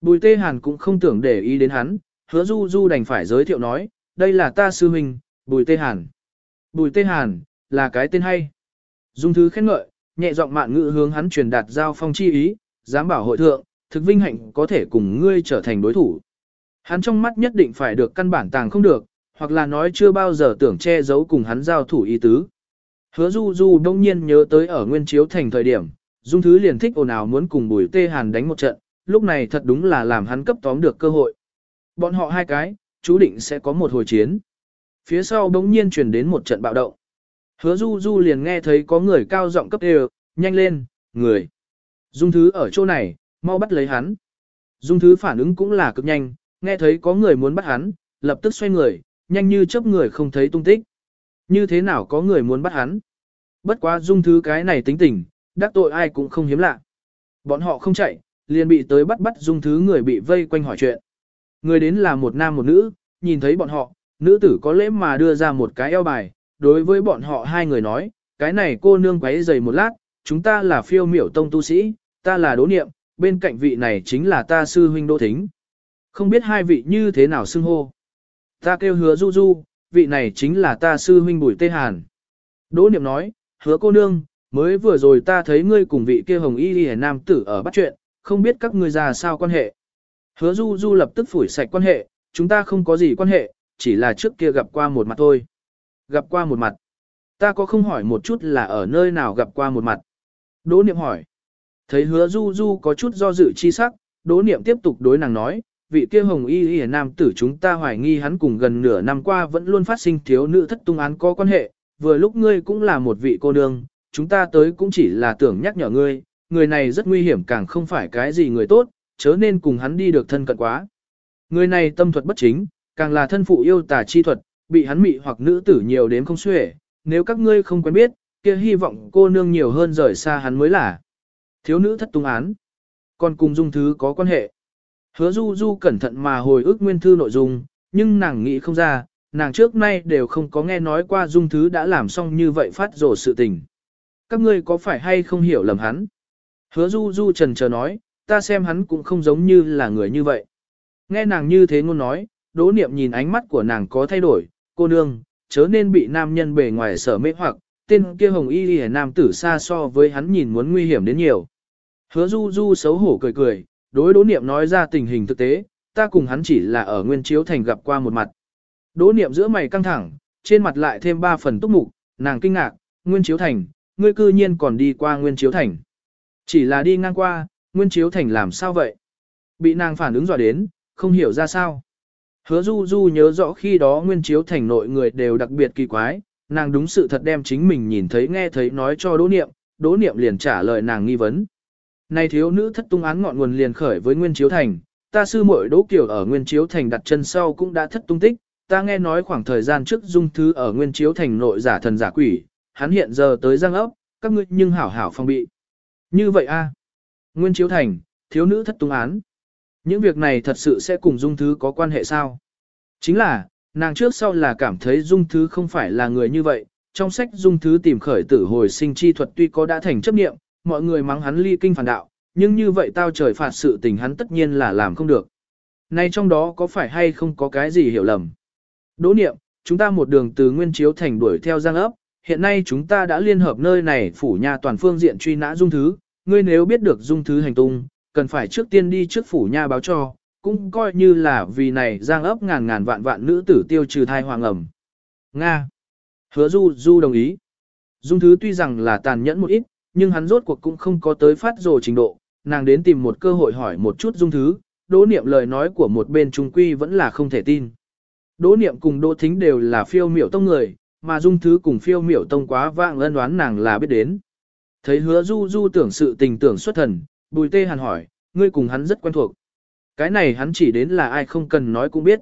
Bùi tê hàn cũng không tưởng để ý đến hắn, hứa du du đành phải giới thiệu nói, đây là ta sư huynh, bùi tê hàn. Bùi tê hàn, là cái tên hay. Dung thứ khen ngợi, nhẹ giọng mạn ngữ hướng hắn truyền đạt giao phong chi ý, dám bảo hội thượng, thực vinh hạnh có thể cùng ngươi trở thành đối thủ. Hắn trong mắt nhất định phải được căn bản tàng không được, hoặc là nói chưa bao giờ tưởng che giấu cùng hắn giao thủ ý tứ. Hứa Du Du đông nhiên nhớ tới ở Nguyên Chiếu thành thời điểm, Dung Thứ liền thích ồn ào muốn cùng Bùi Tê Hàn đánh một trận, lúc này thật đúng là làm hắn cấp tóm được cơ hội. Bọn họ hai cái, chú định sẽ có một hồi chiến. Phía sau đống nhiên truyền đến một trận bạo động. Hứa Du Du liền nghe thấy có người cao giọng cấp đều, nhanh lên, người. Dung Thứ ở chỗ này, mau bắt lấy hắn. Dung Thứ phản ứng cũng là cực nhanh, nghe thấy có người muốn bắt hắn, lập tức xoay người, nhanh như chớp người không thấy tung tích. Như thế nào có người muốn bắt hắn? Bất quá dung thứ cái này tính tình, đắc tội ai cũng không hiếm lạ. Bọn họ không chạy, liền bị tới bắt bắt dung thứ người bị vây quanh hỏi chuyện. Người đến là một nam một nữ, nhìn thấy bọn họ, nữ tử có lễ mà đưa ra một cái eo bài, đối với bọn họ hai người nói, cái này cô nương quấy dày một lát, chúng ta là phiêu miểu tông tu sĩ, ta là đố niệm, bên cạnh vị này chính là ta sư huynh đô thính. Không biết hai vị như thế nào xưng hô. Ta kêu hứa du du, vị này chính là ta sư huynh Bùi Tê Hàn. Đỗ Niệm nói, hứa cô nương, mới vừa rồi ta thấy ngươi cùng vị kia hồng y đi nam tử ở bắt chuyện, không biết các ngươi ra sao quan hệ. Hứa Du Du lập tức phủi sạch quan hệ, chúng ta không có gì quan hệ, chỉ là trước kia gặp qua một mặt thôi. Gặp qua một mặt. Ta có không hỏi một chút là ở nơi nào gặp qua một mặt. Đỗ Niệm hỏi. Thấy hứa Du Du có chút do dự chi sắc, Đỗ Niệm tiếp tục đối nàng nói, vị kia hồng y y nam tử chúng ta hoài nghi hắn cùng gần nửa năm qua vẫn luôn phát sinh thiếu nữ thất tung án có quan hệ, vừa lúc ngươi cũng là một vị cô nương, chúng ta tới cũng chỉ là tưởng nhắc nhở ngươi, người này rất nguy hiểm càng không phải cái gì người tốt, chớ nên cùng hắn đi được thân cận quá. Người này tâm thuật bất chính, càng là thân phụ yêu tà chi thuật, bị hắn mị hoặc nữ tử nhiều đến không xuể, nếu các ngươi không quen biết, kia hy vọng cô nương nhiều hơn rời xa hắn mới là. Thiếu nữ thất tung án, còn cùng dung thứ có quan hệ. Hứa du du cẩn thận mà hồi ức nguyên thư nội dung, nhưng nàng nghĩ không ra, nàng trước nay đều không có nghe nói qua dung thứ đã làm xong như vậy phát rổ sự tình. Các ngươi có phải hay không hiểu lầm hắn? Hứa du du trần chờ nói, ta xem hắn cũng không giống như là người như vậy. Nghe nàng như thế ngôn nói, đỗ niệm nhìn ánh mắt của nàng có thay đổi, cô nương, chớ nên bị nam nhân bề ngoài sở mê hoặc, tên kia hồng y lìa nam tử xa so với hắn nhìn muốn nguy hiểm đến nhiều. Hứa du du xấu hổ cười cười, đối đỗ niệm nói ra tình hình thực tế, ta cùng hắn chỉ là ở nguyên chiếu thành gặp qua một mặt. Đỗ niệm giữa mày căng thẳng, trên mặt lại thêm ba phần túc mục, nàng kinh ngạc, nguyên chiếu thành, ngươi cư nhiên còn đi qua nguyên chiếu thành. Chỉ là đi ngang qua, nguyên chiếu thành làm sao vậy? Bị nàng phản ứng dọa đến, không hiểu ra sao. Hứa du du nhớ rõ khi đó nguyên chiếu thành nội người đều đặc biệt kỳ quái, nàng đúng sự thật đem chính mình nhìn thấy nghe thấy nói cho đỗ niệm, đỗ niệm liền trả lời nàng nghi vấn. Này thiếu nữ thất tung án ngọn nguồn liền khởi với Nguyên Chiếu Thành, ta sư muội Đỗ Kiều ở Nguyên Chiếu Thành đặt chân sau cũng đã thất tung tích, ta nghe nói khoảng thời gian trước dung thứ ở Nguyên Chiếu Thành nội giả thần giả quỷ, hắn hiện giờ tới giang ốc, các ngươi nhưng hảo hảo phòng bị. Như vậy a Nguyên Chiếu Thành, thiếu nữ thất tung án. Những việc này thật sự sẽ cùng dung thứ có quan hệ sao? Chính là, nàng trước sau là cảm thấy dung thứ không phải là người như vậy, trong sách dung thứ tìm khởi tử hồi sinh chi thuật tuy có đã thành chấp niệm, mọi người mắng hắn ly kinh phản đạo, nhưng như vậy tao trời phạt sự tình hắn tất nhiên là làm không được. Nay trong đó có phải hay không có cái gì hiểu lầm? Đỗ niệm, chúng ta một đường từ Nguyên Chiếu Thành đuổi theo Giang ấp, hiện nay chúng ta đã liên hợp nơi này phủ nhà toàn phương diện truy nã dung thứ, ngươi nếu biết được dung thứ hành tung, cần phải trước tiên đi trước phủ nha báo cho, cũng coi như là vì này Giang ấp ngàn ngàn vạn vạn nữ tử tiêu trừ thai hoàng ẩm. Nga. Hứa Du Du đồng ý. Dung thứ tuy rằng là tàn nhẫn một ít, nhưng hắn rốt cuộc cũng không có tới phát rồ trình độ, nàng đến tìm một cơ hội hỏi một chút dung thứ, đỗ niệm lời nói của một bên trung quy vẫn là không thể tin. Đỗ niệm cùng đỗ thính đều là phiêu miểu tông người, mà dung thứ cùng phiêu miểu tông quá vạng ân đoán nàng là biết đến. Thấy hứa du du tưởng sự tình tưởng xuất thần, bùi tê hàn hỏi, ngươi cùng hắn rất quen thuộc. Cái này hắn chỉ đến là ai không cần nói cũng biết.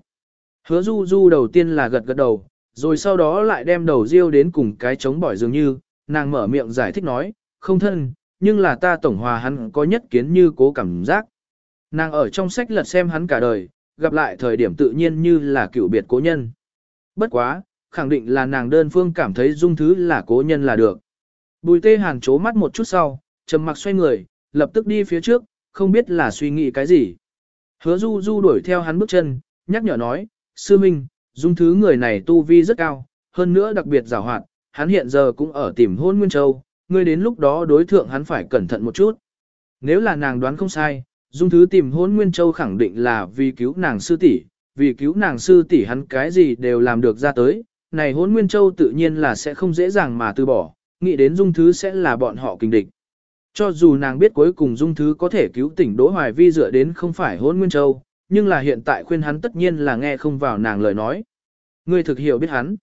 Hứa du du đầu tiên là gật gật đầu, rồi sau đó lại đem đầu riêu đến cùng cái chống bỏi dường như, nàng mở miệng giải thích nói, không thân, nhưng là ta tổng hòa hắn có nhất kiến như cố cảm giác. Nàng ở trong sách lật xem hắn cả đời, gặp lại thời điểm tự nhiên như là cựu biệt cố nhân. Bất quá, khẳng định là nàng đơn phương cảm thấy dung thứ là cố nhân là được. Bùi tê hàn chố mắt một chút sau, trầm mặc xoay người, lập tức đi phía trước, không biết là suy nghĩ cái gì. Hứa du du đuổi theo hắn bước chân, nhắc nhở nói, sư minh, dung thứ người này tu vi rất cao, hơn nữa đặc biệt giàu hoạt, hắn hiện giờ cũng ở tìm hôn Nguyên Châu, ngươi đến lúc đó đối thượng hắn phải cẩn thận một chút. Nếu là nàng đoán không sai, Dung Thứ tìm hôn Nguyên Châu khẳng định là vì cứu nàng sư tỷ, vì cứu nàng sư tỷ hắn cái gì đều làm được ra tới, này hôn Nguyên Châu tự nhiên là sẽ không dễ dàng mà từ bỏ, nghĩ đến Dung Thứ sẽ là bọn họ kinh địch. Cho dù nàng biết cuối cùng Dung Thứ có thể cứu tỉnh Đỗ Hoài Vi dựa đến không phải hôn Nguyên Châu, nhưng là hiện tại khuyên hắn tất nhiên là nghe không vào nàng lời nói. Ngươi thực hiểu biết hắn.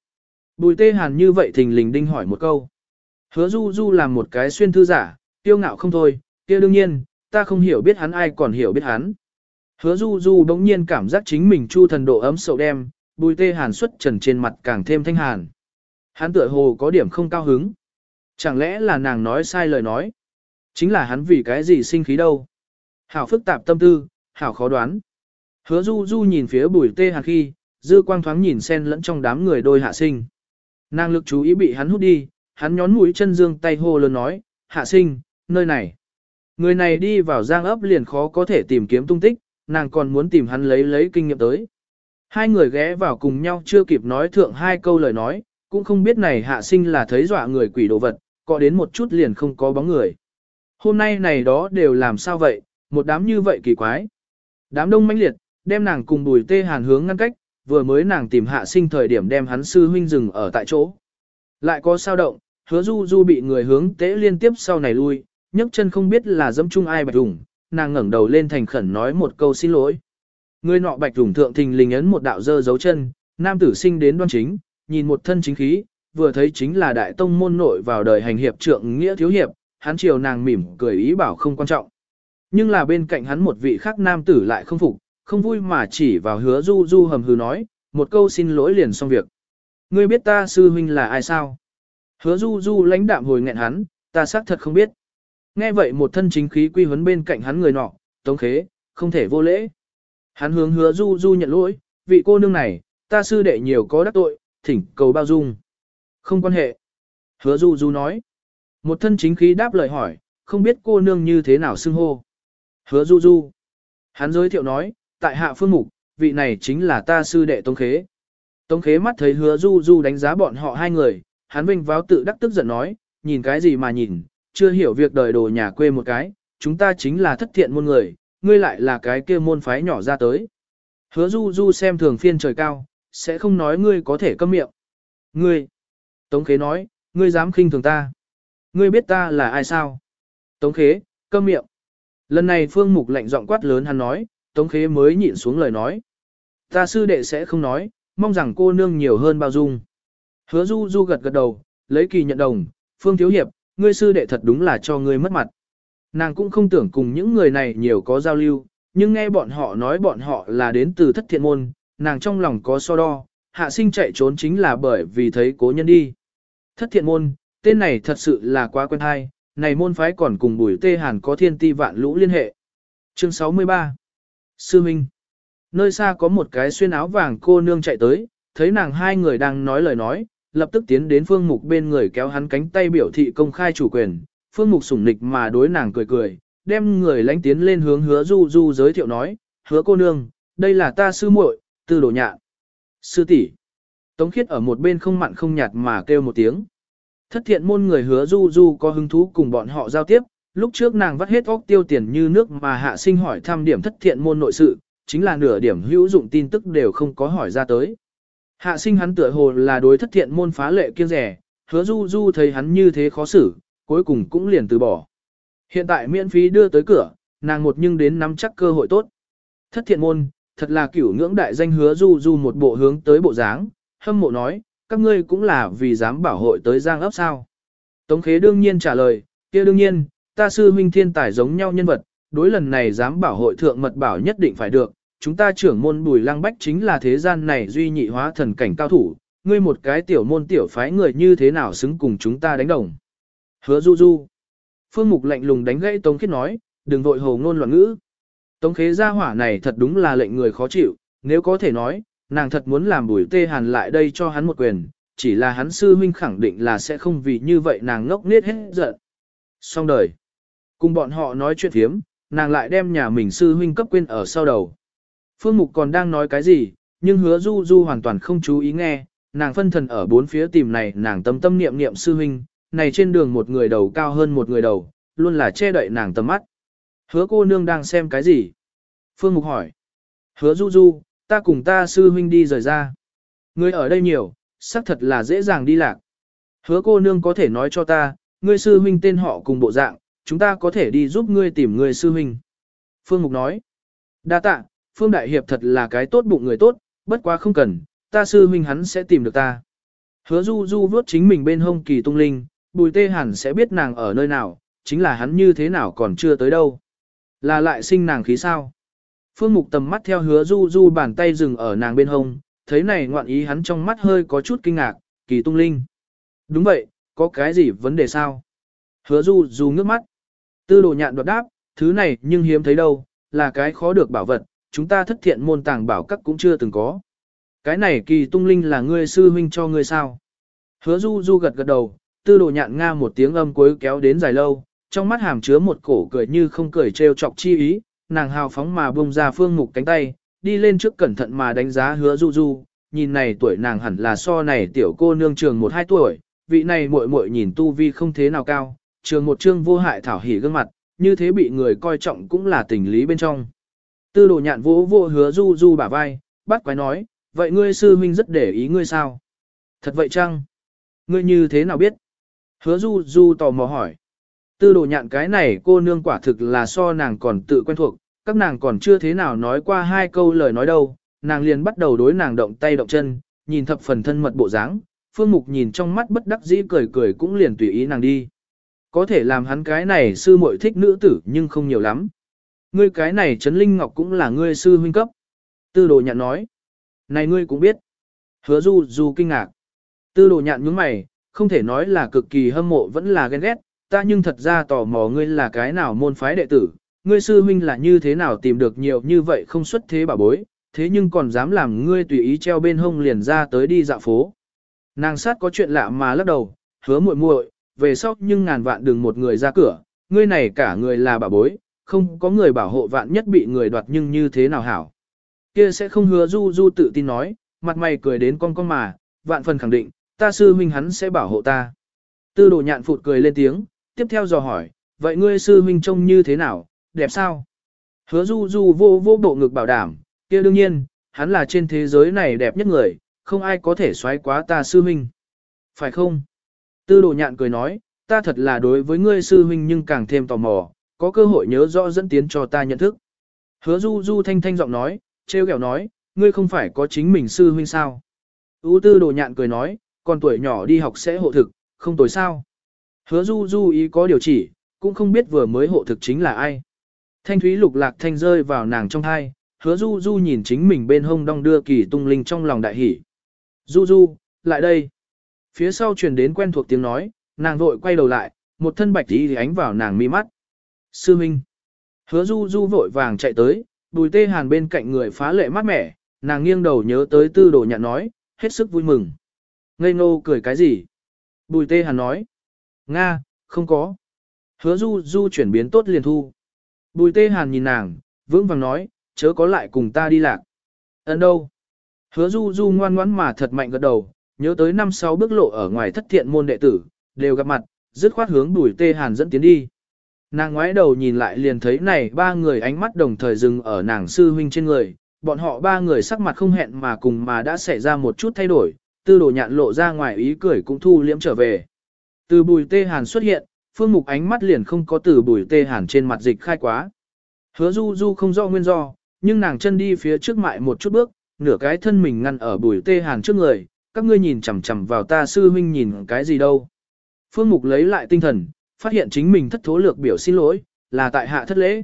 Bùi tê hàn như vậy thình lình đinh hỏi một câu. Hứa du du làm một cái xuyên thư giả, tiêu ngạo không thôi, kia đương nhiên, ta không hiểu biết hắn ai còn hiểu biết hắn. Hứa du du đống nhiên cảm giác chính mình chu thần độ ấm sầu đem, bùi tê hàn xuất trần trên mặt càng thêm thanh hàn. Hắn tựa hồ có điểm không cao hứng. Chẳng lẽ là nàng nói sai lời nói? Chính là hắn vì cái gì sinh khí đâu? Hảo phức tạp tâm tư, hảo khó đoán. Hứa du du nhìn phía bùi tê hàn khi, dư quang thoáng nhìn xen lẫn trong đám người đôi hạ sinh. Nàng lực chú ý bị hắn hút đi, hắn nhón mũi chân dương tay hô lớn nói, hạ sinh, nơi này. Người này đi vào giang ấp liền khó có thể tìm kiếm tung tích, nàng còn muốn tìm hắn lấy lấy kinh nghiệm tới. Hai người ghé vào cùng nhau chưa kịp nói thượng hai câu lời nói, cũng không biết này hạ sinh là thấy dọa người quỷ đồ vật, có đến một chút liền không có bóng người. Hôm nay này đó đều làm sao vậy, một đám như vậy kỳ quái. Đám đông mãnh liệt, đem nàng cùng bùi tê hàn hướng ngăn cách, vừa mới nàng tìm hạ sinh thời điểm đem hắn sư huynh dừng ở tại chỗ. Lại có sao động, hứa du du bị người hướng tế liên tiếp sau này lui, nhấc chân không biết là dẫm chung ai bạch dùng nàng ngẩng đầu lên thành khẩn nói một câu xin lỗi. Người nọ bạch rủng thượng thình lình ấn một đạo dơ dấu chân, nam tử sinh đến đoan chính, nhìn một thân chính khí, vừa thấy chính là đại tông môn nội vào đời hành hiệp trượng nghĩa thiếu hiệp, hắn chiều nàng mỉm cười ý bảo không quan trọng. Nhưng là bên cạnh hắn một vị khác nam tử lại không phục, không vui mà chỉ vào hứa du du hầm hừ nói, một câu xin lỗi liền xong việc. Ngươi biết ta sư huynh là ai sao? Hứa du du lãnh đạm hồi nghẹn hắn, ta xác thật không biết. Nghe vậy một thân chính khí quy huấn bên cạnh hắn người nọ, tống khế, không thể vô lễ. Hắn hướng hứa du du nhận lỗi, vị cô nương này, ta sư đệ nhiều có đắc tội, thỉnh cầu bao dung. Không quan hệ. Hứa du du nói. Một thân chính khí đáp lời hỏi, không biết cô nương như thế nào xưng hô. Hứa du du. Hắn giới thiệu nói, tại hạ phương mục, vị này chính là ta sư đệ Tống Khế. Tống Khế mắt thấy hứa du du đánh giá bọn họ hai người, hắn vinh váo tự đắc tức giận nói, nhìn cái gì mà nhìn, chưa hiểu việc đời đồ nhà quê một cái, chúng ta chính là thất thiện môn người, ngươi lại là cái kia môn phái nhỏ ra tới. Hứa du du xem thường phiên trời cao, sẽ không nói ngươi có thể câm miệng. Ngươi, Tống Khế nói, ngươi dám khinh thường ta. Ngươi biết ta là ai sao? Tống Khế, câm miệng. Lần này Phương Mục lạnh giọng quát lớn hắn nói, Tống Khế mới nhịn xuống lời nói. Ta sư đệ sẽ không nói, mong rằng cô nương nhiều hơn bao dung. Hứa Du Du gật gật đầu, lấy kỳ nhận đồng, Phương Thiếu Hiệp, ngươi sư đệ thật đúng là cho ngươi mất mặt. Nàng cũng không tưởng cùng những người này nhiều có giao lưu, nhưng nghe bọn họ nói bọn họ là đến từ thất thiện môn, nàng trong lòng có so đo, hạ sinh chạy trốn chính là bởi vì thấy cố nhân đi. Thất thiện môn, tên này thật sự là quá quen hay, này môn phái còn cùng bùi tê hàn có thiên ti vạn lũ liên hệ. Chương 63 Sư Minh Nơi xa có một cái xuyên áo vàng cô nương chạy tới, thấy nàng hai người đang nói lời nói, lập tức tiến đến phương mục bên người kéo hắn cánh tay biểu thị công khai chủ quyền. Phương mục sủng nịch mà đối nàng cười cười, đem người lánh tiến lên hướng hứa du du giới thiệu nói, hứa cô nương, đây là ta sư muội, tư đồ nhạn. Sư tỷ Tống khiết ở một bên không mặn không nhạt mà kêu một tiếng. Thất thiện môn người hứa du du có hứng thú cùng bọn họ giao tiếp, lúc trước nàng vắt hết óc tiêu tiền như nước mà hạ sinh hỏi thăm điểm thất thiện môn nội sự, chính là nửa điểm hữu dụng tin tức đều không có hỏi ra tới. Hạ sinh hắn tựa hồ là đối thất thiện môn phá lệ kiêng rẻ, hứa du du thấy hắn như thế khó xử, cuối cùng cũng liền từ bỏ. Hiện tại miễn phí đưa tới cửa, nàng một nhưng đến nắm chắc cơ hội tốt. Thất thiện môn, thật là cửu ngưỡng đại danh hứa du du một bộ hướng tới bộ dáng, hâm mộ nói, các ngươi cũng là vì dám bảo hội tới giang ấp sao. Tống khế đương nhiên trả lời, kia đương nhiên, ta sư huynh thiên tài giống nhau nhân vật, đối lần này dám bảo hội thượng mật bảo nhất định phải được, chúng ta trưởng môn bùi lăng bách chính là thế gian này duy nhị hóa thần cảnh cao thủ, ngươi một cái tiểu môn tiểu phái người như thế nào xứng cùng chúng ta đánh đồng. Hứa du du. Phương mục lạnh lùng đánh gãy Tống khiết nói, đừng vội hồ ngôn loạn ngữ. Tống khế gia hỏa này thật đúng là lệnh người khó chịu, nếu có thể nói, nàng thật muốn làm bùi tê hàn lại đây cho hắn một quyền, chỉ là hắn sư huynh khẳng định là sẽ không vì như vậy nàng ngốc nết hết giận. Xong đời. Cùng bọn họ nói chuyện thiếm, nàng lại đem nhà mình sư huynh cấp quên ở sau đầu. Phương Mục còn đang nói cái gì, nhưng hứa du du hoàn toàn không chú ý nghe, nàng phân thần ở bốn phía tìm này nàng tâm tâm niệm niệm sư huynh, này trên đường một người đầu cao hơn một người đầu, luôn là che đậy nàng tầm mắt. Hứa cô nương đang xem cái gì? Phương Mục hỏi. Hứa du du, ta cùng ta sư huynh đi rời ra. Người ở đây nhiều, xác thật là dễ dàng đi lạc. Hứa cô nương có thể nói cho ta, ngươi sư huynh tên họ cùng bộ dạng, chúng ta có thể đi giúp ngươi tìm người sư huynh. Phương Mục nói, đa tạ, Phương Đại Hiệp thật là cái tốt bụng người tốt, bất quá không cần, ta sư huynh hắn sẽ tìm được ta. Hứa du du vuốt chính mình bên hông kỳ tung linh, bùi tê Hàn sẽ biết nàng ở nơi nào, chính là hắn như thế nào còn chưa tới đâu. Là lại sinh nàng khí sao? Phương Mục tầm mắt theo hứa du du bàn tay dừng ở nàng bên hông, thấy này ngoạn ý hắn trong mắt hơi có chút kinh ngạc, kỳ tung linh. Đúng vậy, có cái gì vấn đề sao? Hứa du du ngước mắt. Tư đồ nhạn đoạt đáp, thứ này nhưng hiếm thấy đâu, là cái khó được bảo vật, chúng ta thất thiện môn tàng bảo các cũng chưa từng có. Cái này kỳ tung linh là ngươi sư huynh cho ngươi sao? Hứa du du gật gật đầu, tư đồ nhạn nga một tiếng âm cuối kéo đến dài lâu, trong mắt hàm chứa một cổ cười như không cười trêu chọc chi ý, nàng hào phóng mà bông ra phương mục cánh tay, đi lên trước cẩn thận mà đánh giá hứa du du, nhìn này tuổi nàng hẳn là so này tiểu cô nương trường một hai tuổi, vị này muội muội nhìn tu vi không thế nào cao, trường một trương vô hại thảo hỉ gương mặt, như thế bị người coi trọng cũng là tình lý bên trong. Tư đồ nhạn vỗ vô hứa du du bả vai, bắt quái nói, vậy ngươi sư huynh rất để ý ngươi sao? Thật vậy chăng? Ngươi như thế nào biết? Hứa du du tò mò hỏi. Tư đồ nhạn cái này cô nương quả thực là so nàng còn tự quen thuộc, các nàng còn chưa thế nào nói qua hai câu lời nói đâu, nàng liền bắt đầu đối nàng động tay động chân, nhìn thập phần thân mật bộ dáng, phương mục nhìn trong mắt bất đắc dĩ cười cười cũng liền tùy ý nàng đi. Có thể làm hắn cái này sư muội thích nữ tử nhưng không nhiều lắm. Ngươi cái này Trấn Linh Ngọc cũng là ngươi sư huynh cấp. Tư đồ nhạn nói. Này ngươi cũng biết. Hứa du du kinh ngạc. Tư đồ nhạn nhướng mày, không thể nói là cực kỳ hâm mộ vẫn là ghen ghét, ta nhưng thật ra tò mò ngươi là cái nào môn phái đệ tử, ngươi sư huynh là như thế nào tìm được nhiều như vậy không xuất thế bảo bối, thế nhưng còn dám làm ngươi tùy ý treo bên hông liền ra tới đi dạo phố. Nàng sát có chuyện lạ mà lắc đầu, hứa muội muội, về sau nhưng ngàn vạn đừng một người ra cửa, ngươi này cả người là bảo bối, không có người bảo hộ vạn nhất bị người đoạt nhưng như thế nào hảo. Kia sẽ không hứa du du tự tin nói, mặt mày cười đến con con mà, vạn phần khẳng định, ta sư huynh hắn sẽ bảo hộ ta. Tư đồ nhạn phụt cười lên tiếng, tiếp theo dò hỏi, vậy ngươi sư huynh trông như thế nào, đẹp sao? Hứa du du vô vô bộ ngực bảo đảm, kia đương nhiên, hắn là trên thế giới này đẹp nhất người, không ai có thể xoáy quá ta sư huynh. Phải không? Tư đồ nhạn cười nói, ta thật là đối với ngươi sư huynh nhưng càng thêm tò mò, có cơ hội nhớ rõ dẫn tiến cho ta nhận thức. Hứa du du thanh thanh giọng nói, treo kẹo nói, ngươi không phải có chính mình sư huynh sao? U tư đồ nhạn cười nói, còn tuổi nhỏ đi học sẽ hộ thực, không tuổi sao? Hứa du du ý có điều chỉ, cũng không biết vừa mới hộ thực chính là ai. Thanh thúy lục lạc thanh rơi vào nàng trong thai, hứa du du nhìn chính mình bên hông đong đưa kỳ tung linh trong lòng đại hỷ. Du du, lại đây. Phía sau truyền đến quen thuộc tiếng nói, nàng vội quay đầu lại, một thân bạch tí ánh vào nàng mi mắt. Sư Minh. Hứa du du vội vàng chạy tới, bùi tê hàn bên cạnh người phá lệ mát mẻ, nàng nghiêng đầu nhớ tới tư đồ nhạn nói, hết sức vui mừng. Ngây ngô cười cái gì? Bùi tê hàn nói. Nga, không có. Hứa du du chuyển biến tốt liền thu. Bùi tê hàn nhìn nàng, vững vàng nói, chớ có lại cùng ta đi lạc. Ấn đâu? Hứa du du ngoan ngoãn mà thật mạnh gật đầu, nhớ tới năm sáu bước lộ ở ngoài thất thiện môn đệ tử, đều gặp mặt, dứt khoát hướng bùi tê hàn dẫn tiến đi. Nàng ngoái đầu nhìn lại liền thấy này ba người ánh mắt đồng thời dừng ở nàng sư huynh trên người, bọn họ ba người sắc mặt không hẹn mà cùng mà đã xảy ra một chút thay đổi, tư đồ nhạn lộ ra ngoài ý cười cũng thu liễm trở về. Từ bùi tê hàn xuất hiện, phương mục ánh mắt liền không có từ bùi tê hàn trên mặt dịch khai quá. Hứa du du không rõ nguyên do, nhưng nàng chân đi phía trước mại một chút bước, nửa cái thân mình ngăn ở bùi tê hàn trước người, các ngươi nhìn chằm chằm vào ta sư huynh nhìn cái gì đâu. Phương mục lấy lại tinh thần, phát hiện chính mình thất thố lược biểu xin lỗi, là tại hạ thất lễ.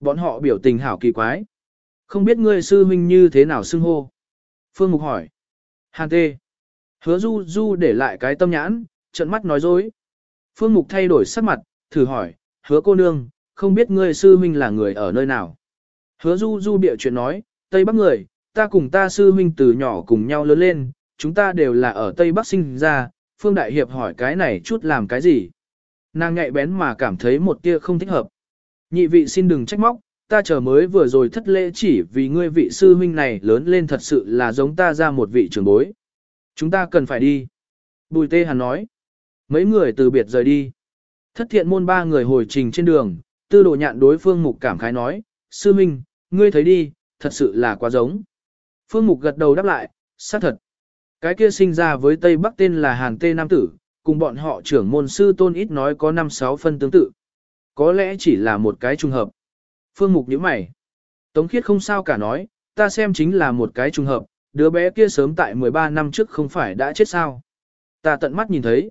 Bọn họ biểu tình hảo kỳ quái. Không biết ngươi sư huynh như thế nào xưng hô. Phương mục hỏi. Hàn tê. Hứa du du để lại cái tâm nhãn, trận mắt nói dối. Phương Mục thay đổi sắc mặt, thử hỏi, hứa cô nương, không biết ngươi sư huynh là người ở nơi nào. Hứa du du bịa chuyện nói, Tây Bắc người, ta cùng ta sư huynh từ nhỏ cùng nhau lớn lên, chúng ta đều là ở Tây Bắc sinh ra, Phương Đại Hiệp hỏi cái này chút làm cái gì. Nàng ngại bén mà cảm thấy một tia không thích hợp. Nhị vị xin đừng trách móc, ta chờ mới vừa rồi thất lễ chỉ vì ngươi vị sư huynh này lớn lên thật sự là giống ta ra một vị trưởng bối. Chúng ta cần phải đi. Bùi tê hàn nói. Mấy người từ biệt rời đi. Thất thiện môn ba người hồi trình trên đường, tư đồ nhạn đối phương mục cảm khái nói, sư minh, ngươi thấy đi, thật sự là quá giống. Phương mục gật đầu đáp lại, xác thật. Cái kia sinh ra với Tây Bắc tên là Hàn Tê Nam Tử, cùng bọn họ trưởng môn sư tôn ít nói có 5-6 phân tương tự. Có lẽ chỉ là một cái trùng hợp. Phương mục nhíu mày. Tống khiết không sao cả nói, ta xem chính là một cái trùng hợp, đứa bé kia sớm tại 13 năm trước không phải đã chết sao. Ta tận mắt nhìn thấy.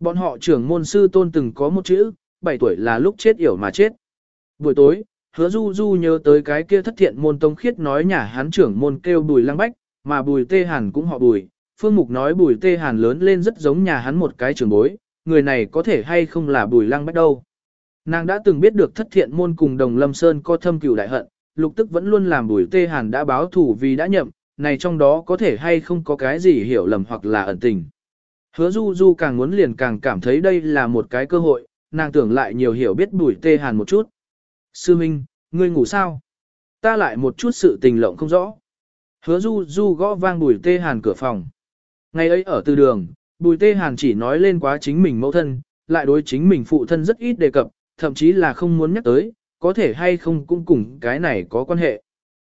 Bọn họ trưởng môn sư tôn từng có một chữ, 7 tuổi là lúc chết yểu mà chết. Buổi tối, hứa du du nhớ tới cái kia thất thiện môn tông khiết nói nhà hắn trưởng môn kêu bùi lăng bách, mà bùi tê hàn cũng họ bùi. Phương Mục nói bùi tê hàn lớn lên rất giống nhà hắn một cái trưởng bối, người này có thể hay không là bùi lăng bách đâu. Nàng đã từng biết được thất thiện môn cùng đồng lâm sơn có thâm cửu đại hận, lục tức vẫn luôn làm bùi tê hàn đã báo thủ vì đã nhậm, này trong đó có thể hay không có cái gì hiểu lầm hoặc là ẩn tình. Hứa du du càng muốn liền càng cảm thấy đây là một cái cơ hội, nàng tưởng lại nhiều hiểu biết bùi tê hàn một chút. Sư Minh, ngươi ngủ sao? Ta lại một chút sự tình lộng không rõ. Hứa du du gõ vang bùi tê hàn cửa phòng. Ngày ấy ở từ đường, bùi tê hàn chỉ nói lên quá chính mình mẫu thân, lại đối chính mình phụ thân rất ít đề cập, thậm chí là không muốn nhắc tới, có thể hay không cũng cùng cái này có quan hệ.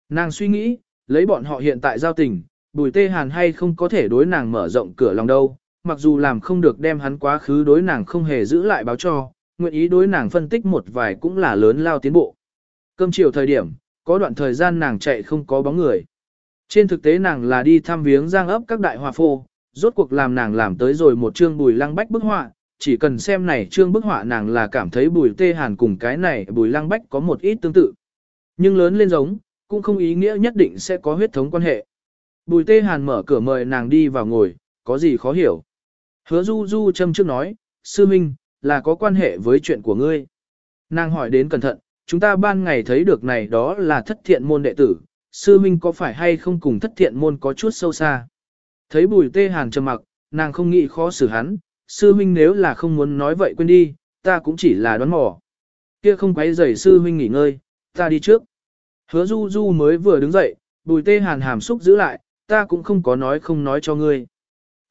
Nàng suy nghĩ, lấy bọn họ hiện tại giao tình, bùi tê hàn hay không có thể đối nàng mở rộng cửa lòng đâu, mặc dù làm không được đem hắn quá khứ đối nàng không hề giữ lại báo cho, nguyện ý đối nàng phân tích một vài cũng là lớn lao tiến bộ. Cơm chiều thời điểm, có đoạn thời gian nàng chạy không có bóng người. Trên thực tế nàng là đi thăm viếng giang ấp các đại hòa phô, rốt cuộc làm nàng làm tới rồi một chương bùi lăng bách bức họa, chỉ cần xem này chương bức họa nàng là cảm thấy bùi tê hàn cùng cái này bùi lăng bách có một ít tương tự. Nhưng lớn lên giống, cũng không ý nghĩa nhất định sẽ có huyết thống quan hệ. Bùi tê hàn mở cửa mời nàng đi vào ngồi, có gì khó hiểu. Hứa du du châm trước nói, sư minh, là có quan hệ với chuyện của ngươi. Nàng hỏi đến cẩn thận, chúng ta ban ngày thấy được này đó là thất thiện môn đệ tử, sư minh có phải hay không cùng thất thiện môn có chút sâu xa. Thấy bùi tê hàn trầm mặc, nàng không nghĩ khó xử hắn, sư minh nếu là không muốn nói vậy quên đi, ta cũng chỉ là đoán mò. Kia không quấy rầy sư minh nghỉ ngơi, ta đi trước. Hứa du du mới vừa đứng dậy, bùi tê hàn hàm xúc giữ lại, ta cũng không có nói không nói cho ngươi.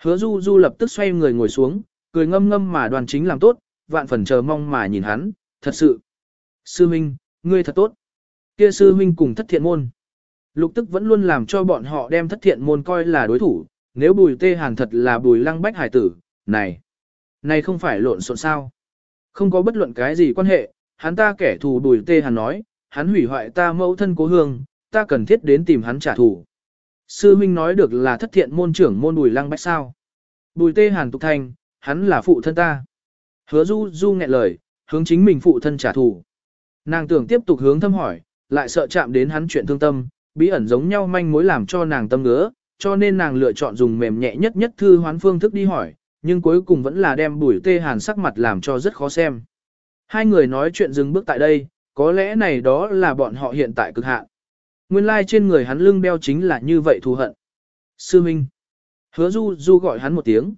Hứa du du lập tức xoay người ngồi xuống, cười ngâm ngâm mà đoàn chính làm tốt, vạn phần chờ mong mà nhìn hắn, thật sự. Sư Minh, ngươi thật tốt. Kia sư Minh cùng thất thiện môn. Lục tức vẫn luôn làm cho bọn họ đem thất thiện môn coi là đối thủ, nếu bùi tê hàn thật là bùi lăng bách hải tử, này. Này không phải lộn xộn sao. Không có bất luận cái gì quan hệ, hắn ta kẻ thù bùi tê hàn nói, hắn hủy hoại ta mẫu thân cố hương, ta cần thiết đến tìm hắn trả thù. Sư Minh nói được là thất thiện môn trưởng môn bùi lăng bách sao. Bùi tê hàn tục thanh, hắn là phụ thân ta. Hứa du du nghẹn lời, hướng chính mình phụ thân trả thù. Nàng tưởng tiếp tục hướng thâm hỏi, lại sợ chạm đến hắn chuyện thương tâm, bí ẩn giống nhau manh mối làm cho nàng tâm ngứa, cho nên nàng lựa chọn dùng mềm nhẹ nhất nhất thư hoán phương thức đi hỏi, nhưng cuối cùng vẫn là đem bùi tê hàn sắc mặt làm cho rất khó xem. Hai người nói chuyện dừng bước tại đây, có lẽ này đó là bọn họ hiện tại cực hạn. Nguyên lai like trên người hắn lưng đeo chính là như vậy thù hận. Sư Minh. Hứa Du Du gọi hắn một tiếng.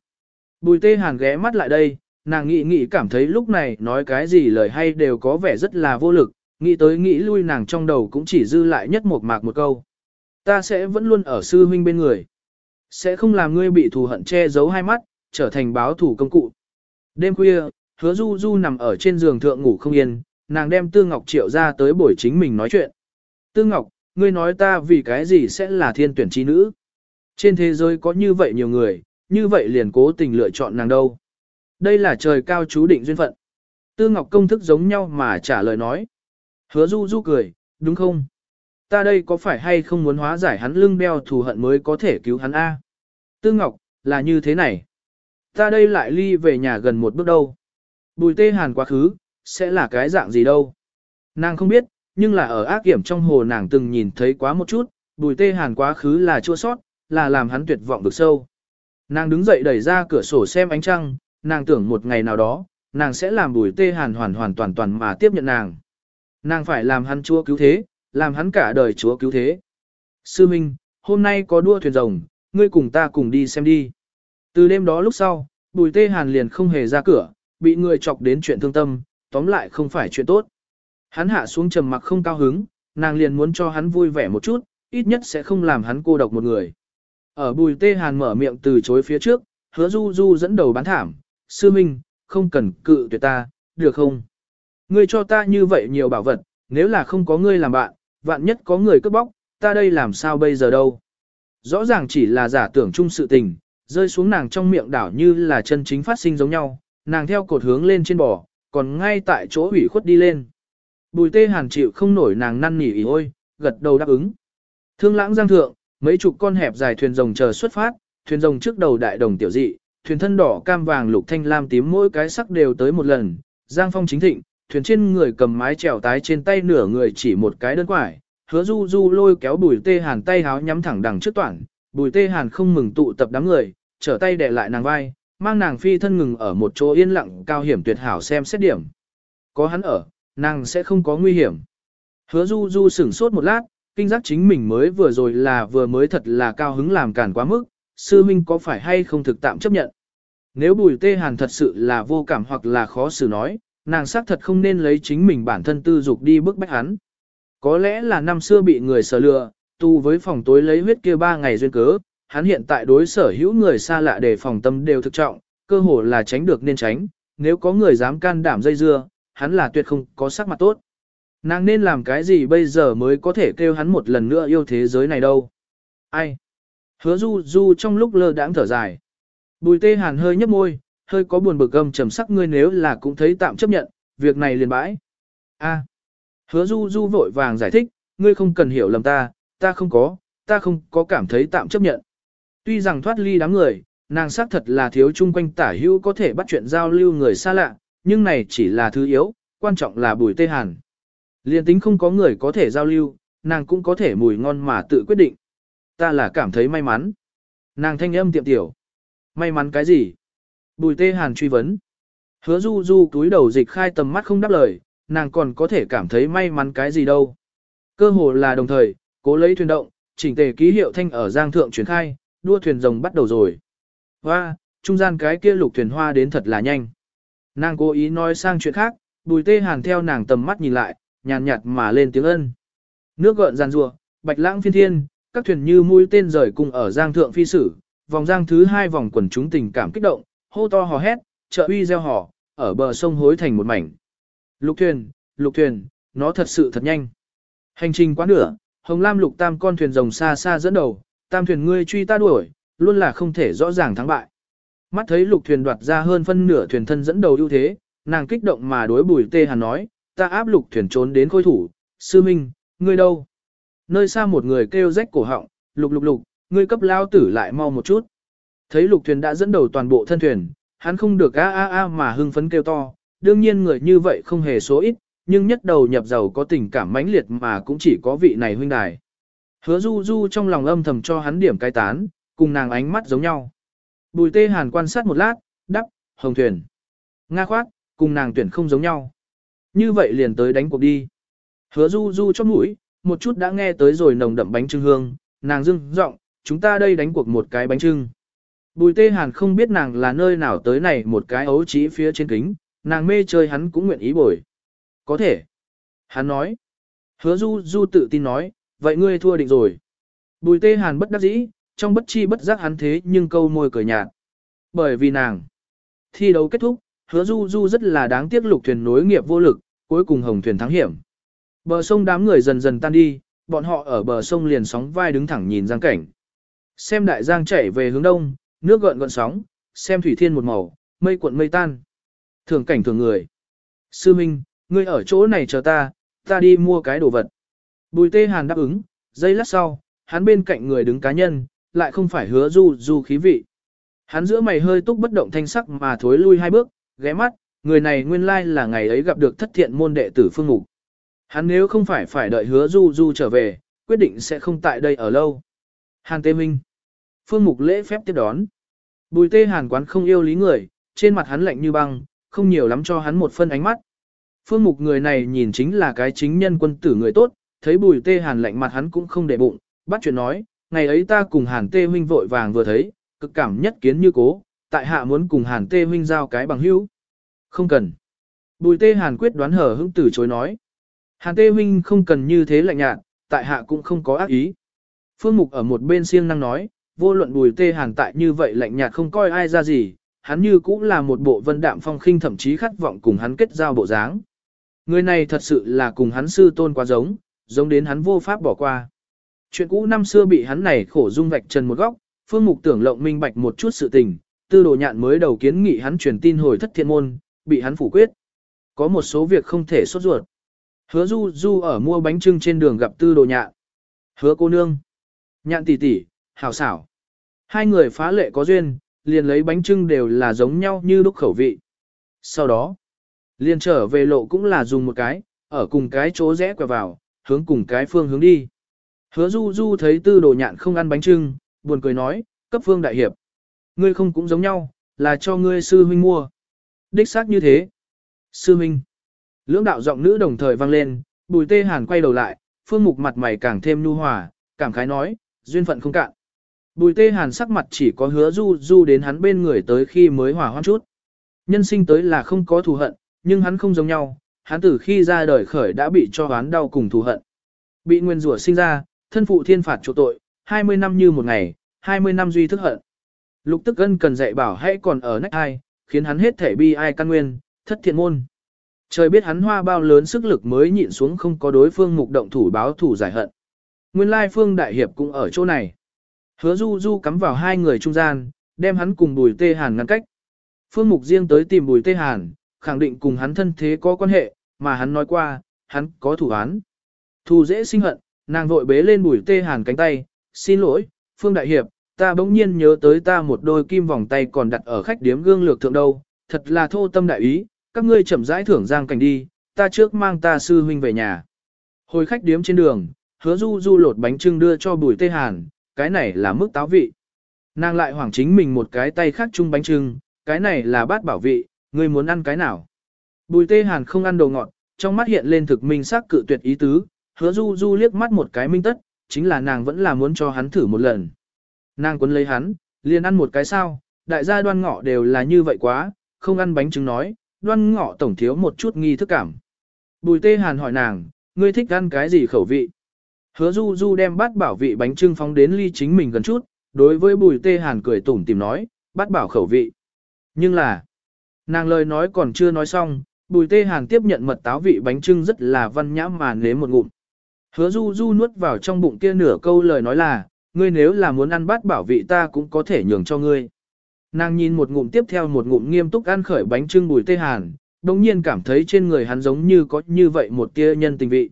Bùi tê hàn ghé mắt lại đây, nàng nghĩ nghĩ cảm thấy lúc này nói cái gì lời hay đều có vẻ rất là vô lực, nghĩ tới nghĩ lui nàng trong đầu cũng chỉ dư lại nhất một mạc một câu. Ta sẽ vẫn luôn ở sư huynh bên người. Sẽ không làm ngươi bị thù hận che giấu hai mắt, trở thành báo thủ công cụ. Đêm khuya, hứa du du nằm ở trên giường thượng ngủ không yên, nàng đem Tư Ngọc triệu ra tới buổi chính mình nói chuyện. Tư Ngọc, ngươi nói ta vì cái gì sẽ là thiên tuyển trí nữ? Trên thế giới có như vậy nhiều người, như vậy liền cố tình lựa chọn nàng đâu. Đây là trời cao chú định duyên phận. Tư Ngọc công thức giống nhau mà trả lời nói. Hứa du du cười, đúng không? Ta đây có phải hay không muốn hóa giải hắn lưng đeo thù hận mới có thể cứu hắn A? Tư Ngọc, là như thế này. Ta đây lại ly về nhà gần một bước đâu. Bùi tê hàn quá khứ, sẽ là cái dạng gì đâu. Nàng không biết, nhưng là ở ác kiểm trong hồ nàng từng nhìn thấy quá một chút, bùi tê hàn quá khứ là chua sót, là làm hắn tuyệt vọng được sâu. Nàng đứng dậy đẩy ra cửa sổ xem ánh trăng, nàng tưởng một ngày nào đó, nàng sẽ làm bùi tê hàn hoàn hoàn toàn toàn mà tiếp nhận nàng. Nàng phải làm hắn chúa cứu thế, làm hắn cả đời chúa cứu thế. Sư Minh, hôm nay có đua thuyền rồng, ngươi cùng ta cùng đi xem đi. Từ đêm đó lúc sau, bùi tê hàn liền không hề ra cửa, bị người chọc đến chuyện thương tâm, tóm lại không phải chuyện tốt. Hắn hạ xuống trầm mặc không cao hứng, nàng liền muốn cho hắn vui vẻ một chút, ít nhất sẽ không làm hắn cô độc một người. Ở bùi tê hàn mở miệng từ chối phía trước, hứa du du dẫn đầu bán thảm, sư minh, không cần cự tuyệt ta, được không? Ngươi cho ta như vậy nhiều bảo vật, nếu là không có ngươi làm bạn, vạn nhất có người cướp bóc, ta đây làm sao bây giờ đâu? Rõ ràng chỉ là giả tưởng chung sự tình, rơi xuống nàng trong miệng đảo như là chân chính phát sinh giống nhau, nàng theo cột hướng lên trên bò, còn ngay tại chỗ hủy khuất đi lên. Bùi tê hàn chịu không nổi nàng năn nỉ ý ôi, gật đầu đáp ứng. Thương lãng giang thượng, mấy chục con hẹp dài thuyền rồng chờ xuất phát, thuyền rồng trước đầu đại đồng tiểu dị, thuyền thân đỏ cam vàng lục thanh lam tím mỗi cái sắc đều tới một lần, giang phong chính thịnh, thuyền trên người cầm mái trèo tái trên tay nửa người chỉ một cái đơn quải, hứa du du lôi kéo bùi tê hàn tay háo nhắm thẳng đằng trước toàn, bùi tê hàn không mừng tụ tập đám người, trở tay đè lại nàng vai, mang nàng phi thân ngừng ở một chỗ yên lặng cao hiểm tuyệt hảo xem xét điểm. Có hắn ở, nàng sẽ không có nguy hiểm. Hứa du du sửng sốt một lát, kinh giác chính mình mới vừa rồi là vừa mới thật là cao hứng làm cản quá mức, sư minh có phải hay không thực tạm chấp nhận. Nếu bùi tê hàn thật sự là vô cảm hoặc là khó xử nói, nàng xác thật không nên lấy chính mình bản thân tư dục đi bức bách hắn. Có lẽ là năm xưa bị người sở lừa, tu với phòng tối lấy huyết kia ba ngày duyên cớ, hắn hiện tại đối sở hữu người xa lạ để phòng tâm đều thực trọng, cơ hồ là tránh được nên tránh, nếu có người dám can đảm dây dưa, hắn là tuyệt không có sắc mặt tốt. Nàng nên làm cái gì bây giờ mới có thể kêu hắn một lần nữa yêu thế giới này đâu? Ai? Hứa du du trong lúc lơ đãng thở dài. Bùi tê hàn hơi nhấp môi, hơi có buồn bực gầm trầm sắc ngươi nếu là cũng thấy tạm chấp nhận, việc này liền bãi. A. Hứa du du vội vàng giải thích, ngươi không cần hiểu lầm ta, ta không có, ta không có cảm thấy tạm chấp nhận. Tuy rằng thoát ly đám người, nàng xác thật là thiếu chung quanh tả hữu có thể bắt chuyện giao lưu người xa lạ, nhưng này chỉ là thứ yếu, quan trọng là bùi tê hàn. Liên tính không có người có thể giao lưu, nàng cũng có thể mùi ngon mà tự quyết định. Ta là cảm thấy may mắn. Nàng thanh âm tiệm tiểu. May mắn cái gì? Bùi tê hàn truy vấn. Hứa du du túi đầu dịch khai tầm mắt không đáp lời, nàng còn có thể cảm thấy may mắn cái gì đâu. Cơ hồ là đồng thời, cố lấy thuyền động, chỉnh tề ký hiệu thanh ở giang thượng chuyển khai, đua thuyền rồng bắt đầu rồi. Hoa, trung gian cái kia lục thuyền hoa đến thật là nhanh. Nàng cố ý nói sang chuyện khác, bùi tê hàn theo nàng tầm mắt nhìn lại, nhàn nhạt mà lên tiếng ân. Nước gợn giàn rùa, bạch lãng phiên thiên, các thuyền như mũi tên rời cùng ở giang thượng phi sử, vòng giang thứ hai vòng quần chúng tình cảm kích động, hô to hò hét, trợ uy gieo hò, ở bờ sông hối thành một mảnh. Lục thuyền, lục thuyền, nó thật sự thật nhanh. Hành trình quá nửa, Hồng Lam lục tam con thuyền rồng xa xa dẫn đầu, tam thuyền ngươi truy ta đuổi, luôn là không thể rõ ràng thắng bại. Mắt thấy lục thuyền đoạt ra hơn phân nửa thuyền thân dẫn đầu ưu thế, nàng kích động mà đối bùi tê hàn nói, ta áp lục thuyền trốn đến khôi thủ, sư minh, ngươi đâu? Nơi xa một người kêu rách cổ họng, lục lục lục, ngươi cấp lao tử lại mau một chút. Thấy lục thuyền đã dẫn đầu toàn bộ thân thuyền, hắn không được a a a mà hưng phấn kêu to, đương nhiên người như vậy không hề số ít, nhưng nhất đầu nhập giàu có tình cảm mãnh liệt mà cũng chỉ có vị này huynh đài. Hứa du du trong lòng âm thầm cho hắn điểm cai tán, cùng nàng ánh mắt giống nhau. Bùi tê hàn quan sát một lát, đắp, hồng thuyền. Nga khoát, cùng nàng tuyển không giống nhau. Như vậy liền tới đánh cuộc đi. Hứa du du cho mũi, một chút đã nghe tới rồi nồng đậm bánh trưng hương, nàng dưng giọng chúng ta đây đánh cuộc một cái bánh trưng. Bùi tê hàn không biết nàng là nơi nào tới này một cái ấu trí phía trên kính, nàng mê chơi hắn cũng nguyện ý bồi. Có thể. Hắn nói. Hứa du du tự tin nói, vậy ngươi thua định rồi. Bùi tê hàn bất đắc dĩ, trong bất chi bất giác hắn thế nhưng câu môi cười nhạt. Bởi vì nàng. Thi đấu kết thúc, hứa du du rất là đáng tiếc lục thuyền nối nghiệp vô lực, cuối cùng hồng thuyền thắng hiểm. Bờ sông đám người dần dần tan đi, bọn họ ở bờ sông liền sóng vai đứng thẳng nhìn giang cảnh. Xem đại giang chảy về hướng đông, nước gợn gợn sóng, xem thủy thiên một màu, mây cuộn mây tan. Thường cảnh thường người. Sư Minh, ngươi ở chỗ này chờ ta, ta đi mua cái đồ vật. Bùi tê hàn đáp ứng, giây lát sau, hắn bên cạnh người đứng cá nhân, lại không phải hứa du du khí vị. Hắn giữa mày hơi túc bất động thanh sắc mà thối lui hai bước, ghé mắt, người này nguyên lai là ngày ấy gặp được thất thiện môn đệ tử phương mục. Hắn nếu không phải phải đợi hứa du du trở về, quyết định sẽ không tại đây ở lâu. Hàn Tê Minh. Phương mục lễ phép tiếp đón. Bùi tê hàn quán không yêu lý người, trên mặt hắn lạnh như băng, không nhiều lắm cho hắn một phân ánh mắt. Phương mục người này nhìn chính là cái chính nhân quân tử người tốt, thấy bùi tê hàn lạnh mặt hắn cũng không để bụng, bắt chuyện nói, ngày ấy ta cùng hàn tê huynh vội vàng vừa thấy, cực cảm nhất kiến như cố, tại hạ muốn cùng hàn tê huynh giao cái bằng hữu. Không cần. Bùi tê hàn quyết đoán hở hững từ chối nói. Hàn tê huynh không cần như thế lạnh nhạt, tại hạ cũng không có ác ý. Phương mục ở một bên siêng năng nói, vô luận bùi tê hàn tại như vậy lạnh nhạt không coi ai ra gì, hắn như cũng là một bộ vân đạm phong khinh thậm chí khát vọng cùng hắn kết giao bộ dáng. Người này thật sự là cùng hắn sư tôn quá giống, giống đến hắn vô pháp bỏ qua. Chuyện cũ năm xưa bị hắn này khổ dung vạch trần một góc, phương mục tưởng lộng minh bạch một chút sự tình, tư đồ nhạn mới đầu kiến nghị hắn truyền tin hồi thất thiên môn, bị hắn phủ quyết. Có một số việc không thể sốt ruột. Hứa du du ở mua bánh trưng trên đường gặp tư đồ nhạn. Hứa cô nương. Nhạn tỷ tỷ, hảo xảo. Hai người phá lệ có duyên, liền lấy bánh trưng đều là giống nhau như đúc khẩu vị. Sau đó, liền trở về lộ cũng là dùng một cái, ở cùng cái chỗ rẽ quẹo vào, hướng cùng cái phương hướng đi. Hứa du du thấy tư đồ nhạn không ăn bánh trưng, buồn cười nói, cấp phương đại hiệp. Ngươi không cũng giống nhau, là cho ngươi sư huynh mua. Đích xác như thế. Sư huynh. Lưỡng đạo giọng nữ đồng thời vang lên, bùi tê hàn quay đầu lại, phương mục mặt mày càng thêm nhu hòa, cảm khái nói, duyên phận không cạn. Bùi tê hàn sắc mặt chỉ có hứa du du đến hắn bên người tới khi mới hòa hoãn chút. Nhân sinh tới là không có thù hận, nhưng hắn không giống nhau, hắn từ khi ra đời khởi đã bị cho hắn đau cùng thù hận. Bị nguyên rủa sinh ra, thân phụ thiên phạt chỗ tội, 20 năm như một ngày, 20 năm duy thức hận. Lục tức ân cần dạy bảo hãy còn ở nách ai, khiến hắn hết thể bi ai căn nguyên, thất thiện môn. Trời biết hắn hoa bao lớn sức lực mới nhịn xuống không có đối phương mục động thủ báo thủ giải hận. Nguyên lai phương đại hiệp cũng ở chỗ này. Hứa du du cắm vào hai người trung gian, đem hắn cùng bùi tê hàn ngăn cách. Phương mục riêng tới tìm bùi tê hàn, khẳng định cùng hắn thân thế có quan hệ, mà hắn nói qua, hắn có thủ án. Thù dễ sinh hận, nàng vội bế lên bùi tê hàn cánh tay, xin lỗi, Phương Đại Hiệp, ta bỗng nhiên nhớ tới ta một đôi kim vòng tay còn đặt ở khách điếm gương lược thượng đâu, thật là thô tâm đại ý, các ngươi chậm rãi thưởng giang cảnh đi, ta trước mang ta sư huynh về nhà. Hồi khách điếm trên đường, hứa du du lột bánh trưng đưa cho bùi tê hàn, cái này là mức táo vị. Nàng lại hoảng chính mình một cái tay khác chung bánh trưng, cái này là bát bảo vị, ngươi muốn ăn cái nào. Bùi tê hàn không ăn đồ ngọt, trong mắt hiện lên thực minh sắc cự tuyệt ý tứ, hứa du du liếc mắt một cái minh tất, chính là nàng vẫn là muốn cho hắn thử một lần. Nàng quấn lấy hắn, liền ăn một cái sao, đại gia đoan ngọ đều là như vậy quá, không ăn bánh trứng nói, đoan ngọ tổng thiếu một chút nghi thức cảm. Bùi tê hàn hỏi nàng, ngươi thích ăn cái gì khẩu vị? Hứa du du đem bát bảo vị bánh trưng phóng đến ly chính mình gần chút, đối với bùi tê hàn cười tủm tìm nói, bát bảo khẩu vị. Nhưng là, nàng lời nói còn chưa nói xong, bùi tê hàn tiếp nhận mật táo vị bánh trưng rất là văn nhã mà nếm một ngụm. Hứa du du nuốt vào trong bụng kia nửa câu lời nói là, ngươi nếu là muốn ăn bát bảo vị ta cũng có thể nhường cho ngươi. Nàng nhìn một ngụm tiếp theo một ngụm nghiêm túc ăn khởi bánh trưng bùi tê hàn, đồng nhiên cảm thấy trên người hắn giống như có như vậy một tia nhân tình vị.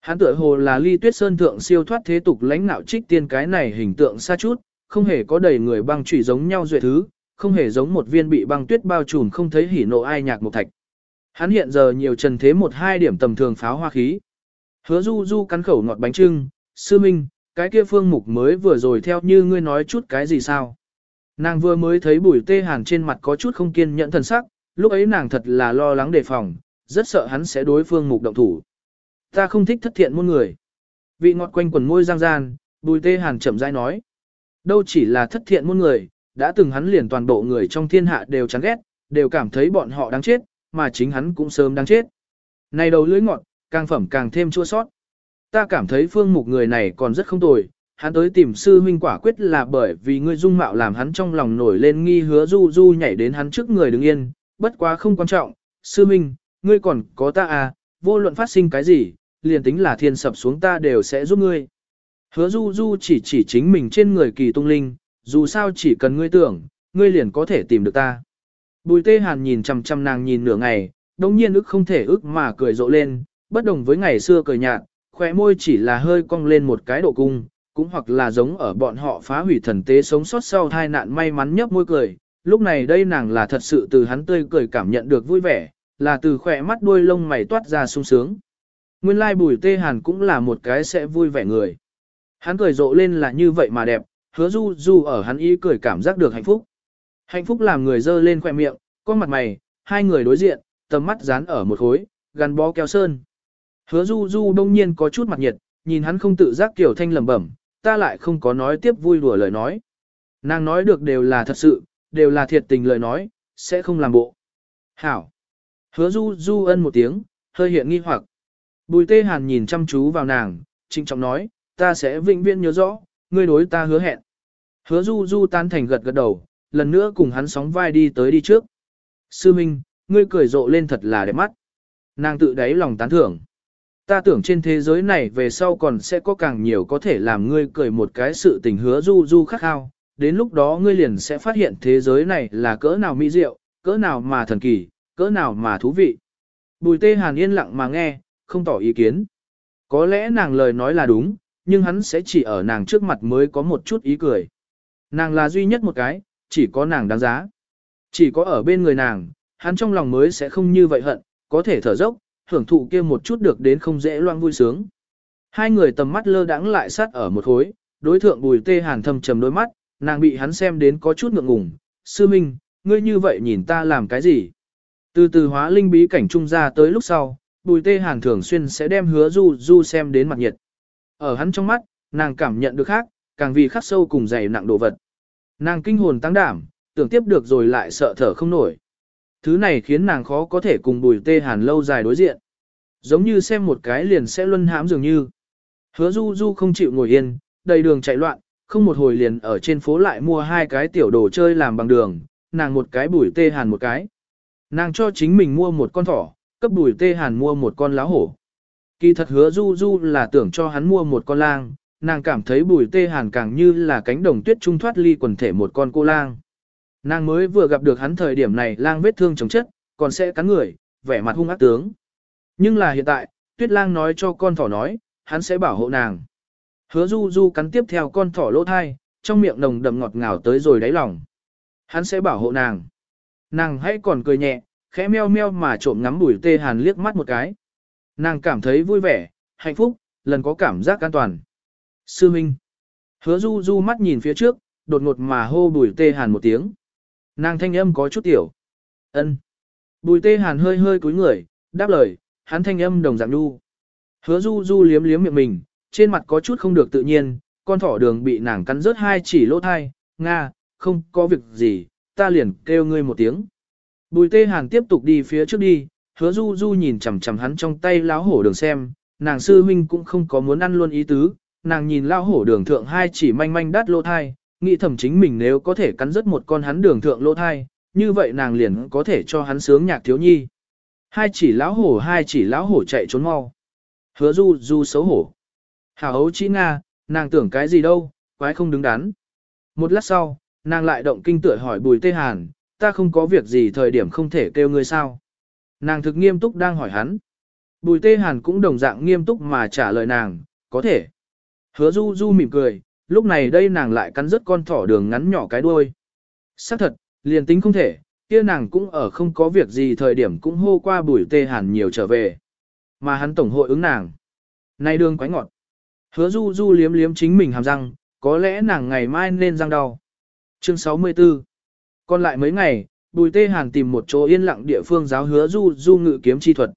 Hắn tựa hồ là ly tuyết sơn thượng siêu thoát thế tục lãnh nạo trích tiên cái này hình tượng xa chút, không hề có đầy người băng trụy giống nhau duệ thứ, không hề giống một viên bị băng tuyết bao trùm không thấy hỉ nộ ai nhạc một thạch. Hắn hiện giờ nhiều trần thế một hai điểm tầm thường pháo hoa khí. Hứa du du cắn khẩu ngọt bánh trưng, sư minh, cái kia phương mục mới vừa rồi theo như ngươi nói chút cái gì sao. Nàng vừa mới thấy bùi tê hàn trên mặt có chút không kiên nhẫn thần sắc, lúc ấy nàng thật là lo lắng đề phòng, rất sợ hắn sẽ đối phương mục động thủ. Ta không thích thất thiện muôn người. Vị ngọt quanh quần môi giang gian, bùi tê hàn chậm rãi nói. Đâu chỉ là thất thiện muôn người, đã từng hắn liền toàn bộ người trong thiên hạ đều chán ghét, đều cảm thấy bọn họ đáng chết, mà chính hắn cũng sớm đang chết. Này đầu lưỡi ngọt, càng phẩm càng thêm chua sót. Ta cảm thấy phương mục người này còn rất không tồi, hắn tới tìm sư huynh quả quyết là bởi vì ngươi dung mạo làm hắn trong lòng nổi lên nghi hứa du du nhảy đến hắn trước người đứng yên, bất quá không quan trọng, sư huynh, ngươi còn có ta à, vô luận phát sinh cái gì, liền tính là thiên sập xuống ta đều sẽ giúp ngươi. Hứa du du chỉ chỉ chính mình trên người kỳ tung linh, dù sao chỉ cần ngươi tưởng, ngươi liền có thể tìm được ta. Bùi tê hàn nhìn chằm chằm nàng nhìn nửa ngày, đồng nhiên ức không thể ức mà cười rộ lên, bất đồng với ngày xưa cười nhạt, khóe môi chỉ là hơi cong lên một cái độ cung, cũng hoặc là giống ở bọn họ phá hủy thần tế sống sót sau tai nạn may mắn nhấp môi cười. Lúc này đây nàng là thật sự từ hắn tươi cười cảm nhận được vui vẻ, là từ khỏe mắt đuôi lông mày toát ra sung sướng. Nguyên lai bùi tê hàn cũng là một cái sẽ vui vẻ người. Hắn cười rộ lên là như vậy mà đẹp, hứa du du ở hắn ý cười cảm giác được hạnh phúc. Hạnh phúc làm người dơ lên khỏe miệng, có mặt mày, hai người đối diện, tầm mắt dán ở một khối, gắn bó keo sơn. Hứa du du đông nhiên có chút mặt nhiệt, nhìn hắn không tự giác kiểu thanh lẩm bẩm, ta lại không có nói tiếp vui đùa lời nói. Nàng nói được đều là thật sự, đều là thiệt tình lời nói, sẽ không làm bộ. Hảo. Hứa du du ân một tiếng, hơi hiện nghi hoặc. Bùi tê hàn nhìn chăm chú vào nàng, trinh trọng nói, ta sẽ vĩnh viễn nhớ rõ, ngươi đối ta hứa hẹn. Hứa du du tan thành gật gật đầu, lần nữa cùng hắn sóng vai đi tới đi trước. Sư Minh, ngươi cười rộ lên thật là đẹp mắt. Nàng tự đáy lòng tán thưởng. Ta tưởng trên thế giới này về sau còn sẽ có càng nhiều có thể làm ngươi cười một cái sự tình hứa du du khắc khao, đến lúc đó ngươi liền sẽ phát hiện thế giới này là cỡ nào mỹ diệu, cỡ nào mà thần kỳ, cỡ nào mà thú vị. Bùi tê hàn yên lặng mà nghe, không tỏ ý kiến. Có lẽ nàng lời nói là đúng, nhưng hắn sẽ chỉ ở nàng trước mặt mới có một chút ý cười. Nàng là duy nhất một cái, chỉ có nàng đáng giá. Chỉ có ở bên người nàng, hắn trong lòng mới sẽ không như vậy hận, có thể thở dốc, hưởng thụ kia một chút được đến không dễ loang vui sướng. Hai người tầm mắt lơ đãng lại sát ở một khối, đối thượng bùi tê hàn thâm trầm đôi mắt, nàng bị hắn xem đến có chút ngượng ngùng. Sư Minh, ngươi như vậy nhìn ta làm cái gì? Từ từ hóa linh bí cảnh trung ra tới lúc sau, bùi tê hàn thường xuyên sẽ đem hứa du du xem đến mặt nhiệt. Ở hắn trong mắt, nàng cảm nhận được khác, càng vì khắc sâu cùng dày nặng đồ vật. Nàng kinh hồn tăng đảm, tưởng tiếp được rồi lại sợ thở không nổi. Thứ này khiến nàng khó có thể cùng bùi tê hàn lâu dài đối diện. Giống như xem một cái liền sẽ luân hãm dường như. Hứa du du không chịu ngồi yên, đầy đường chạy loạn, không một hồi liền ở trên phố lại mua hai cái tiểu đồ chơi làm bằng đường, nàng một cái bùi tê hàn một cái. Nàng cho chính mình mua một con thỏ, cấp bùi tê hàn mua một con lá hổ. Kỳ thật hứa du du là tưởng cho hắn mua một con lang, nàng cảm thấy bùi tê hàn càng như là cánh đồng tuyết trung thoát ly quần thể một con cô lang. Nàng mới vừa gặp được hắn thời điểm này lang vết thương chống chất, còn sẽ cắn người, vẻ mặt hung ác tướng. Nhưng là hiện tại, tuyết lang nói cho con thỏ nói, hắn sẽ bảo hộ nàng. Hứa du du cắn tiếp theo con thỏ lỗ thai, trong miệng nồng đậm ngọt ngào tới rồi đáy lòng. Hắn sẽ bảo hộ nàng. Nàng hãy còn cười nhẹ, khẽ meo meo mà trộm ngắm bùi tê hàn liếc mắt một cái. Nàng cảm thấy vui vẻ, hạnh phúc, lần có cảm giác an toàn. Sư Minh. Hứa du du mắt nhìn phía trước, đột ngột mà hô bùi tê hàn một tiếng. Nàng thanh âm có chút tiểu. ân Bùi tê hàn hơi hơi cúi người, đáp lời, hắn thanh âm đồng dạng đu. Hứa du du liếm liếm miệng mình, trên mặt có chút không được tự nhiên, con thỏ đường bị nàng cắn rớt hai chỉ lỗ thai, Nga, không có việc gì, ta liền kêu ngươi một tiếng. Bùi tê hàn tiếp tục đi phía trước đi, hứa du du nhìn chằm chằm hắn trong tay láo hổ đường xem, nàng sư huynh cũng không có muốn ăn luôn ý tứ, nàng nhìn lao hổ đường thượng hai chỉ manh manh đắt lỗ thai, nghĩ thầm chính mình nếu có thể cắn rứt một con hắn đường thượng lỗ thai, như vậy nàng liền có thể cho hắn sướng nhạc thiếu nhi. Hai chỉ lão hổ hai chỉ lão hổ chạy trốn mau. Hứa du du xấu hổ. Hảo hấu chỉ Nga, nàng tưởng cái gì đâu, quái không đứng đắn. Một lát sau, nàng lại động kinh tựa hỏi bùi tê hàn, ta không có việc gì thời điểm không thể kêu ngươi sao. Nàng thực nghiêm túc đang hỏi hắn. Bùi tê hàn cũng đồng dạng nghiêm túc mà trả lời nàng, có thể. Hứa du du mỉm cười, lúc này đây nàng lại cắn rứt con thỏ đường ngắn nhỏ cái đuôi. xác thật, liền tính không thể, kia nàng cũng ở không có việc gì thời điểm cũng hô qua bùi tê hàn nhiều trở về. Mà hắn tổng hội ứng nàng. Này đường quái ngọt. Hứa du du liếm liếm chính mình hàm răng, có lẽ nàng ngày mai nên răng đau. Chương 64 Còn lại mấy ngày, bùi tê hàn tìm một chỗ yên lặng địa phương giáo hứa du du ngự kiếm chi thuật.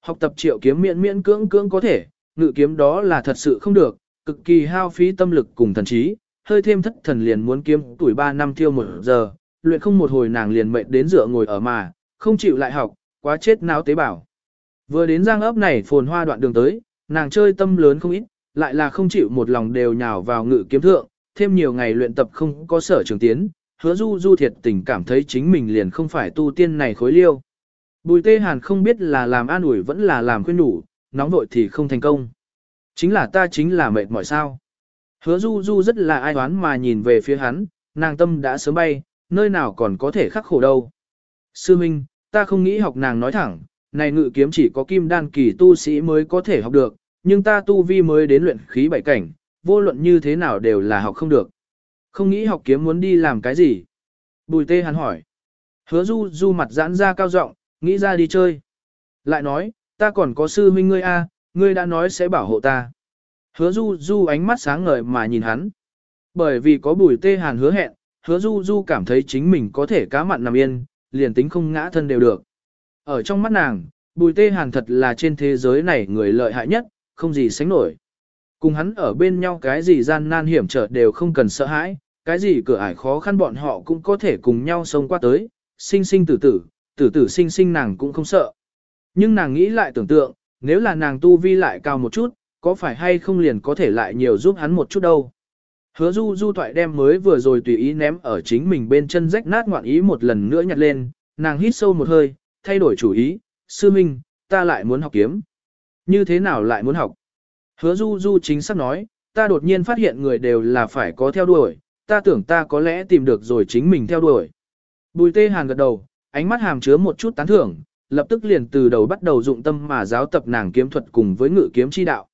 Học tập triệu kiếm miễn miễn cưỡng cưỡng có thể, ngự kiếm đó là thật sự không được, cực kỳ hao phí tâm lực cùng thần trí, hơi thêm thất thần liền muốn kiếm tuổi 3 năm thiêu một giờ, luyện không một hồi nàng liền mệt đến dựa ngồi ở mà, không chịu lại học, quá chết não tế bào. Vừa đến giang ấp này phồn hoa đoạn đường tới, nàng chơi tâm lớn không ít, lại là không chịu một lòng đều nhào vào ngự kiếm thượng, thêm nhiều ngày luyện tập không có sở trường tiến, hứa du du thiệt tình cảm thấy chính mình liền không phải tu tiên này khối liêu. Bùi tê hàn không biết là làm an ủi vẫn là làm khuyên đủ, nóng vội thì không thành công. Chính là ta chính là mệt mỏi sao. Hứa du du rất là ai đoán mà nhìn về phía hắn, nàng tâm đã sớm bay, nơi nào còn có thể khắc khổ đâu. Sư Minh, ta không nghĩ học nàng nói thẳng, này ngự kiếm chỉ có kim đan kỳ tu sĩ mới có thể học được, nhưng ta tu vi mới đến luyện khí bảy cảnh, vô luận như thế nào đều là học không được. Không nghĩ học kiếm muốn đi làm cái gì? Bùi tê hắn hỏi. Hứa du du mặt giãn ra cao giọng, nghĩ ra đi chơi. Lại nói, ta còn có sư huynh ngươi a, ngươi đã nói sẽ bảo hộ ta. Hứa du du ánh mắt sáng ngời mà nhìn hắn. Bởi vì có bùi tê hàn hứa hẹn, hứa du du cảm thấy chính mình có thể cá mặn nằm yên, liền tính không ngã thân đều được. Ở trong mắt nàng, bùi tê hàn thật là trên thế giới này người lợi hại nhất, không gì sánh nổi. Cùng hắn ở bên nhau cái gì gian nan hiểm trở đều không cần sợ hãi, cái gì cửa ải khó khăn bọn họ cũng có thể cùng nhau sống qua tới, sinh sinh tử tử, tử tử sinh sinh nàng cũng không sợ. Nhưng nàng nghĩ lại tưởng tượng, nếu là nàng tu vi lại cao một chút, có phải hay không liền có thể lại nhiều giúp hắn một chút đâu. Hứa du du thoại đem mới vừa rồi tùy ý ném ở chính mình bên chân rách nát ngoạn ý một lần nữa nhặt lên, nàng hít sâu một hơi, thay đổi chủ ý, sư minh, ta lại muốn học kiếm. Như thế nào lại muốn học? Hứa du du chính xác nói, ta đột nhiên phát hiện người đều là phải có theo đuổi, ta tưởng ta có lẽ tìm được rồi chính mình theo đuổi. Bùi tê hàn gật đầu, ánh mắt hàm chứa một chút tán thưởng, lập tức liền từ đầu bắt đầu dụng tâm mà giáo tập nàng kiếm thuật cùng với ngự kiếm chi đạo.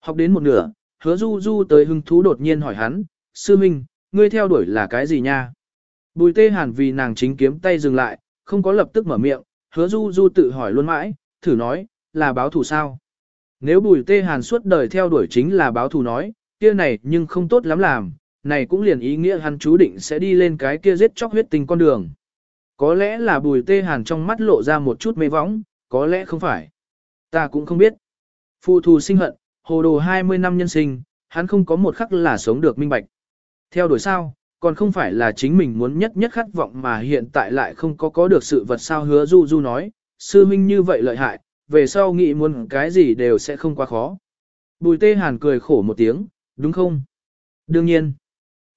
Học đến một nửa, hứa du du tới hứng thú đột nhiên hỏi hắn, sư minh, ngươi theo đuổi là cái gì nha? Bùi tê hàn vì nàng chính kiếm tay dừng lại, không có lập tức mở miệng, hứa du du tự hỏi luôn mãi, thử nói, là báo thù sao? Nếu bùi tê hàn suốt đời theo đuổi chính là báo thù nói, kia này nhưng không tốt lắm làm, này cũng liền ý nghĩa hắn chú định sẽ đi lên cái kia giết chóc huyết tình con đường. Có lẽ là bùi tê hàn trong mắt lộ ra một chút mê võng, có lẽ không phải. Ta cũng không biết. Phụ thù sinh hận, hồ đồ 20 năm nhân sinh, hắn không có một khắc là sống được minh bạch. Theo đuổi sao, còn không phải là chính mình muốn nhất nhất khát vọng mà hiện tại lại không có có được sự vật sao hứa du du nói, sư minh như vậy lợi hại, về sau nghĩ muốn cái gì đều sẽ không quá khó. Bùi tê hàn cười khổ một tiếng, đúng không? Đương nhiên.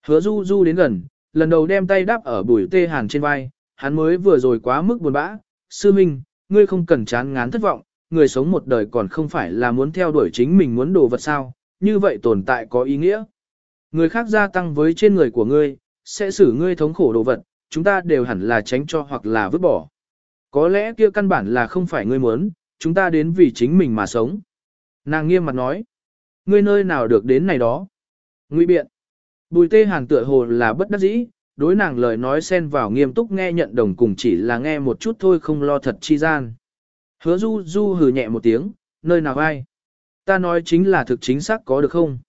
Hứa du du đến gần, lần đầu đem tay đáp ở bùi tê hàn trên vai, hắn mới vừa rồi quá mức buồn bã. Sư Minh, ngươi không cần chán ngán thất vọng, người sống một đời còn không phải là muốn theo đuổi chính mình muốn đồ vật sao, như vậy tồn tại có ý nghĩa. Người khác gia tăng với trên người của ngươi, sẽ xử ngươi thống khổ đồ vật, chúng ta đều hẳn là tránh cho hoặc là vứt bỏ. Có lẽ kia căn bản là không phải ngươi muốn, chúng ta đến vì chính mình mà sống. Nàng nghiêm mặt nói, ngươi nơi nào được đến này đó. Ngụy biện, bùi tê hàn tựa hồ là bất đắc dĩ, đối nàng lời nói xen vào nghiêm túc nghe nhận đồng cùng chỉ là nghe một chút thôi không lo thật chi gian. Hứa du du hừ nhẹ một tiếng, nơi nào ai? Ta nói chính là thực chính xác có được không?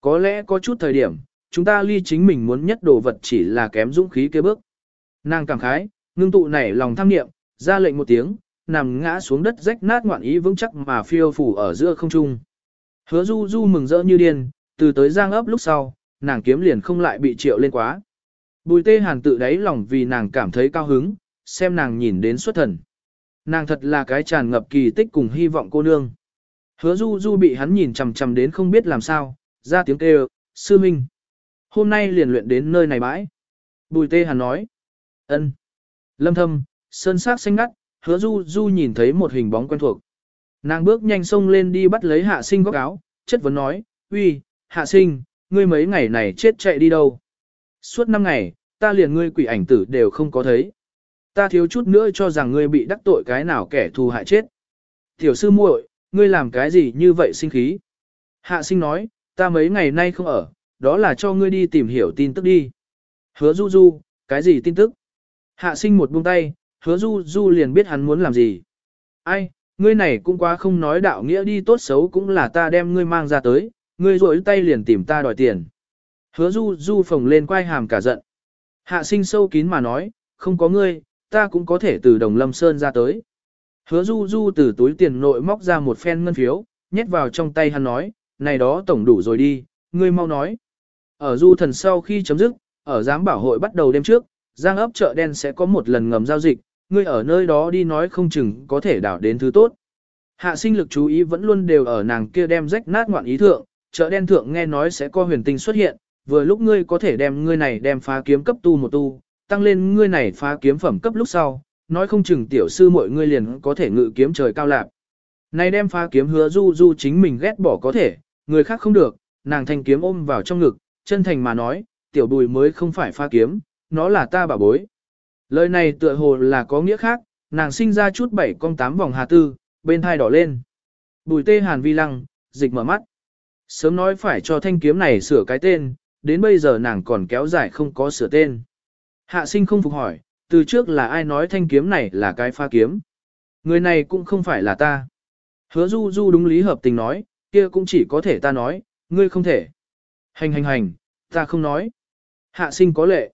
Có lẽ có chút thời điểm, chúng ta ly chính mình muốn nhất đồ vật chỉ là kém dũng khí kế bước. Nàng cảm khái, ngưng tụ nảy lòng tham niệm, ra lệnh một tiếng, nằm ngã xuống đất rách nát ngoạn ý vững chắc mà phiêu phủ ở giữa không trung. Hứa du du mừng rỡ như điên, từ tới giang ấp lúc sau, nàng kiếm liền không lại bị triệu lên quá. Bùi tê hàn tự đáy lòng vì nàng cảm thấy cao hứng, xem nàng nhìn đến xuất thần. Nàng thật là cái tràn ngập kỳ tích cùng hy vọng cô nương. Hứa du du bị hắn nhìn chằm chằm đến không biết làm sao, ra tiếng kêu, sư minh. Hôm nay liền luyện đến nơi này bãi. Bùi tê hàn nói. ân. Lâm thâm, sơn sắc xanh ngắt, hứa du du nhìn thấy một hình bóng quen thuộc. Nàng bước nhanh xông lên đi bắt lấy hạ sinh góc áo, chất vấn nói, uy, hạ sinh, ngươi mấy ngày này chết chạy đi đâu? Suốt năm ngày, ta liền ngươi quỷ ảnh tử đều không có thấy. Ta thiếu chút nữa cho rằng ngươi bị đắc tội cái nào kẻ thù hại chết. Tiểu sư muội, ngươi làm cái gì như vậy sinh khí? Hạ sinh nói, ta mấy ngày nay không ở, đó là cho ngươi đi tìm hiểu tin tức đi. Hứa du du, cái gì tin tức? Hạ sinh một buông tay, hứa du du liền biết hắn muốn làm gì. Ai, ngươi này cũng quá không nói đạo nghĩa đi tốt xấu cũng là ta đem ngươi mang ra tới, ngươi rỗi tay liền tìm ta đòi tiền. Hứa du du phồng lên quay hàm cả giận. Hạ sinh sâu kín mà nói, không có ngươi, ta cũng có thể từ đồng lâm sơn ra tới. Hứa du du từ túi tiền nội móc ra một phen ngân phiếu, nhét vào trong tay hắn nói, này đó tổng đủ rồi đi, ngươi mau nói. Ở du thần sau khi chấm dứt, ở giám bảo hội bắt đầu đêm trước, giang ấp chợ đen sẽ có một lần ngầm giao dịch, ngươi ở nơi đó đi nói không chừng có thể đảo đến thứ tốt. Hạ sinh lực chú ý vẫn luôn đều ở nàng kia đem rách nát ngoạn ý thượng, chợ đen thượng nghe nói sẽ có huyền tinh xuất hiện, vừa lúc ngươi có thể đem ngươi này đem phá kiếm cấp tu một tu, tăng lên ngươi này phá kiếm phẩm cấp lúc sau, nói không chừng tiểu sư mọi ngươi liền có thể ngự kiếm trời cao lạc. Này đem phá kiếm hứa du du chính mình ghét bỏ có thể, người khác không được, nàng thanh kiếm ôm vào trong ngực, chân thành mà nói, tiểu bùi mới không phải phá kiếm, nó là ta bảo bối. Lời này tựa hồ là có nghĩa khác, nàng sinh ra chút bảy con tám vòng hà tư, bên thai đỏ lên. Bùi tê hàn vi lăng, dịch mở mắt. Sớm nói phải cho thanh kiếm này sửa cái tên, đến bây giờ nàng còn kéo dài không có sửa tên. Hạ sinh không phục hỏi, từ trước là ai nói thanh kiếm này là cái pha kiếm. Người này cũng không phải là ta. Hứa du du đúng lý hợp tình nói, kia cũng chỉ có thể ta nói, ngươi không thể. Hành hành hành, ta không nói. Hạ sinh có lệ.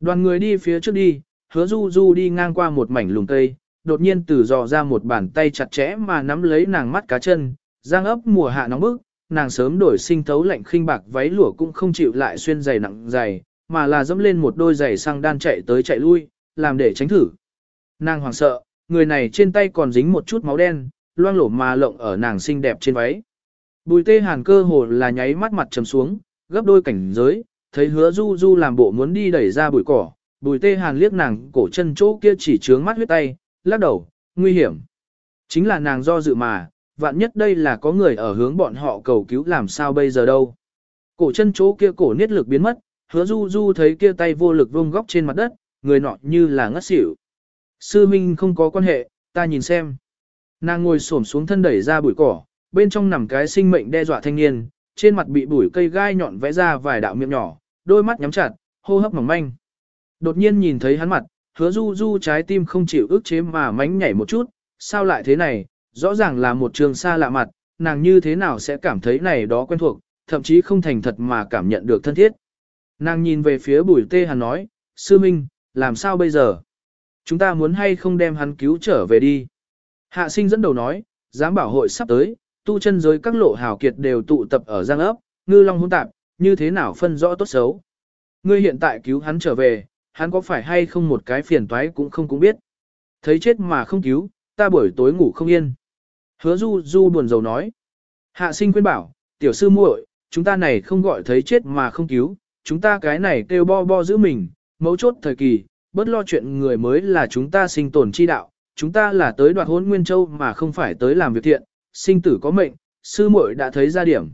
Đoàn người đi phía trước đi, hứa du du đi ngang qua một mảnh lùng cây, đột nhiên từ dò ra một bàn tay chặt chẽ mà nắm lấy nàng mắt cá chân, giang ấp mùa hạ nóng bức, nàng sớm đổi sinh thấu lạnh khinh bạc váy lụa cũng không chịu lại xuyên giày nặng giày, mà là dẫm lên một đôi giày sang đan chạy tới chạy lui, làm để tránh thử. Nàng hoảng sợ, người này trên tay còn dính một chút máu đen, loang lổ mà lộng ở nàng xinh đẹp trên váy. Bùi tê hàn cơ hồ là nháy mắt mặt trầm xuống, gấp đôi cảnh giới, thấy hứa du du làm bộ muốn đi đẩy ra bụi cỏ, bùi tê hàn liếc nàng cổ chân chỗ kia chỉ trướng mắt huyết tay, lắc đầu, nguy hiểm. Chính là nàng do dự mà, vạn nhất đây là có người ở hướng bọn họ cầu cứu làm sao bây giờ đâu. Cổ chân chỗ kia cổ niết lực biến mất, hứa du du thấy kia tay vô lực vông góc trên mặt đất, người nọ như là ngất xỉu. Sư Minh không có quan hệ, ta nhìn xem. Nàng ngồi xổm xuống thân đẩy ra bụi cỏ, bên trong nằm cái sinh mệnh đe dọa thanh niên, trên mặt bị bụi cây gai nhọn vẽ ra vài đạo miệng nhỏ, đôi mắt nhắm chặt, hô hấp mỏng manh. Đột nhiên nhìn thấy hắn mặt, hứa du du trái tim không chịu ức chế mà mánh nhảy một chút, sao lại thế này, rõ ràng là một trường xa lạ mặt, nàng như thế nào sẽ cảm thấy này đó quen thuộc, thậm chí không thành thật mà cảm nhận được thân thiết. Nàng nhìn về phía bùi tê hàn nói, sư minh, làm sao bây giờ? Chúng ta muốn hay không đem hắn cứu trở về đi? Hạ sinh dẫn đầu nói, giám bảo hội sắp tới, tu chân giới các lộ hào kiệt đều tụ tập ở giang ấp, ngư long hỗn tạp, như thế nào phân rõ tốt xấu. Ngươi hiện tại cứu hắn trở về, hắn có phải hay không một cái phiền toái cũng không cũng biết. Thấy chết mà không cứu, ta buổi tối ngủ không yên. Hứa du du buồn rầu nói. Hạ sinh khuyên bảo, tiểu sư muội, chúng ta này không gọi thấy chết mà không cứu, chúng ta cái này kêu bo bo giữ mình, mấu chốt thời kỳ, bất lo chuyện người mới là chúng ta sinh tồn chi đạo, chúng ta là tới đoạt hôn Nguyên Châu mà không phải tới làm việc thiện, sinh tử có mệnh, sư muội đã thấy ra điểm.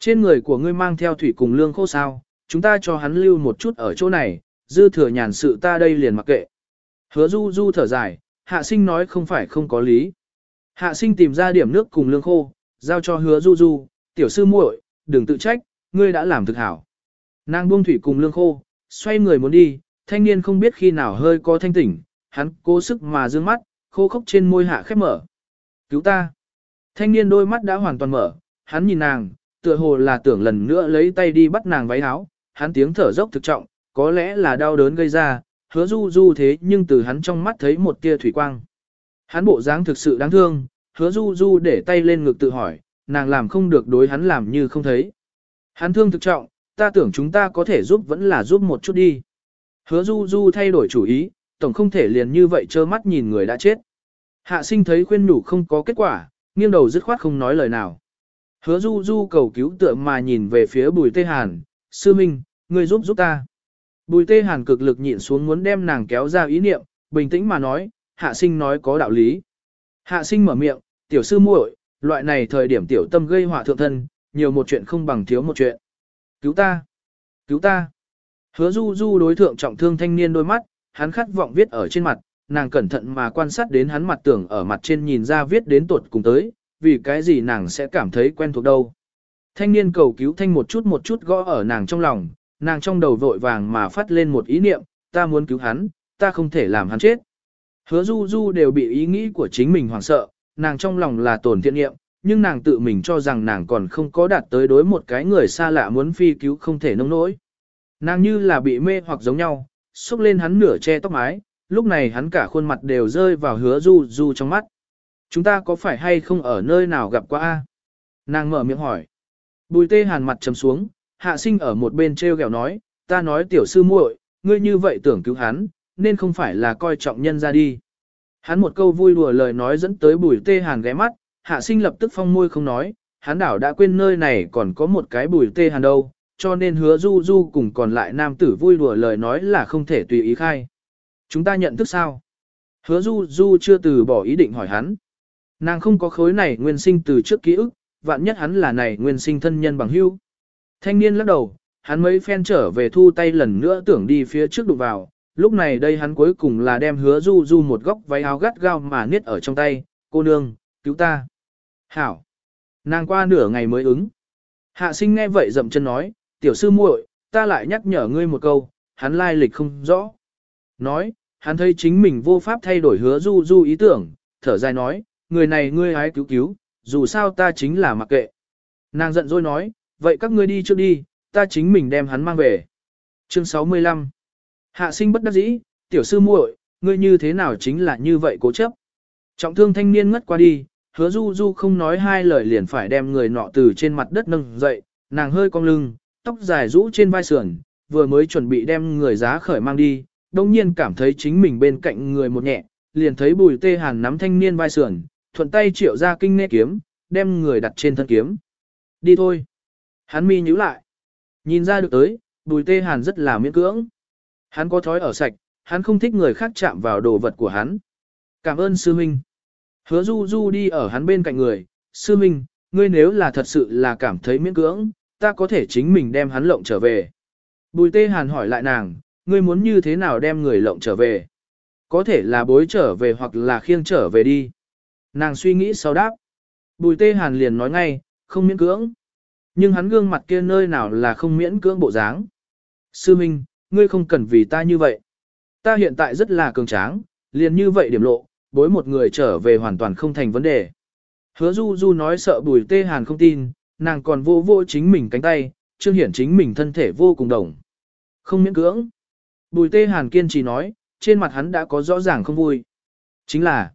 Trên người của ngươi mang theo thủy cùng lương khô sao, chúng ta cho hắn lưu một chút ở chỗ này, dư thừa nhàn sự ta đây liền mặc kệ. Hứa du du thở dài, hạ sinh nói không phải không có lý. Hạ sinh tìm ra điểm nước cùng lương khô, giao cho hứa du du, tiểu sư muội, đừng tự trách, ngươi đã làm thực hảo. Nàng buông thủy cùng lương khô, xoay người muốn đi, thanh niên không biết khi nào hơi có thanh tỉnh, hắn cố sức mà dương mắt, khô khốc trên môi hạ khép mở. Cứu ta! Thanh niên đôi mắt đã hoàn toàn mở, hắn nhìn nàng, tựa hồ là tưởng lần nữa lấy tay đi bắt nàng váy áo, hắn tiếng thở dốc thực trọng, có lẽ là đau đớn gây ra, hứa du du thế nhưng từ hắn trong mắt thấy một tia thủy quang. Hắn bộ dáng thực sự đáng thương, hứa du du để tay lên ngực tự hỏi, nàng làm không được đối hắn làm như không thấy. Hắn thương thực trọng, ta tưởng chúng ta có thể giúp vẫn là giúp một chút đi. Hứa du du thay đổi chủ ý, tổng không thể liền như vậy trơ mắt nhìn người đã chết. Hạ sinh thấy khuyên nhủ không có kết quả, nghiêng đầu dứt khoát không nói lời nào. Hứa du du cầu cứu tựa mà nhìn về phía bùi tê hàn, sư minh, người giúp giúp ta. Bùi tê hàn cực lực nhịn xuống muốn đem nàng kéo ra ý niệm, bình tĩnh mà nói, hạ sinh nói có đạo lý. Hạ sinh mở miệng, tiểu sư muội, loại này thời điểm tiểu tâm gây họa thượng thân, nhiều một chuyện không bằng thiếu một chuyện. Cứu ta! Cứu ta! Hứa du du đối thượng trọng thương thanh niên đôi mắt, hắn khát vọng viết ở trên mặt, nàng cẩn thận mà quan sát đến hắn mặt tưởng ở mặt trên nhìn ra viết đến tuột cùng tới, vì cái gì nàng sẽ cảm thấy quen thuộc đâu. Thanh niên cầu cứu thanh một chút một chút gõ ở nàng trong lòng, nàng trong đầu vội vàng mà phát lên một ý niệm, ta muốn cứu hắn, ta không thể làm hắn chết. Hứa du du đều bị ý nghĩ của chính mình hoảng sợ, nàng trong lòng là tổn thiện niệm, nhưng nàng tự mình cho rằng nàng còn không có đạt tới đối một cái người xa lạ muốn phi cứu không thể nông nỗi. Nàng như là bị mê hoặc giống nhau, xúc lên hắn nửa che tóc mái, lúc này hắn cả khuôn mặt đều rơi vào hứa du du trong mắt. Chúng ta có phải hay không ở nơi nào gặp qua a? Nàng mở miệng hỏi. Bùi tê hàn mặt trầm xuống, hạ sinh ở một bên treo gẹo nói, ta nói tiểu sư muội, ngươi như vậy tưởng cứu hắn, nên không phải là coi trọng nhân ra đi. Hắn một câu vui đùa lời nói dẫn tới bùi tê hàn ghé mắt, hạ sinh lập tức phong môi không nói, hắn đảo đã quên nơi này còn có một cái bùi tê hàn đâu, cho nên hứa du du cùng còn lại nam tử vui đùa lời nói là không thể tùy ý khai. Chúng ta nhận thức sao? Hứa du du chưa từ bỏ ý định hỏi hắn. Nàng không có khối này nguyên sinh từ trước ký ức, vạn nhất hắn là này nguyên sinh thân nhân bằng hữu. Thanh niên lắc đầu, hắn mấy phen trở về thu tay lần nữa tưởng đi phía trước đụng vào, lúc này đây hắn cuối cùng là đem hứa du du một góc váy áo gắt gao mà niết ở trong tay, cô nương, cứu ta. Hảo. Nàng qua nửa ngày mới ứng. Hạ sinh nghe vậy dậm chân nói, tiểu sư muội, ta lại nhắc nhở ngươi một câu, hắn lai lịch không rõ. Nói, hắn thấy chính mình vô pháp thay đổi hứa du du ý tưởng, thở dài nói, người này ngươi hái cứu cứu, dù sao ta chính là mặc kệ. Nàng giận dỗi nói, vậy các ngươi đi trước đi, ta chính mình đem hắn mang về. Chương 65 Hạ sinh bất đắc dĩ, tiểu sư muội, ngươi như thế nào chính là như vậy cố chấp. Trọng thương thanh niên ngất qua đi, hứa du du không nói hai lời liền phải đem người nọ từ trên mặt đất nâng dậy, nàng hơi cong lưng, tóc dài rũ trên vai sườn, vừa mới chuẩn bị đem người giá khởi mang đi, đồng nhiên cảm thấy chính mình bên cạnh người một nhẹ, liền thấy bùi tê hàn nắm thanh niên vai sườn, thuận tay triệu ra kinh nê kiếm, đem người đặt trên thân kiếm. Đi thôi. Hắn mi nhíu lại. Nhìn ra được tới, bùi tê hàn rất là miễn cưỡng. Hắn có thói ở sạch, hắn không thích người khác chạm vào đồ vật của hắn. Cảm ơn sư minh. Hứa du du đi ở hắn bên cạnh người, sư minh, ngươi nếu là thật sự là cảm thấy miễn cưỡng, ta có thể chính mình đem hắn lộng trở về. Bùi tê hàn hỏi lại nàng, ngươi muốn như thế nào đem người lộng trở về? Có thể là bối trở về hoặc là khiêng trở về đi. Nàng suy nghĩ sau đáp. Bùi tê hàn liền nói ngay, không miễn cưỡng. Nhưng hắn gương mặt kia nơi nào là không miễn cưỡng bộ dáng. Sư Minh, ngươi không cần vì ta như vậy. Ta hiện tại rất là cường tráng, liền như vậy điểm lộ, bối một người trở về hoàn toàn không thành vấn đề. Hứa Du Du nói sợ bùi tê hàn không tin, nàng còn vô vô chính mình cánh tay, trương hiển chính mình thân thể vô cùng đồng. Không miễn cưỡng. Bùi tê hàn kiên trì nói, trên mặt hắn đã có rõ ràng không vui. Chính là,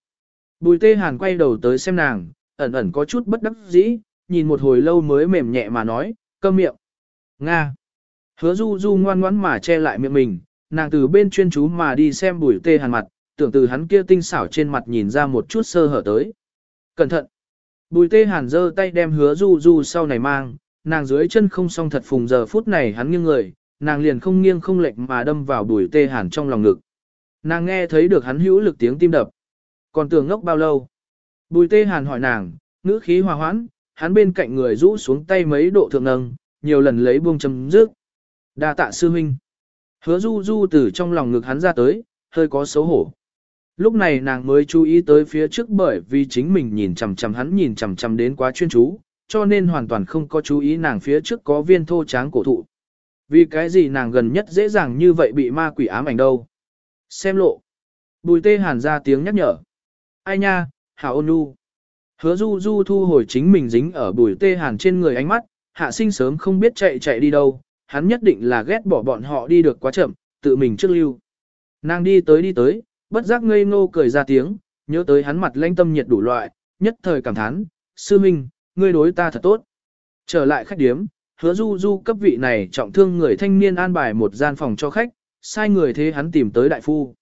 bùi tê hàn quay đầu tới xem nàng, ẩn ẩn có chút bất đắc dĩ, nhìn một hồi lâu mới mềm nhẹ mà nói, câm miệng. Nga. Hứa du du ngoan ngoãn mà che lại miệng mình, nàng từ bên chuyên chú mà đi xem bùi tê hàn mặt, tưởng từ hắn kia tinh xảo trên mặt nhìn ra một chút sơ hở tới. Cẩn thận. Bùi tê hàn giơ tay đem hứa du du sau này mang, nàng dưới chân không song thật phùng giờ phút này hắn nghiêng người, nàng liền không nghiêng không lệch mà đâm vào bùi tê hàn trong lòng ngực. Nàng nghe thấy được hắn hữu lực tiếng tim đập. Còn tưởng ngốc bao lâu? Bùi tê hàn hỏi nàng, ngữ khí hòa hoãn, hắn bên cạnh người rũ xuống tay mấy độ thượng nâng, nhiều lần lấy buông chấm dứt. đa tạ sư huynh. Hứa du du từ trong lòng ngực hắn ra tới, hơi có xấu hổ. Lúc này nàng mới chú ý tới phía trước bởi vì chính mình nhìn chằm chằm hắn nhìn chằm chằm đến quá chuyên chú, cho nên hoàn toàn không có chú ý nàng phía trước có viên thô tráng cổ thụ. Vì cái gì nàng gần nhất dễ dàng như vậy bị ma quỷ ám ảnh đâu. Xem lộ. Bùi tê hàn ra tiếng nhắc nhở. Ai nha, hảo ôn nu. Hứa du du thu hồi chính mình dính ở bùi tê hàn trên người ánh mắt, hạ sinh sớm không biết chạy chạy đi đâu, hắn nhất định là ghét bỏ bọn họ đi được quá chậm, tự mình trước lưu. Nàng đi tới đi tới, bất giác ngây ngô cười ra tiếng, nhớ tới hắn mặt lanh tâm nhiệt đủ loại, nhất thời cảm thán, sư minh, ngươi đối ta thật tốt. Trở lại khách điếm, hứa du du cấp vị này trọng thương người thanh niên an bài một gian phòng cho khách, sai người thế hắn tìm tới đại phu.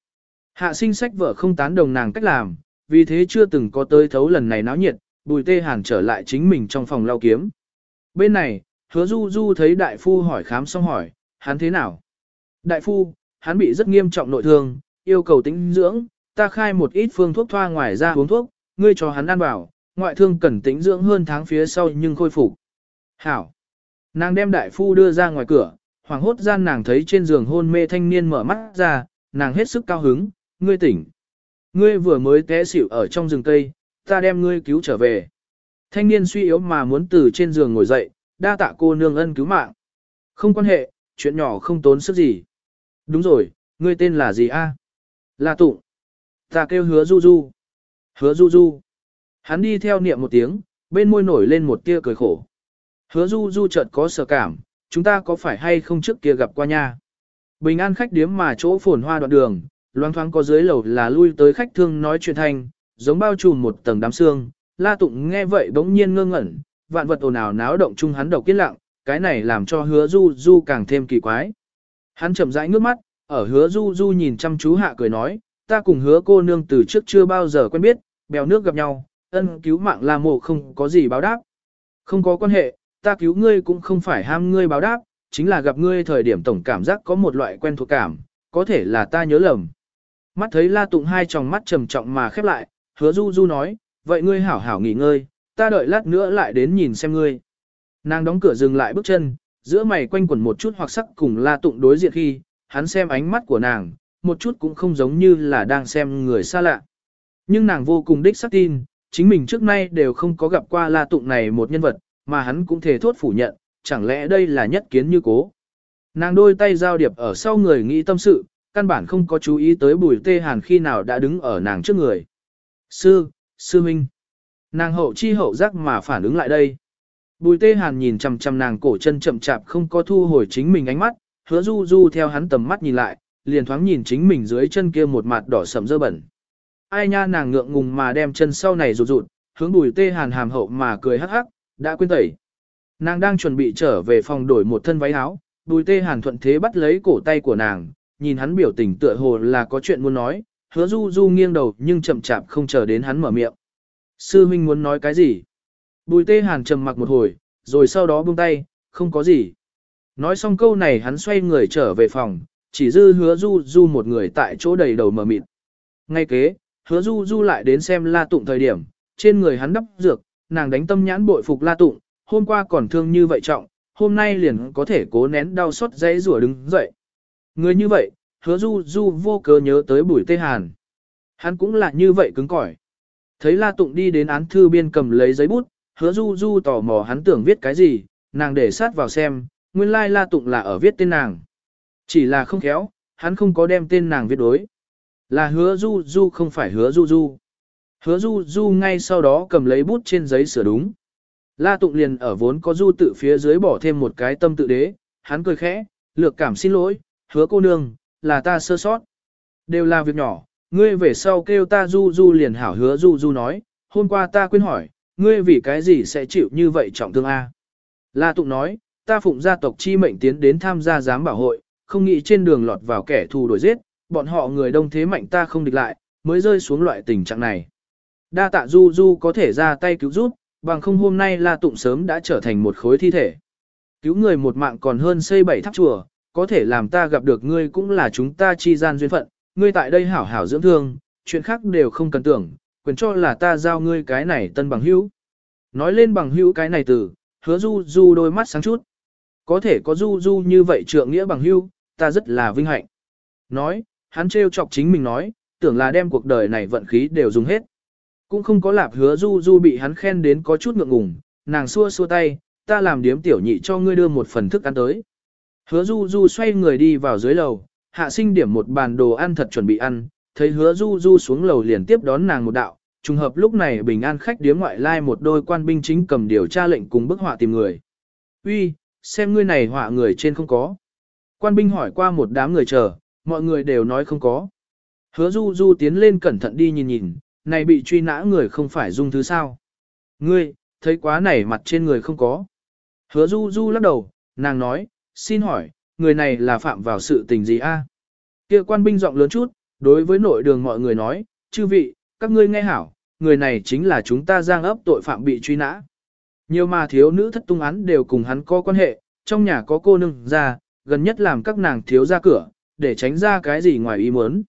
Hạ sinh sách vợ không tán đồng nàng cách làm, vì thế chưa từng có tới thấu lần này náo nhiệt, bùi tê hàn trở lại chính mình trong phòng lau kiếm. Bên này, hứa du du thấy đại phu hỏi khám xong hỏi, hắn thế nào? Đại phu, hắn bị rất nghiêm trọng nội thương, yêu cầu tĩnh dưỡng, ta khai một ít phương thuốc thoa ngoài ra uống thuốc, ngươi cho hắn ăn vào, ngoại thương cần tĩnh dưỡng hơn tháng phía sau nhưng khôi phục. Hảo. Nàng đem đại phu đưa ra ngoài cửa, hoàng hốt gian nàng thấy trên giường hôn mê thanh niên mở mắt ra, nàng hết sức cao hứng, ngươi tỉnh. Ngươi vừa mới té xỉu ở trong rừng cây, ta đem ngươi cứu trở về. Thanh niên suy yếu mà muốn từ trên giường ngồi dậy, đa tạ cô nương ân cứu mạng. Không quan hệ, chuyện nhỏ không tốn sức gì. Đúng rồi, ngươi tên là gì a? Là tụng. Ta kêu hứa du du. Hứa du du. Hắn đi theo niệm một tiếng, bên môi nổi lên một tia cười khổ. Hứa du du chợt có sở cảm, chúng ta có phải hay không trước kia gặp qua nha. Bình an khách điếm mà chỗ phồn hoa đoạn đường, loáng thoáng có dưới lầu là lui tới khách thương nói chuyện thanh, giống bao trùm một tầng đám xương. La tụng nghe vậy bỗng nhiên ngơ ngẩn, vạn vật ồn ào náo động chung hắn độc kiên lặng, cái này làm cho hứa du du càng thêm kỳ quái. Hắn chậm rãi ngước mắt, ở hứa du du nhìn chăm chú hạ cười nói, ta cùng hứa cô nương từ trước chưa bao giờ quen biết, bèo nước gặp nhau, ân cứu mạng là mộ không có gì báo đáp. Không có quan hệ, ta cứu ngươi cũng không phải ham ngươi báo đáp, chính là gặp ngươi thời điểm tổng cảm giác có một loại quen thuộc cảm, có thể là ta nhớ lầm. Mắt thấy la tụng hai tròng mắt trầm trọng mà khép lại, hứa du du nói, vậy ngươi hảo hảo nghỉ ngơi, ta đợi lát nữa lại đến nhìn xem ngươi. Nàng đóng cửa dừng lại bước chân, giữa mày quanh quẩn một chút hoặc sắc cùng la tụng đối diện khi, hắn xem ánh mắt của nàng, một chút cũng không giống như là đang xem người xa lạ. Nhưng nàng vô cùng đích xác tin, chính mình trước nay đều không có gặp qua la tụng này một nhân vật, mà hắn cũng thể thốt phủ nhận, chẳng lẽ đây là nhất kiến như cố. Nàng đôi tay giao điệp ở sau người nghĩ tâm sự, căn bản không có chú ý tới bùi tê hàn khi nào đã đứng ở nàng trước người. Sư, sư minh. Nàng hậu chi hậu giác mà phản ứng lại đây. Bùi tê hàn nhìn chằm chằm nàng cổ chân chậm chạp không có thu hồi chính mình ánh mắt, hứa du du theo hắn tầm mắt nhìn lại, liền thoáng nhìn chính mình dưới chân kia một mặt đỏ sầm dơ bẩn. Ai nha nàng ngượng ngùng mà đem chân sau này rụt rụt, hướng bùi tê hàn hàm hậu mà cười hắc hắc, đã quên tẩy. Nàng đang chuẩn bị trở về phòng đổi một thân váy áo, bùi tê hàn thuận thế bắt lấy cổ tay của nàng, nhìn hắn biểu tình tựa hồ là có chuyện muốn nói, hứa du du nghiêng đầu nhưng chậm chạp không chờ đến hắn mở miệng. Sư huynh muốn nói cái gì? Bùi tê hàn trầm mặc một hồi, rồi sau đó buông tay, không có gì. Nói xong câu này hắn xoay người trở về phòng, chỉ dư hứa du du một người tại chỗ đầy đầu mờ mịt. Ngay kế, hứa du du lại đến xem la tụng thời điểm, trên người hắn đắp dược, nàng đánh tâm nhãn bội phục la tụng, hôm qua còn thương như vậy trọng, hôm nay liền có thể cố nén đau xót dãy rủa đứng dậy. Người như vậy, hứa du du vô cớ nhớ tới bùi tê hàn. Hắn cũng là như vậy cứng cỏi. Thấy la tụng đi đến án thư biên cầm lấy giấy bút, hứa du du tò mò hắn tưởng viết cái gì, nàng để sát vào xem, nguyên lai la tụng là ở viết tên nàng. Chỉ là không khéo, hắn không có đem tên nàng viết đối. Là hứa du du không phải hứa du du. Hứa du du ngay sau đó cầm lấy bút trên giấy sửa đúng. La tụng liền ở vốn có du tự phía dưới bỏ thêm một cái tâm tự đế, hắn cười khẽ, lược cảm xin lỗi, hứa cô nương, là ta sơ sót. Đều là việc nhỏ, ngươi về sau kêu ta du du liền hảo hứa du du nói, hôm qua ta quên hỏi, ngươi vì cái gì sẽ chịu như vậy trọng thương A. La tụng nói, ta phụng gia tộc chi mệnh tiến đến tham gia giám bảo hội, không nghĩ trên đường lọt vào kẻ thù đổi giết, bọn họ người đông thế mạnh ta không địch lại, mới rơi xuống loại tình trạng này. Đa tạ Du Du có thể ra tay cứu giúp, bằng không hôm nay La Tụng sớm đã trở thành một khối thi thể. Cứu người một mạng còn hơn xây bảy tháp chùa, có thể làm ta gặp được ngươi cũng là chúng ta chi gian duyên phận, ngươi tại đây hảo hảo dưỡng thương, chuyện khác đều không cần tưởng, quyền cho là ta giao ngươi cái này tân bằng hữu. Nói lên bằng hữu cái này từ, hứa du du đôi mắt sáng chút. Có thể có du du như vậy trượng nghĩa bằng hữu, ta rất là vinh hạnh. Nói, hắn trêu chọc chính mình nói, tưởng là đem cuộc đời này vận khí đều dùng hết. Cũng không có lạp hứa du du bị hắn khen đến có chút ngượng ngùng, nàng xua xua tay, ta làm điếm tiểu nhị cho ngươi đưa một phần thức ăn tới. Hứa du du xoay người đi vào dưới lầu, hạ sinh điểm một bàn đồ ăn thật chuẩn bị ăn, thấy hứa du du xuống lầu liền tiếp đón nàng một đạo, trùng hợp lúc này bình an khách điếm ngoại lai một đôi quan binh chính cầm điều tra lệnh cùng bức họa tìm người. Uy, xem ngươi này họa người trên không có. Quan binh hỏi qua một đám người chờ, mọi người đều nói không có. Hứa du du tiến lên cẩn thận đi nhìn nhìn, này bị truy nã người không phải dung thứ sao. Ngươi, thấy quá này mặt trên người không có. Hứa du du lắc đầu, nàng nói, xin hỏi, người này là phạm vào sự tình gì a? Kia quan binh giọng lớn chút, đối với nội đường mọi người nói, chư vị, các ngươi nghe hảo, người này chính là chúng ta giang ấp tội phạm bị truy nã. Nhiều mà thiếu nữ thất tung án đều cùng hắn có quan hệ, trong nhà có cô nương ra, gần nhất làm các nàng thiếu ra cửa, để tránh ra cái gì ngoài ý muốn.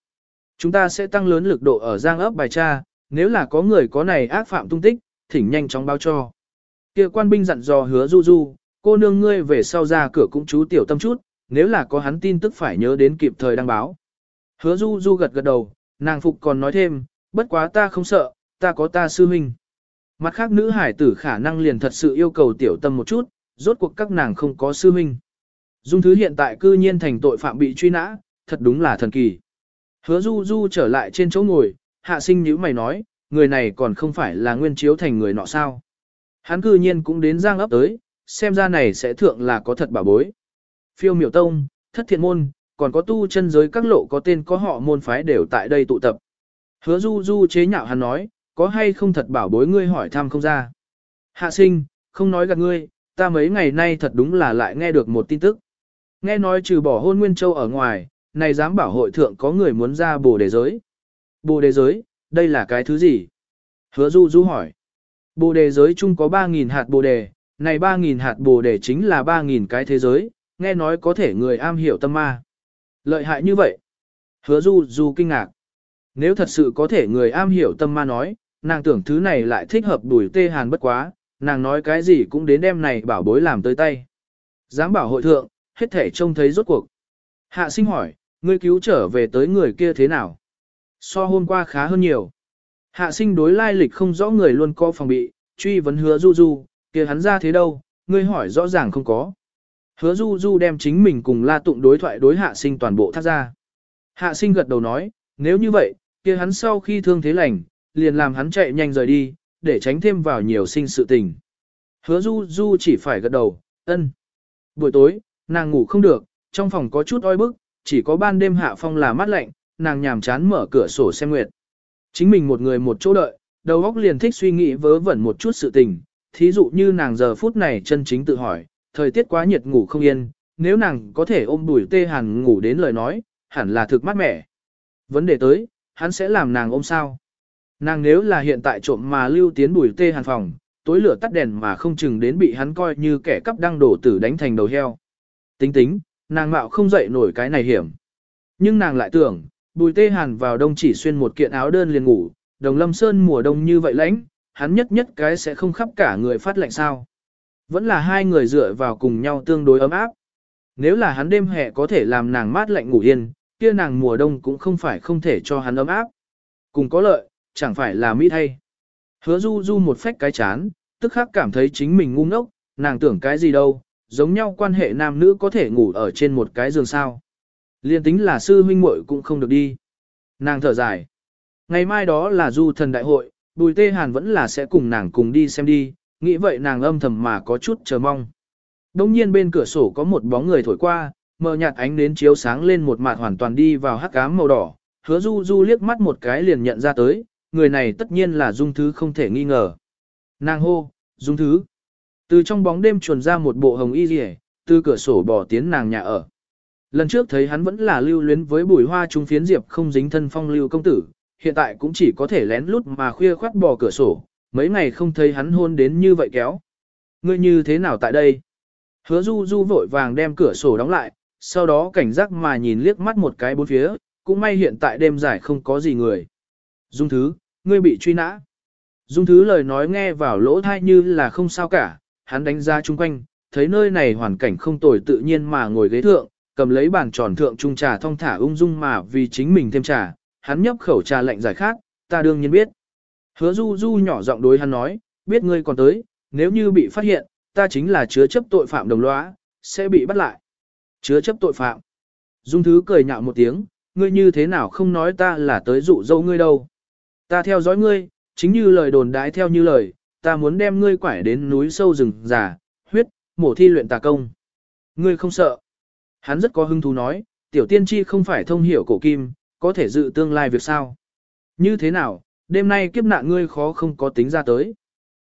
Chúng ta sẽ tăng lớn lực độ ở giang ấp bài tra, nếu là có người có này ác phạm tung tích, thỉnh nhanh chóng báo cho. Kia quan binh dặn dò hứa du du, cô nương ngươi về sau ra cửa cũng chú tiểu tâm chút, nếu là có hắn tin tức phải nhớ đến kịp thời đăng báo. Hứa du du gật gật đầu, nàng phục còn nói thêm, bất quá ta không sợ, ta có ta sư huynh. Mặt khác nữ hải tử khả năng liền thật sự yêu cầu tiểu tâm một chút, rốt cuộc các nàng không có sư huynh. Dung thứ hiện tại cư nhiên thành tội phạm bị truy nã, thật đúng là thần kỳ. Hứa du du trở lại trên chỗ ngồi, hạ sinh như mày nói, người này còn không phải là nguyên chiếu thành người nọ sao. Hắn cư nhiên cũng đến giang ấp tới, xem ra này sẽ thượng là có thật bảo bối. Phiêu miểu tông, thất thiện môn, còn có tu chân giới các lộ có tên có họ môn phái đều tại đây tụ tập. Hứa du du chế nhạo hắn nói, có hay không thật bảo bối ngươi hỏi thăm không ra. Hạ sinh, không nói gạt ngươi, ta mấy ngày nay thật đúng là lại nghe được một tin tức. Nghe nói trừ bỏ hôn nguyên châu ở ngoài, này dám bảo hội thượng có người muốn ra bồ đề giới. Bồ đề giới, đây là cái thứ gì? Hứa du du hỏi. Bồ đề giới chung có 3.000 hạt bồ đề, này 3.000 hạt bồ đề chính là 3.000 cái thế giới, nghe nói có thể người am hiểu tâm ma. Lợi hại như vậy. Hứa du du kinh ngạc. Nếu thật sự có thể người am hiểu tâm ma nói, nàng tưởng thứ này lại thích hợp đuổi tê hàn bất quá, nàng nói cái gì cũng đến đem này bảo bối làm tới tay. Dám bảo hội thượng, hết thể trông thấy rốt cuộc. Hạ sinh hỏi, ngươi cứu trở về tới người kia thế nào? So hôm qua khá hơn nhiều. Hạ sinh đối lai lịch không rõ người luôn có phòng bị, truy vấn hứa du du, kia hắn ra thế đâu, ngươi hỏi rõ ràng không có. Hứa du du đem chính mình cùng la tụng đối thoại đối hạ sinh toàn bộ thác ra. Hạ sinh gật đầu nói, nếu như vậy, kia hắn sau khi thương thế lành, liền làm hắn chạy nhanh rời đi, để tránh thêm vào nhiều sinh sự tình. Hứa du du chỉ phải gật đầu, ân. Buổi tối, nàng ngủ không được, trong phòng có chút oi bức, chỉ có ban đêm hạ phong là mát lạnh, nàng nhàm chán mở cửa sổ xem nguyệt. Chính mình một người một chỗ đợi, đầu óc liền thích suy nghĩ vớ vẩn một chút sự tình, thí dụ như nàng giờ phút này chân chính tự hỏi, thời tiết quá nhiệt ngủ không yên, nếu nàng có thể ôm đùi tê hàn ngủ đến lời nói, hẳn là thực mát mẻ. Vấn đề tới, hắn sẽ làm nàng ôm sao? Nàng nếu là hiện tại trộm mà lưu tiến bùi tê hàn phòng, tối lửa tắt đèn mà không chừng đến bị hắn coi như kẻ cắp đang đổ tử đánh thành đầu heo. Tính tính, nàng mạo không dậy nổi cái này hiểm. Nhưng nàng lại tưởng, bùi tê hàn vào đông chỉ xuyên một kiện áo đơn liền ngủ, đồng lâm sơn mùa đông như vậy lãnh, hắn nhất nhất cái sẽ không khắp cả người phát lạnh sao. Vẫn là hai người dựa vào cùng nhau tương đối ấm áp. Nếu là hắn đêm hè có thể làm nàng mát lạnh ngủ yên, kia nàng mùa đông cũng không phải không thể cho hắn ấm áp. Cùng có lợi, chẳng phải là mỹ thay. Hứa du du một phách cái chán, tức khắc cảm thấy chính mình ngu ngốc, nàng tưởng cái gì đâu, giống nhau quan hệ nam nữ có thể ngủ ở trên một cái giường sao. Liên tính là sư huynh muội cũng không được đi. Nàng thở dài. Ngày mai đó là du thần đại hội, bùi tê hàn vẫn là sẽ cùng nàng cùng đi xem đi, nghĩ vậy nàng âm thầm mà có chút chờ mong. Đông nhiên bên cửa sổ có một bóng người thổi qua, mờ nhạt ánh đến chiếu sáng lên một mặt hoàn toàn đi vào hắc ám màu đỏ, hứa du du liếc mắt một cái liền nhận ra tới, người này tất nhiên là dung thứ không thể nghi ngờ. Nàng hô, dung thứ. Từ trong bóng đêm chuồn ra một bộ hồng y rỉ, từ cửa sổ bỏ tiến nàng nhà ở. Lần trước thấy hắn vẫn là lưu luyến với bùi hoa trung phiến diệp không dính thân phong lưu công tử, hiện tại cũng chỉ có thể lén lút mà khuya khoát bò cửa sổ, mấy ngày không thấy hắn hôn đến như vậy kéo. Ngươi như thế nào tại đây? Hứa du du vội vàng đem cửa sổ đóng lại, sau đó cảnh giác mà nhìn liếc mắt một cái bốn phía, cũng may hiện tại đêm dài không có gì người. Dung thứ, ngươi bị truy nã. Dung thứ lời nói nghe vào lỗ thai như là không sao cả, hắn đánh ra chung quanh, thấy nơi này hoàn cảnh không tồi tự nhiên mà ngồi ghế thượng, cầm lấy bàn tròn thượng trung trà thong thả ung dung mà vì chính mình thêm trà, hắn nhấp khẩu trà lạnh giải khác, ta đương nhiên biết. Hứa du du nhỏ giọng đối hắn nói, biết ngươi còn tới, nếu như bị phát hiện, ta chính là chứa chấp tội phạm đồng lõa, sẽ bị bắt lại. Chứa chấp tội phạm. Dung thứ cười nhạo một tiếng, ngươi như thế nào không nói ta là tới dụ dâu ngươi đâu. Ta theo dõi ngươi, chính như lời đồn đãi theo như lời, ta muốn đem ngươi quải đến núi sâu rừng già, huyết, mổ thi luyện tà công. Ngươi không sợ. Hắn rất có hứng thú nói, tiểu tiên tri không phải thông hiểu cổ kim, có thể dự tương lai việc sao. Như thế nào, đêm nay kiếp nạn ngươi khó không có tính ra tới.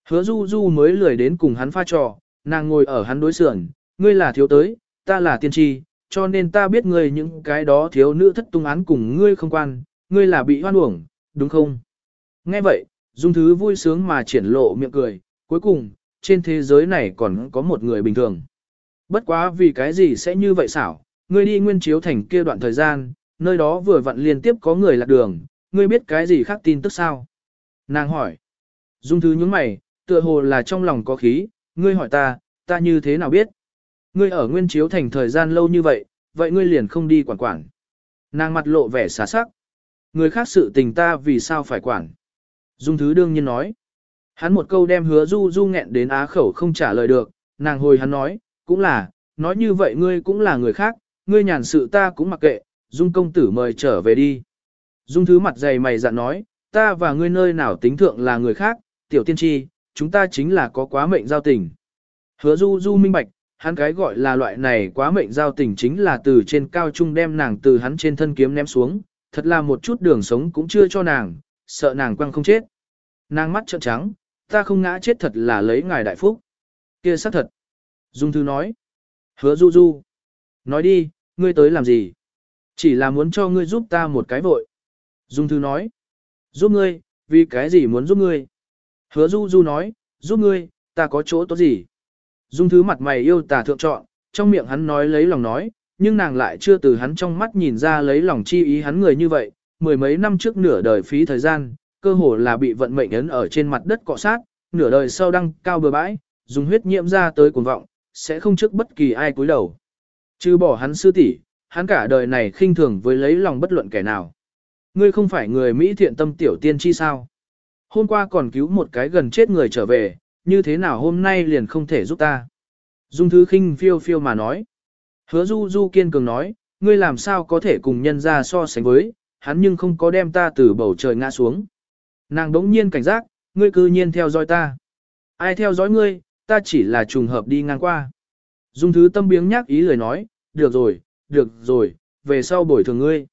Hứa du du mới lười đến cùng hắn pha trò, nàng ngồi ở hắn đối sườn, ngươi là thiếu tới, ta là tiên tri, cho nên ta biết ngươi những cái đó thiếu nữ thất tung án cùng ngươi không quan, ngươi là bị hoan uổng, đúng không? Nghe vậy, Dung Thứ vui sướng mà triển lộ miệng cười, cuối cùng, trên thế giới này còn có một người bình thường. Bất quá vì cái gì sẽ như vậy xảo, ngươi đi nguyên chiếu thành kia đoạn thời gian, nơi đó vừa vặn liên tiếp có người lạc đường, ngươi biết cái gì khác tin tức sao? Nàng hỏi. Dung Thứ nhướng mày, tựa hồ là trong lòng có khí, ngươi hỏi ta, ta như thế nào biết? Ngươi ở nguyên chiếu thành thời gian lâu như vậy, vậy ngươi liền không đi quản quản. Nàng mặt lộ vẻ xá sắc. Người khác sự tình ta vì sao phải quản. Dung thứ đương nhiên nói. Hắn một câu đem hứa du du nghẹn đến á khẩu không trả lời được, nàng hồi hắn nói, cũng là, nói như vậy ngươi cũng là người khác, ngươi nhàn sự ta cũng mặc kệ, Dung công tử mời trở về đi. Dung thứ mặt dày mày dặn nói, ta và ngươi nơi nào tính thượng là người khác, tiểu tiên tri, chúng ta chính là có quá mệnh giao tình. Hứa du du minh bạch, hắn cái gọi là loại này quá mệnh giao tình chính là từ trên cao trung đem nàng từ hắn trên thân kiếm ném xuống, thật là một chút đường sống cũng chưa cho nàng, sợ nàng quăng không chết. Nàng mắt trợn trắng, ta không ngã chết thật là lấy ngài đại phúc. Kia xác thật. Dung Thư nói. Hứa Du Du. Nói đi, ngươi tới làm gì? Chỉ là muốn cho ngươi giúp ta một cái vội. Dung Thư nói. Giúp ngươi, vì cái gì muốn giúp ngươi? Hứa Du Du nói, giúp ngươi, ta có chỗ tốt gì? Dung Thư mặt mày yêu tà thượng chọn, trong miệng hắn nói lấy lòng nói, nhưng nàng lại chưa từ hắn trong mắt nhìn ra lấy lòng chi ý hắn người như vậy, mười mấy năm trước nửa đời phí thời gian, cơ hồ là bị vận mệnh ấn ở trên mặt đất cọ sát, nửa đời sau đăng cao bừa bãi, dùng huyết nhiễm ra tới cuồng vọng, sẽ không trước bất kỳ ai cúi đầu. Chứ bỏ hắn sư tỷ, hắn cả đời này khinh thường với lấy lòng bất luận kẻ nào. Ngươi không phải người Mỹ thiện tâm tiểu tiên chi sao? Hôm qua còn cứu một cái gần chết người trở về, như thế nào hôm nay liền không thể giúp ta? Dung thứ khinh phiêu phiêu mà nói. Hứa du du kiên cường nói, ngươi làm sao có thể cùng nhân ra so sánh với, hắn nhưng không có đem ta từ bầu trời ngã xuống. Nàng đống nhiên cảnh giác, ngươi cư nhiên theo dõi ta. Ai theo dõi ngươi, ta chỉ là trùng hợp đi ngang qua. Dung thứ tâm biếng nhắc ý lời nói, được rồi, được rồi, về sau bồi thường ngươi.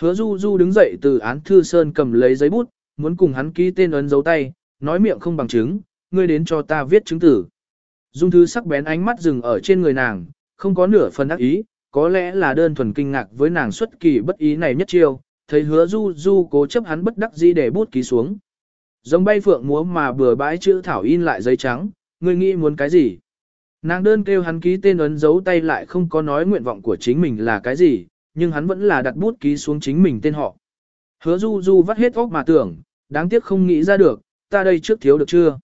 Hứa du du đứng dậy từ án thư sơn cầm lấy giấy bút, muốn cùng hắn ký tên ấn dấu tay, nói miệng không bằng chứng, ngươi đến cho ta viết chứng tử. Dung thứ sắc bén ánh mắt dừng ở trên người nàng, không có nửa phần ác ý, có lẽ là đơn thuần kinh ngạc với nàng xuất kỳ bất ý này nhất chiêu, thấy hứa du du cố chấp hắn bất đắc dĩ để bút ký xuống. Giống bay phượng múa mà bừa bãi chữ thảo in lại giấy trắng, ngươi nghĩ muốn cái gì? Nàng đơn kêu hắn ký tên ấn dấu tay lại không có nói nguyện vọng của chính mình là cái gì, nhưng hắn vẫn là đặt bút ký xuống chính mình tên họ. Hứa du du vắt hết óc mà tưởng, đáng tiếc không nghĩ ra được, ta đây trước thiếu được chưa?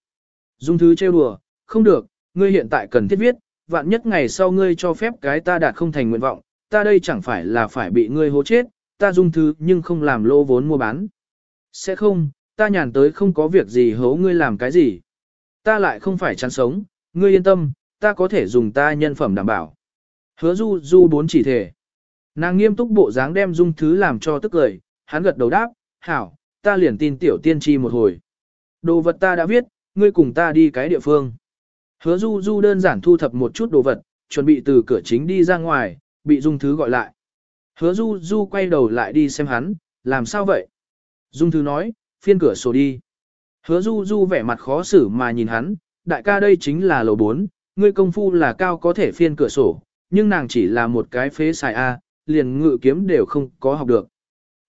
Dung thứ trêu đùa, không được, ngươi hiện tại cần thiết viết, vạn nhất ngày sau ngươi cho phép cái ta đạt không thành nguyện vọng, ta đây chẳng phải là phải bị ngươi hố chết, ta dung thứ nhưng không làm lô vốn mua bán. Sẽ không, ta nhàn tới không có việc gì hố ngươi làm cái gì. Ta lại không phải chán sống, ngươi yên tâm, ta có thể dùng ta nhân phẩm đảm bảo. Hứa du du bốn chỉ thể. Nàng nghiêm túc bộ dáng đem dung thứ làm cho tức cười, hắn gật đầu đáp, hảo, ta liền tin tiểu tiên tri một hồi. Đồ vật ta đã viết, ngươi cùng ta đi cái địa phương. Hứa du du đơn giản thu thập một chút đồ vật, chuẩn bị từ cửa chính đi ra ngoài, bị dung thứ gọi lại. Hứa du du quay đầu lại đi xem hắn, làm sao vậy? Dung thứ nói, phiên cửa sổ đi. Hứa du du vẻ mặt khó xử mà nhìn hắn, đại ca đây chính là lầu 4, ngươi công phu là cao có thể phiên cửa sổ, nhưng nàng chỉ là một cái phế xài A, liền ngự kiếm đều không có học được.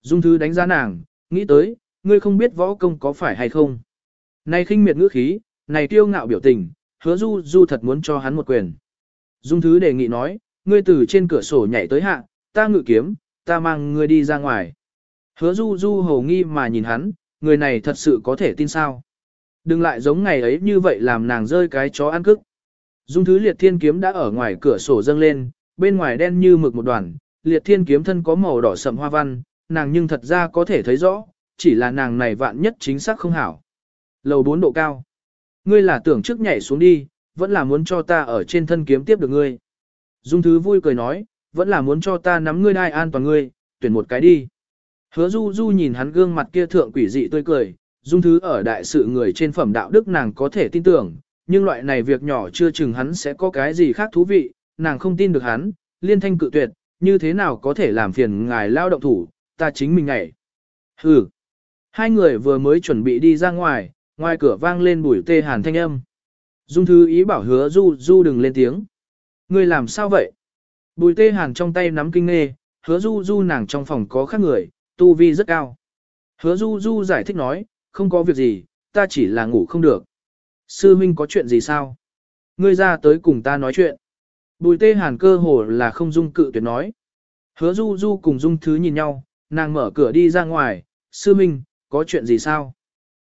Dung thứ đánh giá nàng, nghĩ tới, ngươi không biết võ công có phải hay không. Này khinh miệt ngữ khí, này tiêu ngạo biểu tình, hứa du du thật muốn cho hắn một quyền. Dung thứ đề nghị nói, ngươi từ trên cửa sổ nhảy tới hạ, ta ngự kiếm, ta mang ngươi đi ra ngoài. Hứa du du hầu nghi mà nhìn hắn, người này thật sự có thể tin sao. Đừng lại giống ngày ấy như vậy làm nàng rơi cái chó ăn cức. Dung thứ liệt thiên kiếm đã ở ngoài cửa sổ dâng lên, bên ngoài đen như mực một đoàn, liệt thiên kiếm thân có màu đỏ sậm hoa văn, nàng nhưng thật ra có thể thấy rõ, chỉ là nàng này vạn nhất chính xác không hảo. Lầu 4 độ cao. Ngươi là tưởng trước nhảy xuống đi, vẫn là muốn cho ta ở trên thân kiếm tiếp được ngươi. Dung thứ vui cười nói, vẫn là muốn cho ta nắm ngươi đai an toàn ngươi, tuyển một cái đi. Hứa du du nhìn hắn gương mặt kia thượng quỷ dị tươi cười, dung thứ ở đại sự người trên phẩm đạo đức nàng có thể tin tưởng, nhưng loại này việc nhỏ chưa chừng hắn sẽ có cái gì khác thú vị, nàng không tin được hắn, liên thanh cự tuyệt, như thế nào có thể làm phiền ngài lao động thủ, ta chính mình ngảy. Hừ. Hai người vừa mới chuẩn bị đi ra ngoài, ngoài cửa vang lên bùi tê hàn thanh âm. Dung thư ý bảo hứa du du đừng lên tiếng. Ngươi làm sao vậy? Bùi tê hàn trong tay nắm kinh nghe, hứa du du nàng trong phòng có khác người, tu vi rất cao. Hứa du du giải thích nói, không có việc gì, ta chỉ là ngủ không được. Sư Minh có chuyện gì sao? Ngươi ra tới cùng ta nói chuyện. Bùi tê hàn cơ hồ là không dung cự tuyệt nói. Hứa du du cùng dung thứ nhìn nhau, nàng mở cửa đi ra ngoài, sư minh, có chuyện gì sao?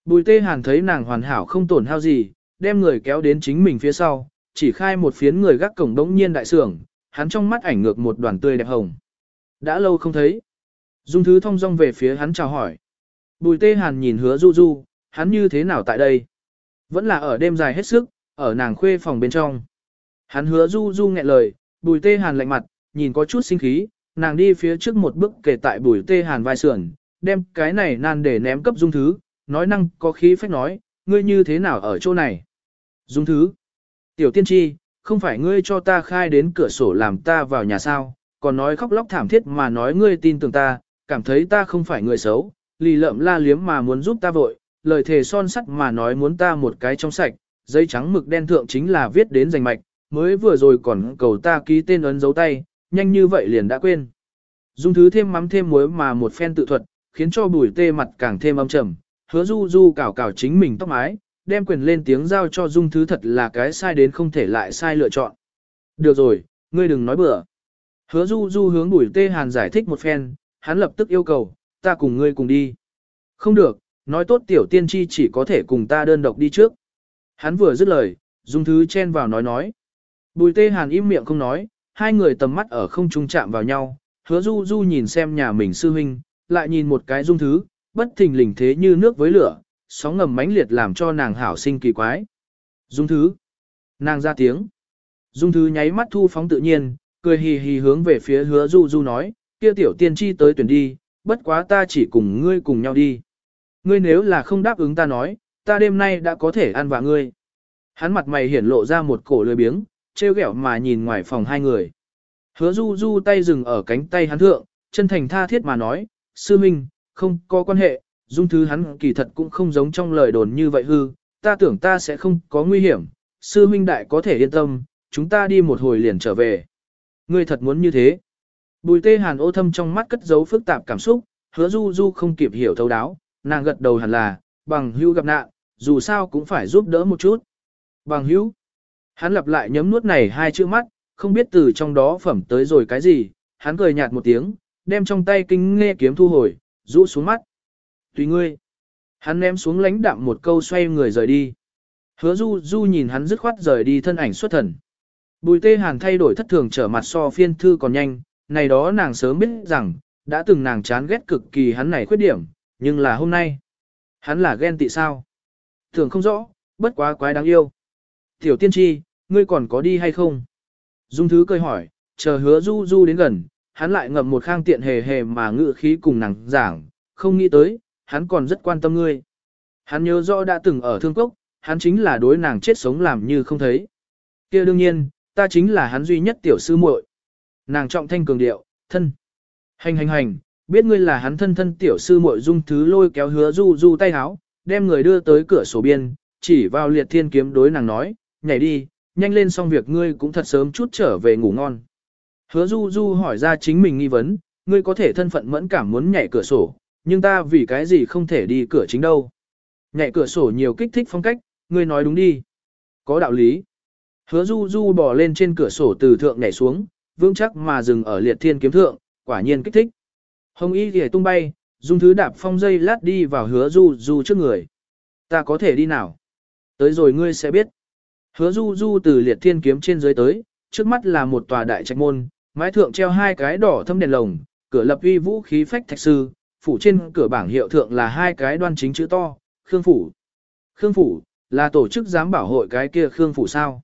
Bùi tê hàn thấy nàng hoàn hảo không tổn hao gì, đem người kéo đến chính mình phía sau, chỉ khai một phiến người gác cổng đống nhiên đại sưởng, hắn trong mắt ảnh ngược một đoàn tươi đẹp hồng. Đã lâu không thấy. Dung thứ thông dong về phía hắn chào hỏi. Bùi tê hàn nhìn hứa du du, hắn như thế nào tại đây? Vẫn là ở đêm dài hết sức, ở nàng khuê phòng bên trong. Hắn hứa du du nghẹn lời, bùi tê hàn lạnh mặt, nhìn có chút sinh khí, nàng đi phía trước một bước kể tại bùi tê hàn vai sườn, đem cái này nan để ném cấp dung thứ, nói năng có khí phách nói, ngươi như thế nào ở chỗ này. Dung thứ, tiểu tiên tri, không phải ngươi cho ta khai đến cửa sổ làm ta vào nhà sao, còn nói khóc lóc thảm thiết mà nói ngươi tin tưởng ta, cảm thấy ta không phải người xấu, lì lợm la liếm mà muốn giúp ta vội, lời thề son sắt mà nói muốn ta một cái trong sạch, giấy trắng mực đen thượng chính là viết đến giành mạch, mới vừa rồi còn cầu ta ký tên ấn dấu tay, nhanh như vậy liền đã quên. Dung thứ thêm mắm thêm muối mà một phen tự thuật, khiến cho bùi tê mặt càng thêm âm trầm, hứa du du cào cào chính mình tóc mái, đem quyền lên tiếng giao cho dung thứ thật là cái sai đến không thể lại sai lựa chọn. Được rồi, ngươi đừng nói bừa. Hứa du du hướng bùi tê hàn giải thích một phen, hắn lập tức yêu cầu, ta cùng ngươi cùng đi. Không được, nói tốt tiểu tiên tri chỉ có thể cùng ta đơn độc đi trước. Hắn vừa dứt lời, dung thứ chen vào nói nói. Bùi tê hàn im miệng không nói, hai người tầm mắt ở không trung chạm vào nhau, hứa du du nhìn xem nhà mình sư huynh, lại nhìn một cái dung thứ, bất thình lình thế như nước với lửa, sóng ngầm mãnh liệt làm cho nàng hảo sinh kỳ quái. Dung thứ. Nàng ra tiếng. Dung thứ nháy mắt thu phóng tự nhiên, cười hì hì hướng về phía hứa du du nói, kia tiểu tiên tri tới tuyển đi, bất quá ta chỉ cùng ngươi cùng nhau đi. Ngươi nếu là không đáp ứng ta nói, ta đêm nay đã có thể ăn vạ ngươi. Hắn mặt mày hiển lộ ra một cổ lười biếng, trêu ghẹo mà nhìn ngoài phòng hai người. Hứa du du tay dừng ở cánh tay hắn thượng, chân thành tha thiết mà nói, sư minh, không có quan hệ, dung thứ hắn kỳ thật cũng không giống trong lời đồn như vậy hư, ta tưởng ta sẽ không có nguy hiểm, sư minh đại có thể yên tâm, chúng ta đi một hồi liền trở về. Ngươi thật muốn như thế. Bùi tê hàn ô thâm trong mắt cất giấu phức tạp cảm xúc, hứa du du không kịp hiểu thấu đáo, nàng gật đầu hẳn là, bằng hữu gặp nạn, dù sao cũng phải giúp đỡ một chút. Bằng hữu. Hắn lặp lại nhấm nuốt này hai chữ mắt, không biết từ trong đó phẩm tới rồi cái gì, hắn cười nhạt một tiếng, đem trong tay kinh nghe kiếm thu hồi, rũ xuống mắt. Tùy ngươi. Hắn ném xuống lãnh đạm một câu xoay người rời đi. Hứa du du nhìn hắn dứt khoát rời đi thân ảnh xuất thần. Bùi tê hàn thay đổi thất thường trở mặt so phiên thư còn nhanh, này đó nàng sớm biết rằng, đã từng nàng chán ghét cực kỳ hắn này khuyết điểm, nhưng là hôm nay. Hắn là ghen tị sao? Thường không rõ, bất quá quái đáng yêu. Tiểu tiên tri, ngươi còn có đi hay không? Dung thứ cười hỏi, chờ hứa du du đến gần, hắn lại ngậm một khang tiện hề hề mà ngự khí cùng nàng giảng, không nghĩ tới, hắn còn rất quan tâm ngươi. Hắn nhớ rõ đã từng ở thương cốc, hắn chính là đối nàng chết sống làm như không thấy. kia đương nhiên, ta chính là hắn duy nhất tiểu sư muội. Nàng trọng thanh cường điệu, thân. Hành hành hành, biết ngươi là hắn thân thân tiểu sư muội dung thứ lôi kéo hứa du du tay háo, đem người đưa tới cửa sổ biên, chỉ vào liệt thiên kiếm đối nàng nói, nhảy đi, nhanh lên xong việc ngươi cũng thật sớm chút trở về ngủ ngon. Hứa du du hỏi ra chính mình nghi vấn, ngươi có thể thân phận mẫn cảm muốn nhảy cửa sổ, nhưng ta vì cái gì không thể đi cửa chính đâu. Nhảy cửa sổ nhiều kích thích phong cách, ngươi nói đúng đi. Có đạo lý. Hứa du du bò lên trên cửa sổ từ thượng nhảy xuống, vững chắc mà dừng ở liệt thiên kiếm thượng, quả nhiên kích thích. Hồng y thì tung bay, dung thứ đạp phong dây lát đi vào hứa du du trước người. Ta có thể đi nào? Tới rồi ngươi sẽ biết. Hứa du du từ liệt thiên kiếm trên dưới tới, trước mắt là một tòa đại trạch môn, mái thượng treo hai cái đỏ thâm đèn lồng, cửa lập uy vũ khí phách thạch sư, phủ trên cửa bảng hiệu thượng là hai cái đoan chính chữ to, Khương Phủ. Khương Phủ, là tổ chức giám bảo hội cái kia Khương Phủ sao?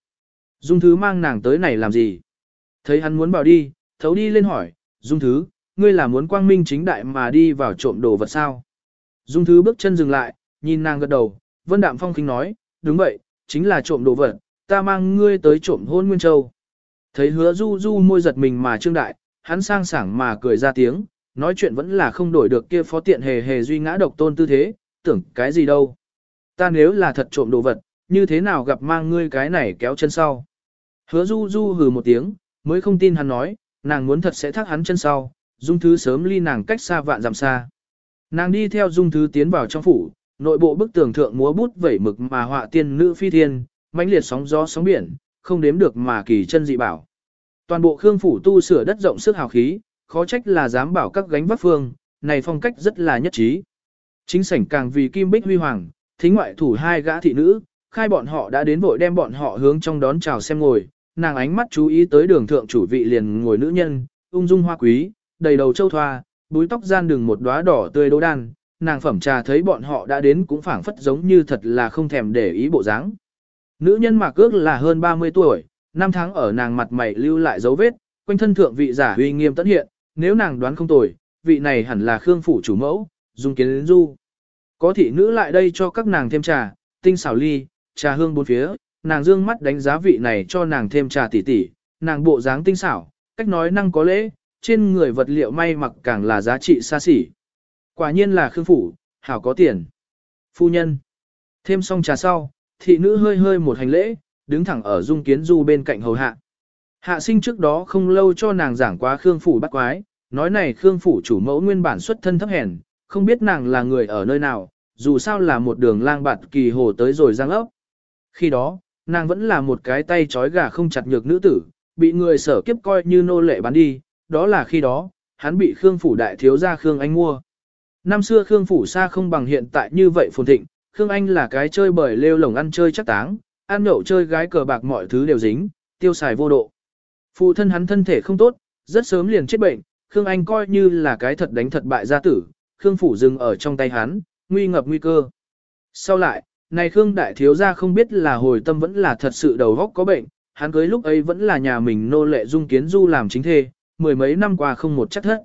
Dung Thứ mang nàng tới này làm gì? Thấy hắn muốn bảo đi, thấu đi lên hỏi, Dung Thứ, ngươi là muốn quang minh chính đại mà đi vào trộm đồ vật sao? Dung Thứ bước chân dừng lại, nhìn nàng gật đầu, Vân Đạm Phong khinh nói, đúng vậy, chính là trộm đồ vật, ta mang ngươi tới trộm hôn Nguyên Châu. Thấy hứa du du môi giật mình mà trương đại, hắn sang sảng mà cười ra tiếng, nói chuyện vẫn là không đổi được kia phó tiện hề hề duy ngã độc tôn tư thế, tưởng cái gì đâu. Ta nếu là thật trộm đồ vật, như thế nào gặp mang ngươi cái này kéo chân sau. Hứa du du hừ một tiếng, mới không tin hắn nói, nàng muốn thật sẽ thắt hắn chân sau, dung thứ sớm ly nàng cách xa vạn dặm xa. Nàng đi theo dung thứ tiến vào trong phủ, nội bộ bức tường thượng múa bút vẩy mực mà họa tiên nữ phi thiên, mãnh liệt sóng gió sóng biển, không đếm được mà kỳ chân dị bảo. Toàn bộ khương phủ tu sửa đất rộng sức hào khí, khó trách là dám bảo các gánh vác phương, này phong cách rất là nhất trí. Chính sảnh càng vì kim bích huy hoàng, thính ngoại thủ hai gã thị nữ, khai bọn họ đã đến vội đem bọn họ hướng trong đón chào xem ngồi, nàng ánh mắt chú ý tới đường thượng chủ vị liền ngồi nữ nhân, ung dung hoa quý, đầy đầu châu thoa, búi tóc gian đường một đóa đỏ tươi đô đan, nàng phẩm trà thấy bọn họ đã đến cũng phảng phất giống như thật là không thèm để ý bộ dáng. Nữ nhân mặc ước là hơn 30 tuổi, năm tháng ở nàng mặt mày lưu lại dấu vết, quanh thân thượng vị giả uy nghiêm tận hiện, nếu nàng đoán không tồi, vị này hẳn là Khương phủ chủ mẫu, dung kiến đến du. Có thị nữ lại đây cho các nàng thêm trà, tinh xảo ly, trà hương bốn phía, nàng dương mắt đánh giá vị này cho nàng thêm trà tỉ tỉ, nàng bộ dáng tinh xảo, cách nói năng có lễ, trên người vật liệu may mặc càng là giá trị xa xỉ. Quả nhiên là Khương phủ, hảo có tiền. Phu nhân. Thêm xong trà sau, thị nữ hơi hơi một hành lễ, đứng thẳng ở dung kiến du bên cạnh hầu hạ. Hạ sinh trước đó không lâu cho nàng giảng quá Khương Phủ bắt quái, nói này Khương Phủ chủ mẫu nguyên bản xuất thân thấp hèn, không biết nàng là người ở nơi nào, dù sao là một đường lang bạt kỳ hồ tới rồi giang ốc. Khi đó, nàng vẫn là một cái tay trói gà không chặt nhược nữ tử, bị người sở kiếp coi như nô lệ bán đi, đó là khi đó, hắn bị Khương Phủ đại thiếu gia Khương Anh mua. Năm xưa Khương Phủ xa không bằng hiện tại như vậy phồn thịnh, Khương Anh là cái chơi bời lêu lồng ăn chơi chắc táng, ăn nhậu chơi gái cờ bạc mọi thứ đều dính, tiêu xài vô độ. Phụ thân hắn thân thể không tốt, rất sớm liền chết bệnh, Khương Anh coi như là cái thật đánh thật bại gia tử, Khương phủ dừng ở trong tay hắn, nguy ngập nguy cơ. Sau lại, này Khương đại thiếu gia không biết là hồi tâm vẫn là thật sự đầu óc có bệnh, hắn cưới lúc ấy vẫn là nhà mình nô lệ dung kiến du làm chính thê, mười mấy năm qua không một chắc thất.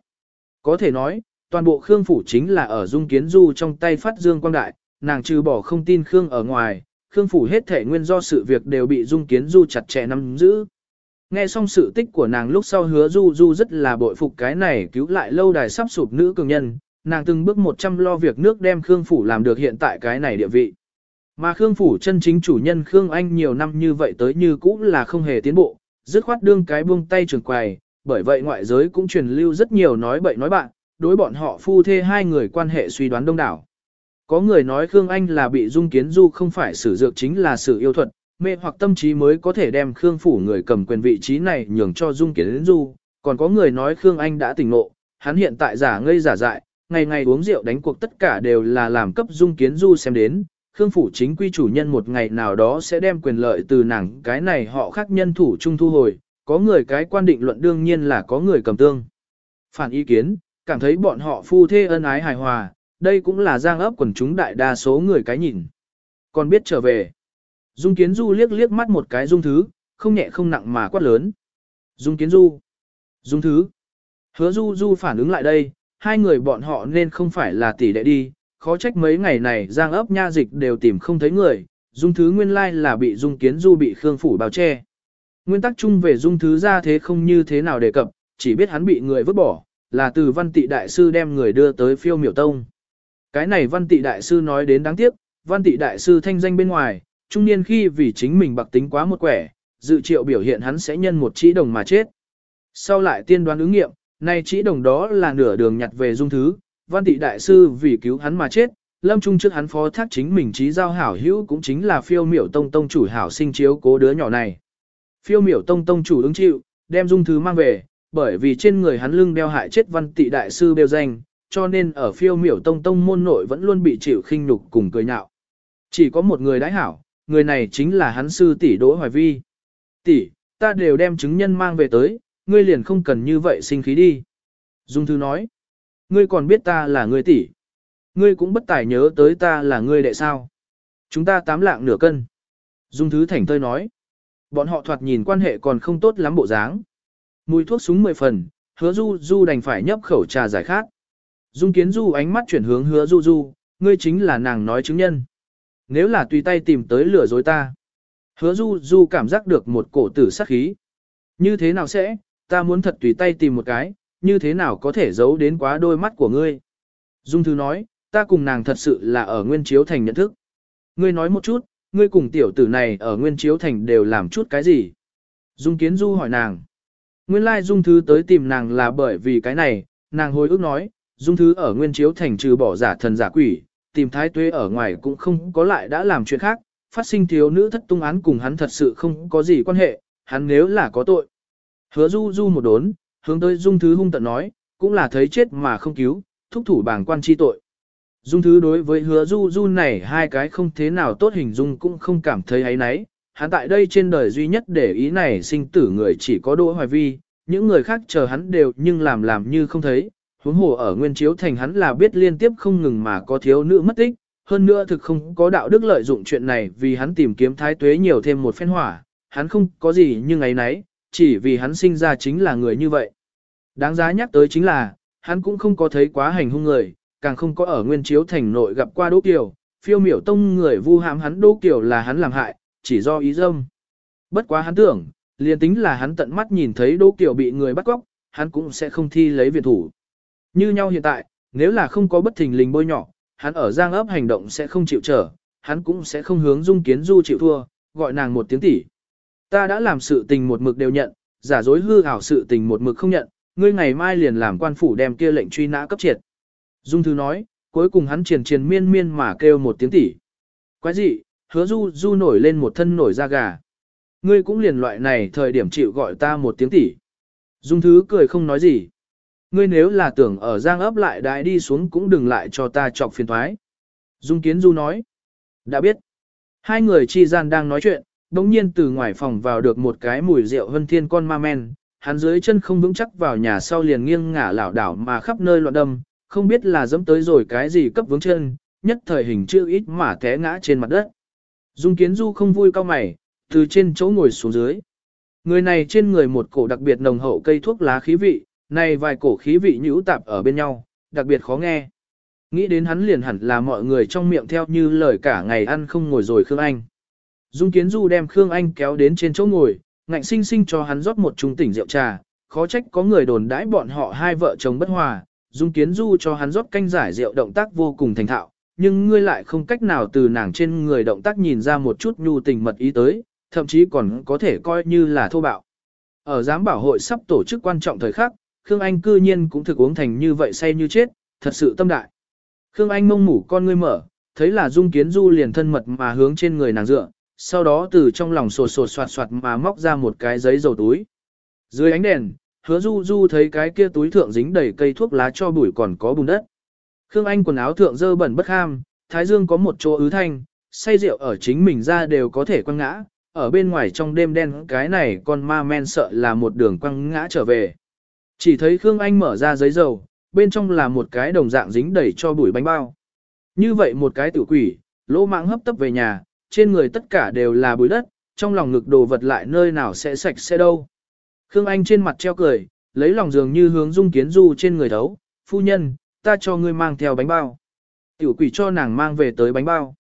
Có thể nói, toàn bộ Khương phủ chính là ở dung kiến du trong tay phát dương quang đại, nàng trừ bỏ không tin Khương ở ngoài, Khương phủ hết thể nguyên do sự việc đều bị dung kiến du chặt chẽ nắm giữ. Nghe xong sự tích của nàng lúc sau hứa du du rất là bội phục cái này cứu lại lâu đài sắp sụp nữ cường nhân, nàng từng bước một trăm lo việc nước đem Khương Phủ làm được hiện tại cái này địa vị. Mà Khương Phủ chân chính chủ nhân Khương Anh nhiều năm như vậy tới như cũ là không hề tiến bộ, dứt khoát đương cái buông tay trường quài, bởi vậy ngoại giới cũng truyền lưu rất nhiều nói bậy nói bạn, đối bọn họ phu thê hai người quan hệ suy đoán đông đảo. Có người nói Khương Anh là bị dung kiến du không phải sử dược chính là sự yêu thuật, mê hoặc tâm trí mới có thể đem Khương Phủ người cầm quyền vị trí này nhường cho dung kiến du, còn có người nói Khương Anh đã tỉnh ngộ, hắn hiện tại giả ngây giả dại, ngày ngày uống rượu đánh cuộc tất cả đều là làm cấp dung kiến du xem đến, Khương Phủ chính quy chủ nhân một ngày nào đó sẽ đem quyền lợi từ nàng cái này họ khác nhân thủ trung thu hồi, có người cái quan định luận đương nhiên là có người cầm tương. Phản ý kiến, cảm thấy bọn họ phu thê ân ái hài hòa, đây cũng là giang ấp quần chúng đại đa số người cái nhìn. Còn biết trở về. Dung Kiến Du liếc liếc mắt một cái Dung Thứ, không nhẹ không nặng mà quát lớn. Dung Kiến Du. Dung Thứ. Hứa Du Du phản ứng lại đây, hai người bọn họ nên không phải là tỷ đệ đi, khó trách mấy ngày này giang ấp nha dịch đều tìm không thấy người, Dung Thứ nguyên lai là bị Dung Kiến Du bị Khương Phủ bao che. Nguyên tắc chung về Dung Thứ ra thế không như thế nào đề cập, chỉ biết hắn bị người vứt bỏ, là từ văn tị đại sư đem người đưa tới phiêu miểu tông. Cái này văn tị đại sư nói đến đáng tiếc, văn tị đại sư thanh danh bên ngoài, trung niên khi vì chính mình bạc tính quá một quẻ, dự triệu biểu hiện hắn sẽ nhân một chỉ đồng mà chết. Sau lại tiên đoán ứng nghiệm, nay chỉ đồng đó là nửa đường nhặt về dung thứ, văn tị đại sư vì cứu hắn mà chết, Lâm Trung trước hắn phó thác chính mình trí giao hảo hữu cũng chính là phiêu miểu tông tông chủ hảo sinh chiếu cố đứa nhỏ này. Phiêu miểu tông tông chủ ứng chịu, đem dung thứ mang về, bởi vì trên người hắn lưng đeo hại chết văn tị đại sư bêu danh, cho nên ở phiêu miểu tông tông môn nội vẫn luôn bị chịu khinh nhục cùng cười nhạo. Chỉ có một người đãi hảo, người này chính là hắn sư tỷ Đỗ Hoài Vi. Tỷ, ta đều đem chứng nhân mang về tới, ngươi liền không cần như vậy sinh khí đi. Dung Thư nói, ngươi còn biết ta là ngươi tỷ. Ngươi cũng bất tài nhớ tới ta là ngươi đệ sao. Chúng ta tám lạng nửa cân. Dung Thứ thảnh tơi nói, bọn họ thoạt nhìn quan hệ còn không tốt lắm bộ dáng. Mùi thuốc súng mười phần, hứa du du đành phải nhấp khẩu trà giải khát. Dung kiến du ánh mắt chuyển hướng hứa du du, ngươi chính là nàng nói chứng nhân. Nếu là tùy tay tìm tới lửa dối ta. Hứa du du cảm giác được một cổ tử sát khí. Như thế nào sẽ, ta muốn thật tùy tay tìm một cái, như thế nào có thể giấu đến quá đôi mắt của ngươi. Dung Thư nói, ta cùng nàng thật sự là ở Nguyên Chiếu Thành nhận thức. Ngươi nói một chút, ngươi cùng tiểu tử này ở Nguyên Chiếu Thành đều làm chút cái gì? Dung Kiến Du hỏi nàng. Nguyên lai Dung Thứ tới tìm nàng là bởi vì cái này, nàng hồi ức nói, Dung Thứ ở Nguyên Chiếu Thành trừ bỏ giả thần giả quỷ, tìm thái tuế ở ngoài cũng không có lại đã làm chuyện khác, phát sinh thiếu nữ thất tung án cùng hắn thật sự không có gì quan hệ, hắn nếu là có tội. Hứa du du một đốn, hướng tới dung thứ hung tận nói, cũng là thấy chết mà không cứu, thúc thủ bảng quan chi tội. Dung thứ đối với hứa du du này hai cái không thế nào tốt hình dung cũng không cảm thấy ấy nấy. Hắn tại đây trên đời duy nhất để ý này sinh tử người chỉ có Đỗ Hoài Vi, những người khác chờ hắn đều nhưng làm làm như không thấy. Huống hồ ở Nguyên Chiếu Thành hắn là biết liên tiếp không ngừng mà có thiếu nữ mất tích, hơn nữa thực không có đạo đức lợi dụng chuyện này vì hắn tìm kiếm thái tuế nhiều thêm một phen hỏa, hắn không có gì nhưng ấy nấy, chỉ vì hắn sinh ra chính là người như vậy. Đáng giá nhắc tới chính là, hắn cũng không có thấy quá hành hung người, càng không có ở Nguyên Chiếu Thành nội gặp qua Đỗ Kiều, phiêu miểu tông người vu hãm hắn Đỗ Kiều là hắn làm hại, chỉ do ý dâm. Bất quá hắn tưởng, liền tính là hắn tận mắt nhìn thấy Đỗ Kiều bị người bắt cóc, hắn cũng sẽ không thi lấy viện thủ. Như nhau hiện tại, nếu là không có bất thình lình bôi nhỏ, hắn ở giang ấp hành động sẽ không chịu trở, hắn cũng sẽ không hướng dung kiến du chịu thua, gọi nàng một tiếng tỷ. Ta đã làm sự tình một mực đều nhận, giả dối hư ảo sự tình một mực không nhận, ngươi ngày mai liền làm quan phủ đem kia lệnh truy nã cấp triệt. Dung Thư nói, cuối cùng hắn triền triền miên miên mà kêu một tiếng tỷ. Quái gì, hứa du du nổi lên một thân nổi da gà. Ngươi cũng liền loại này thời điểm chịu gọi ta một tiếng tỷ. Dung Thứ cười không nói gì. Ngươi nếu là tưởng ở giang ấp lại đại đi xuống cũng đừng lại cho ta chọc phiền thoái. Dung Kiến Du nói. Đã biết. Hai người chi gian đang nói chuyện, đồng nhiên từ ngoài phòng vào được một cái mùi rượu hân thiên con ma men, hắn dưới chân không vững chắc vào nhà sau liền nghiêng ngả lảo đảo mà khắp nơi loạn đâm, không biết là dẫm tới rồi cái gì cấp vướng chân, nhất thời hình chưa ít mà té ngã trên mặt đất. Dung kiến du không vui cao mày, từ trên chỗ ngồi xuống dưới. Người này trên người một cổ đặc biệt nồng hậu cây thuốc lá khí vị, này vài cổ khí vị nhũ tạp ở bên nhau, đặc biệt khó nghe. Nghĩ đến hắn liền hẳn là mọi người trong miệng theo như lời cả ngày ăn không ngồi rồi Khương Anh. Dung Kiến Du đem Khương Anh kéo đến trên chỗ ngồi, ngạnh sinh sinh cho hắn rót một trung tỉnh rượu trà, khó trách có người đồn đãi bọn họ hai vợ chồng bất hòa. Dung Kiến Du cho hắn rót canh giải rượu động tác vô cùng thành thạo, nhưng ngươi lại không cách nào từ nàng trên người động tác nhìn ra một chút nhu tình mật ý tới, thậm chí còn có thể coi như là thô bạo. Ở giám bảo hội sắp tổ chức quan trọng thời khắc, Khương Anh cư nhiên cũng thực uống thành như vậy say như chết, thật sự tâm đại. Khương Anh mông mủ con ngươi mở, thấy là Dung Kiến Du liền thân mật mà hướng trên người nàng dựa, sau đó từ trong lòng sột sột soạt soạt mà móc ra một cái giấy dầu túi. Dưới ánh đèn, hứa Du Du thấy cái kia túi thượng dính đầy cây thuốc lá cho bụi còn có bùn đất. Khương Anh quần áo thượng dơ bẩn bất ham, thái dương có một chỗ ứ thanh, say rượu ở chính mình ra đều có thể quăng ngã, ở bên ngoài trong đêm đen cái này con ma men sợ là một đường quăng ngã trở về. Chỉ thấy Khương Anh mở ra giấy dầu, bên trong là một cái đồng dạng dính đầy cho bụi bánh bao. Như vậy một cái tử quỷ, lỗ mạng hấp tấp về nhà, trên người tất cả đều là bụi đất, trong lòng ngực đồ vật lại nơi nào sẽ sạch sẽ đâu. Khương Anh trên mặt treo cười, lấy lòng dường như hướng dung kiến du trên người thấu, phu nhân, ta cho ngươi mang theo bánh bao. Tiểu quỷ cho nàng mang về tới bánh bao.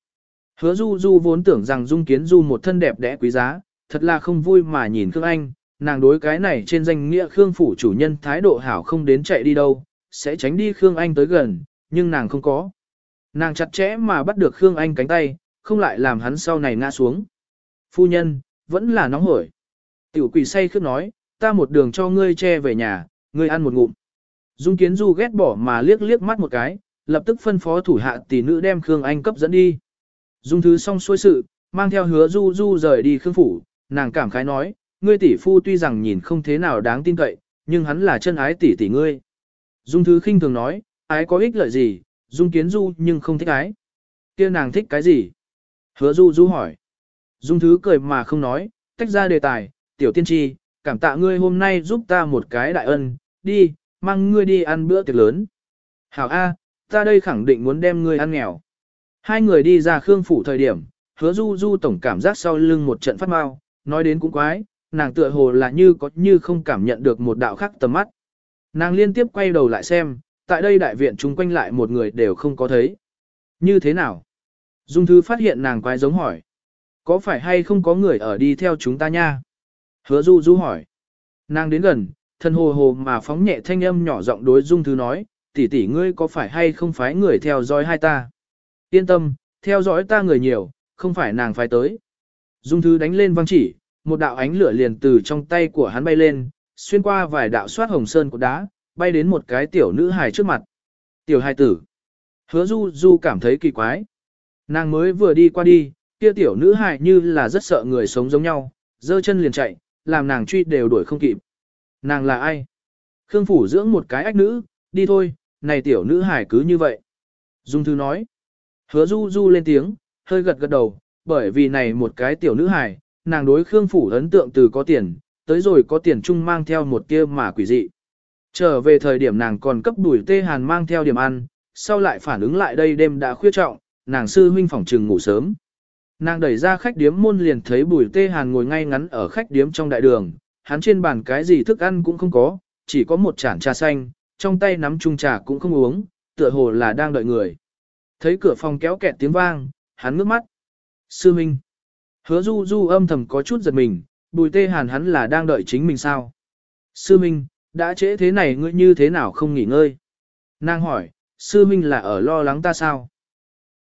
Hứa du du vốn tưởng rằng dung kiến du một thân đẹp đẽ quý giá, thật là không vui mà nhìn Khương Anh, nàng đối cái này trên danh nghĩa Khương phủ chủ nhân thái độ hảo không đến chạy đi đâu, sẽ tránh đi Khương Anh tới gần, nhưng nàng không có. Nàng chặt chẽ mà bắt được Khương Anh cánh tay, không lại làm hắn sau này ngã xuống. Phu nhân, vẫn là nóng hổi. Tiểu quỷ say khước nói, ta một đường cho ngươi che về nhà, ngươi ăn một ngụm. Dung kiến du ghét bỏ mà liếc liếc mắt một cái, lập tức phân phó thủ hạ tỷ nữ đem Khương Anh cấp dẫn đi. Dung thứ xong xuôi sự, mang theo hứa du du rời đi Khương phủ, nàng cảm khái nói, ngươi tỷ phu tuy rằng nhìn không thế nào đáng tin cậy, nhưng hắn là chân ái tỷ tỷ ngươi. Dung thứ khinh thường nói, ái có ích lợi gì, dung kiến du nhưng không thích ái. kia nàng thích cái gì? Hứa du du hỏi. Dung thứ cười mà không nói, tách ra đề tài, tiểu tiên tri, cảm tạ ngươi hôm nay giúp ta một cái đại ân, đi, mang ngươi đi ăn bữa tiệc lớn. Hảo A, ta đây khẳng định muốn đem ngươi ăn nghèo. Hai người đi ra Khương Phủ thời điểm, hứa du du tổng cảm giác sau lưng một trận phát mau, nói đến cũng quái, nàng tựa hồ là như có như không cảm nhận được một đạo khắc tầm mắt. Nàng liên tiếp quay đầu lại xem, tại đây đại viện chung quanh lại một người đều không có thấy. Như thế nào? Dung Thư phát hiện nàng quái giống hỏi. Có phải hay không có người ở đi theo chúng ta nha? Hứa Du Du hỏi. Nàng đến gần, thân hồ hồ mà phóng nhẹ thanh âm nhỏ giọng đối Dung Thứ nói, tỷ tỷ ngươi có phải hay không phải người theo dõi hai ta? Yên tâm, theo dõi ta người nhiều, không phải nàng phải tới. Dung Thứ đánh lên văng chỉ, một đạo ánh lửa liền từ trong tay của hắn bay lên, xuyên qua vài đạo soát hồng sơn của đá, bay đến một cái tiểu nữ hài trước mặt. Tiểu hài tử. Hứa Du Du cảm thấy kỳ quái. Nàng mới vừa đi qua đi, kia tiểu nữ hài như là rất sợ người sống giống nhau, giơ chân liền chạy, làm nàng truy đều đuổi không kịp. Nàng là ai? Khương Phủ dưỡng một cái ách nữ, đi thôi, này tiểu nữ hài cứ như vậy. Dung Thư nói. Hứa Du Du lên tiếng, hơi gật gật đầu, bởi vì này một cái tiểu nữ hài, nàng đối Khương Phủ ấn tượng từ có tiền, tới rồi có tiền chung mang theo một tia mà quỷ dị. Trở về thời điểm nàng còn cấp đuổi tê hàn mang theo điểm ăn, sau lại phản ứng lại đây đêm đã khuya trọng, nàng sư huynh phòng trừng ngủ sớm. Nàng đẩy ra khách điếm môn liền thấy bùi tê hàn ngồi ngay ngắn ở khách điếm trong đại đường, hắn trên bàn cái gì thức ăn cũng không có, chỉ có một chản trà xanh, trong tay nắm chung trà cũng không uống, tựa hồ là đang đợi người. Thấy cửa phòng kéo kẹt tiếng vang, hắn ngước mắt. Sư Minh. Hứa du du âm thầm có chút giật mình, bùi tê hàn hắn là đang đợi chính mình sao. Sư Minh, đã trễ thế này ngươi như thế nào không nghỉ ngơi? Nàng hỏi, sư Minh là ở lo lắng ta sao?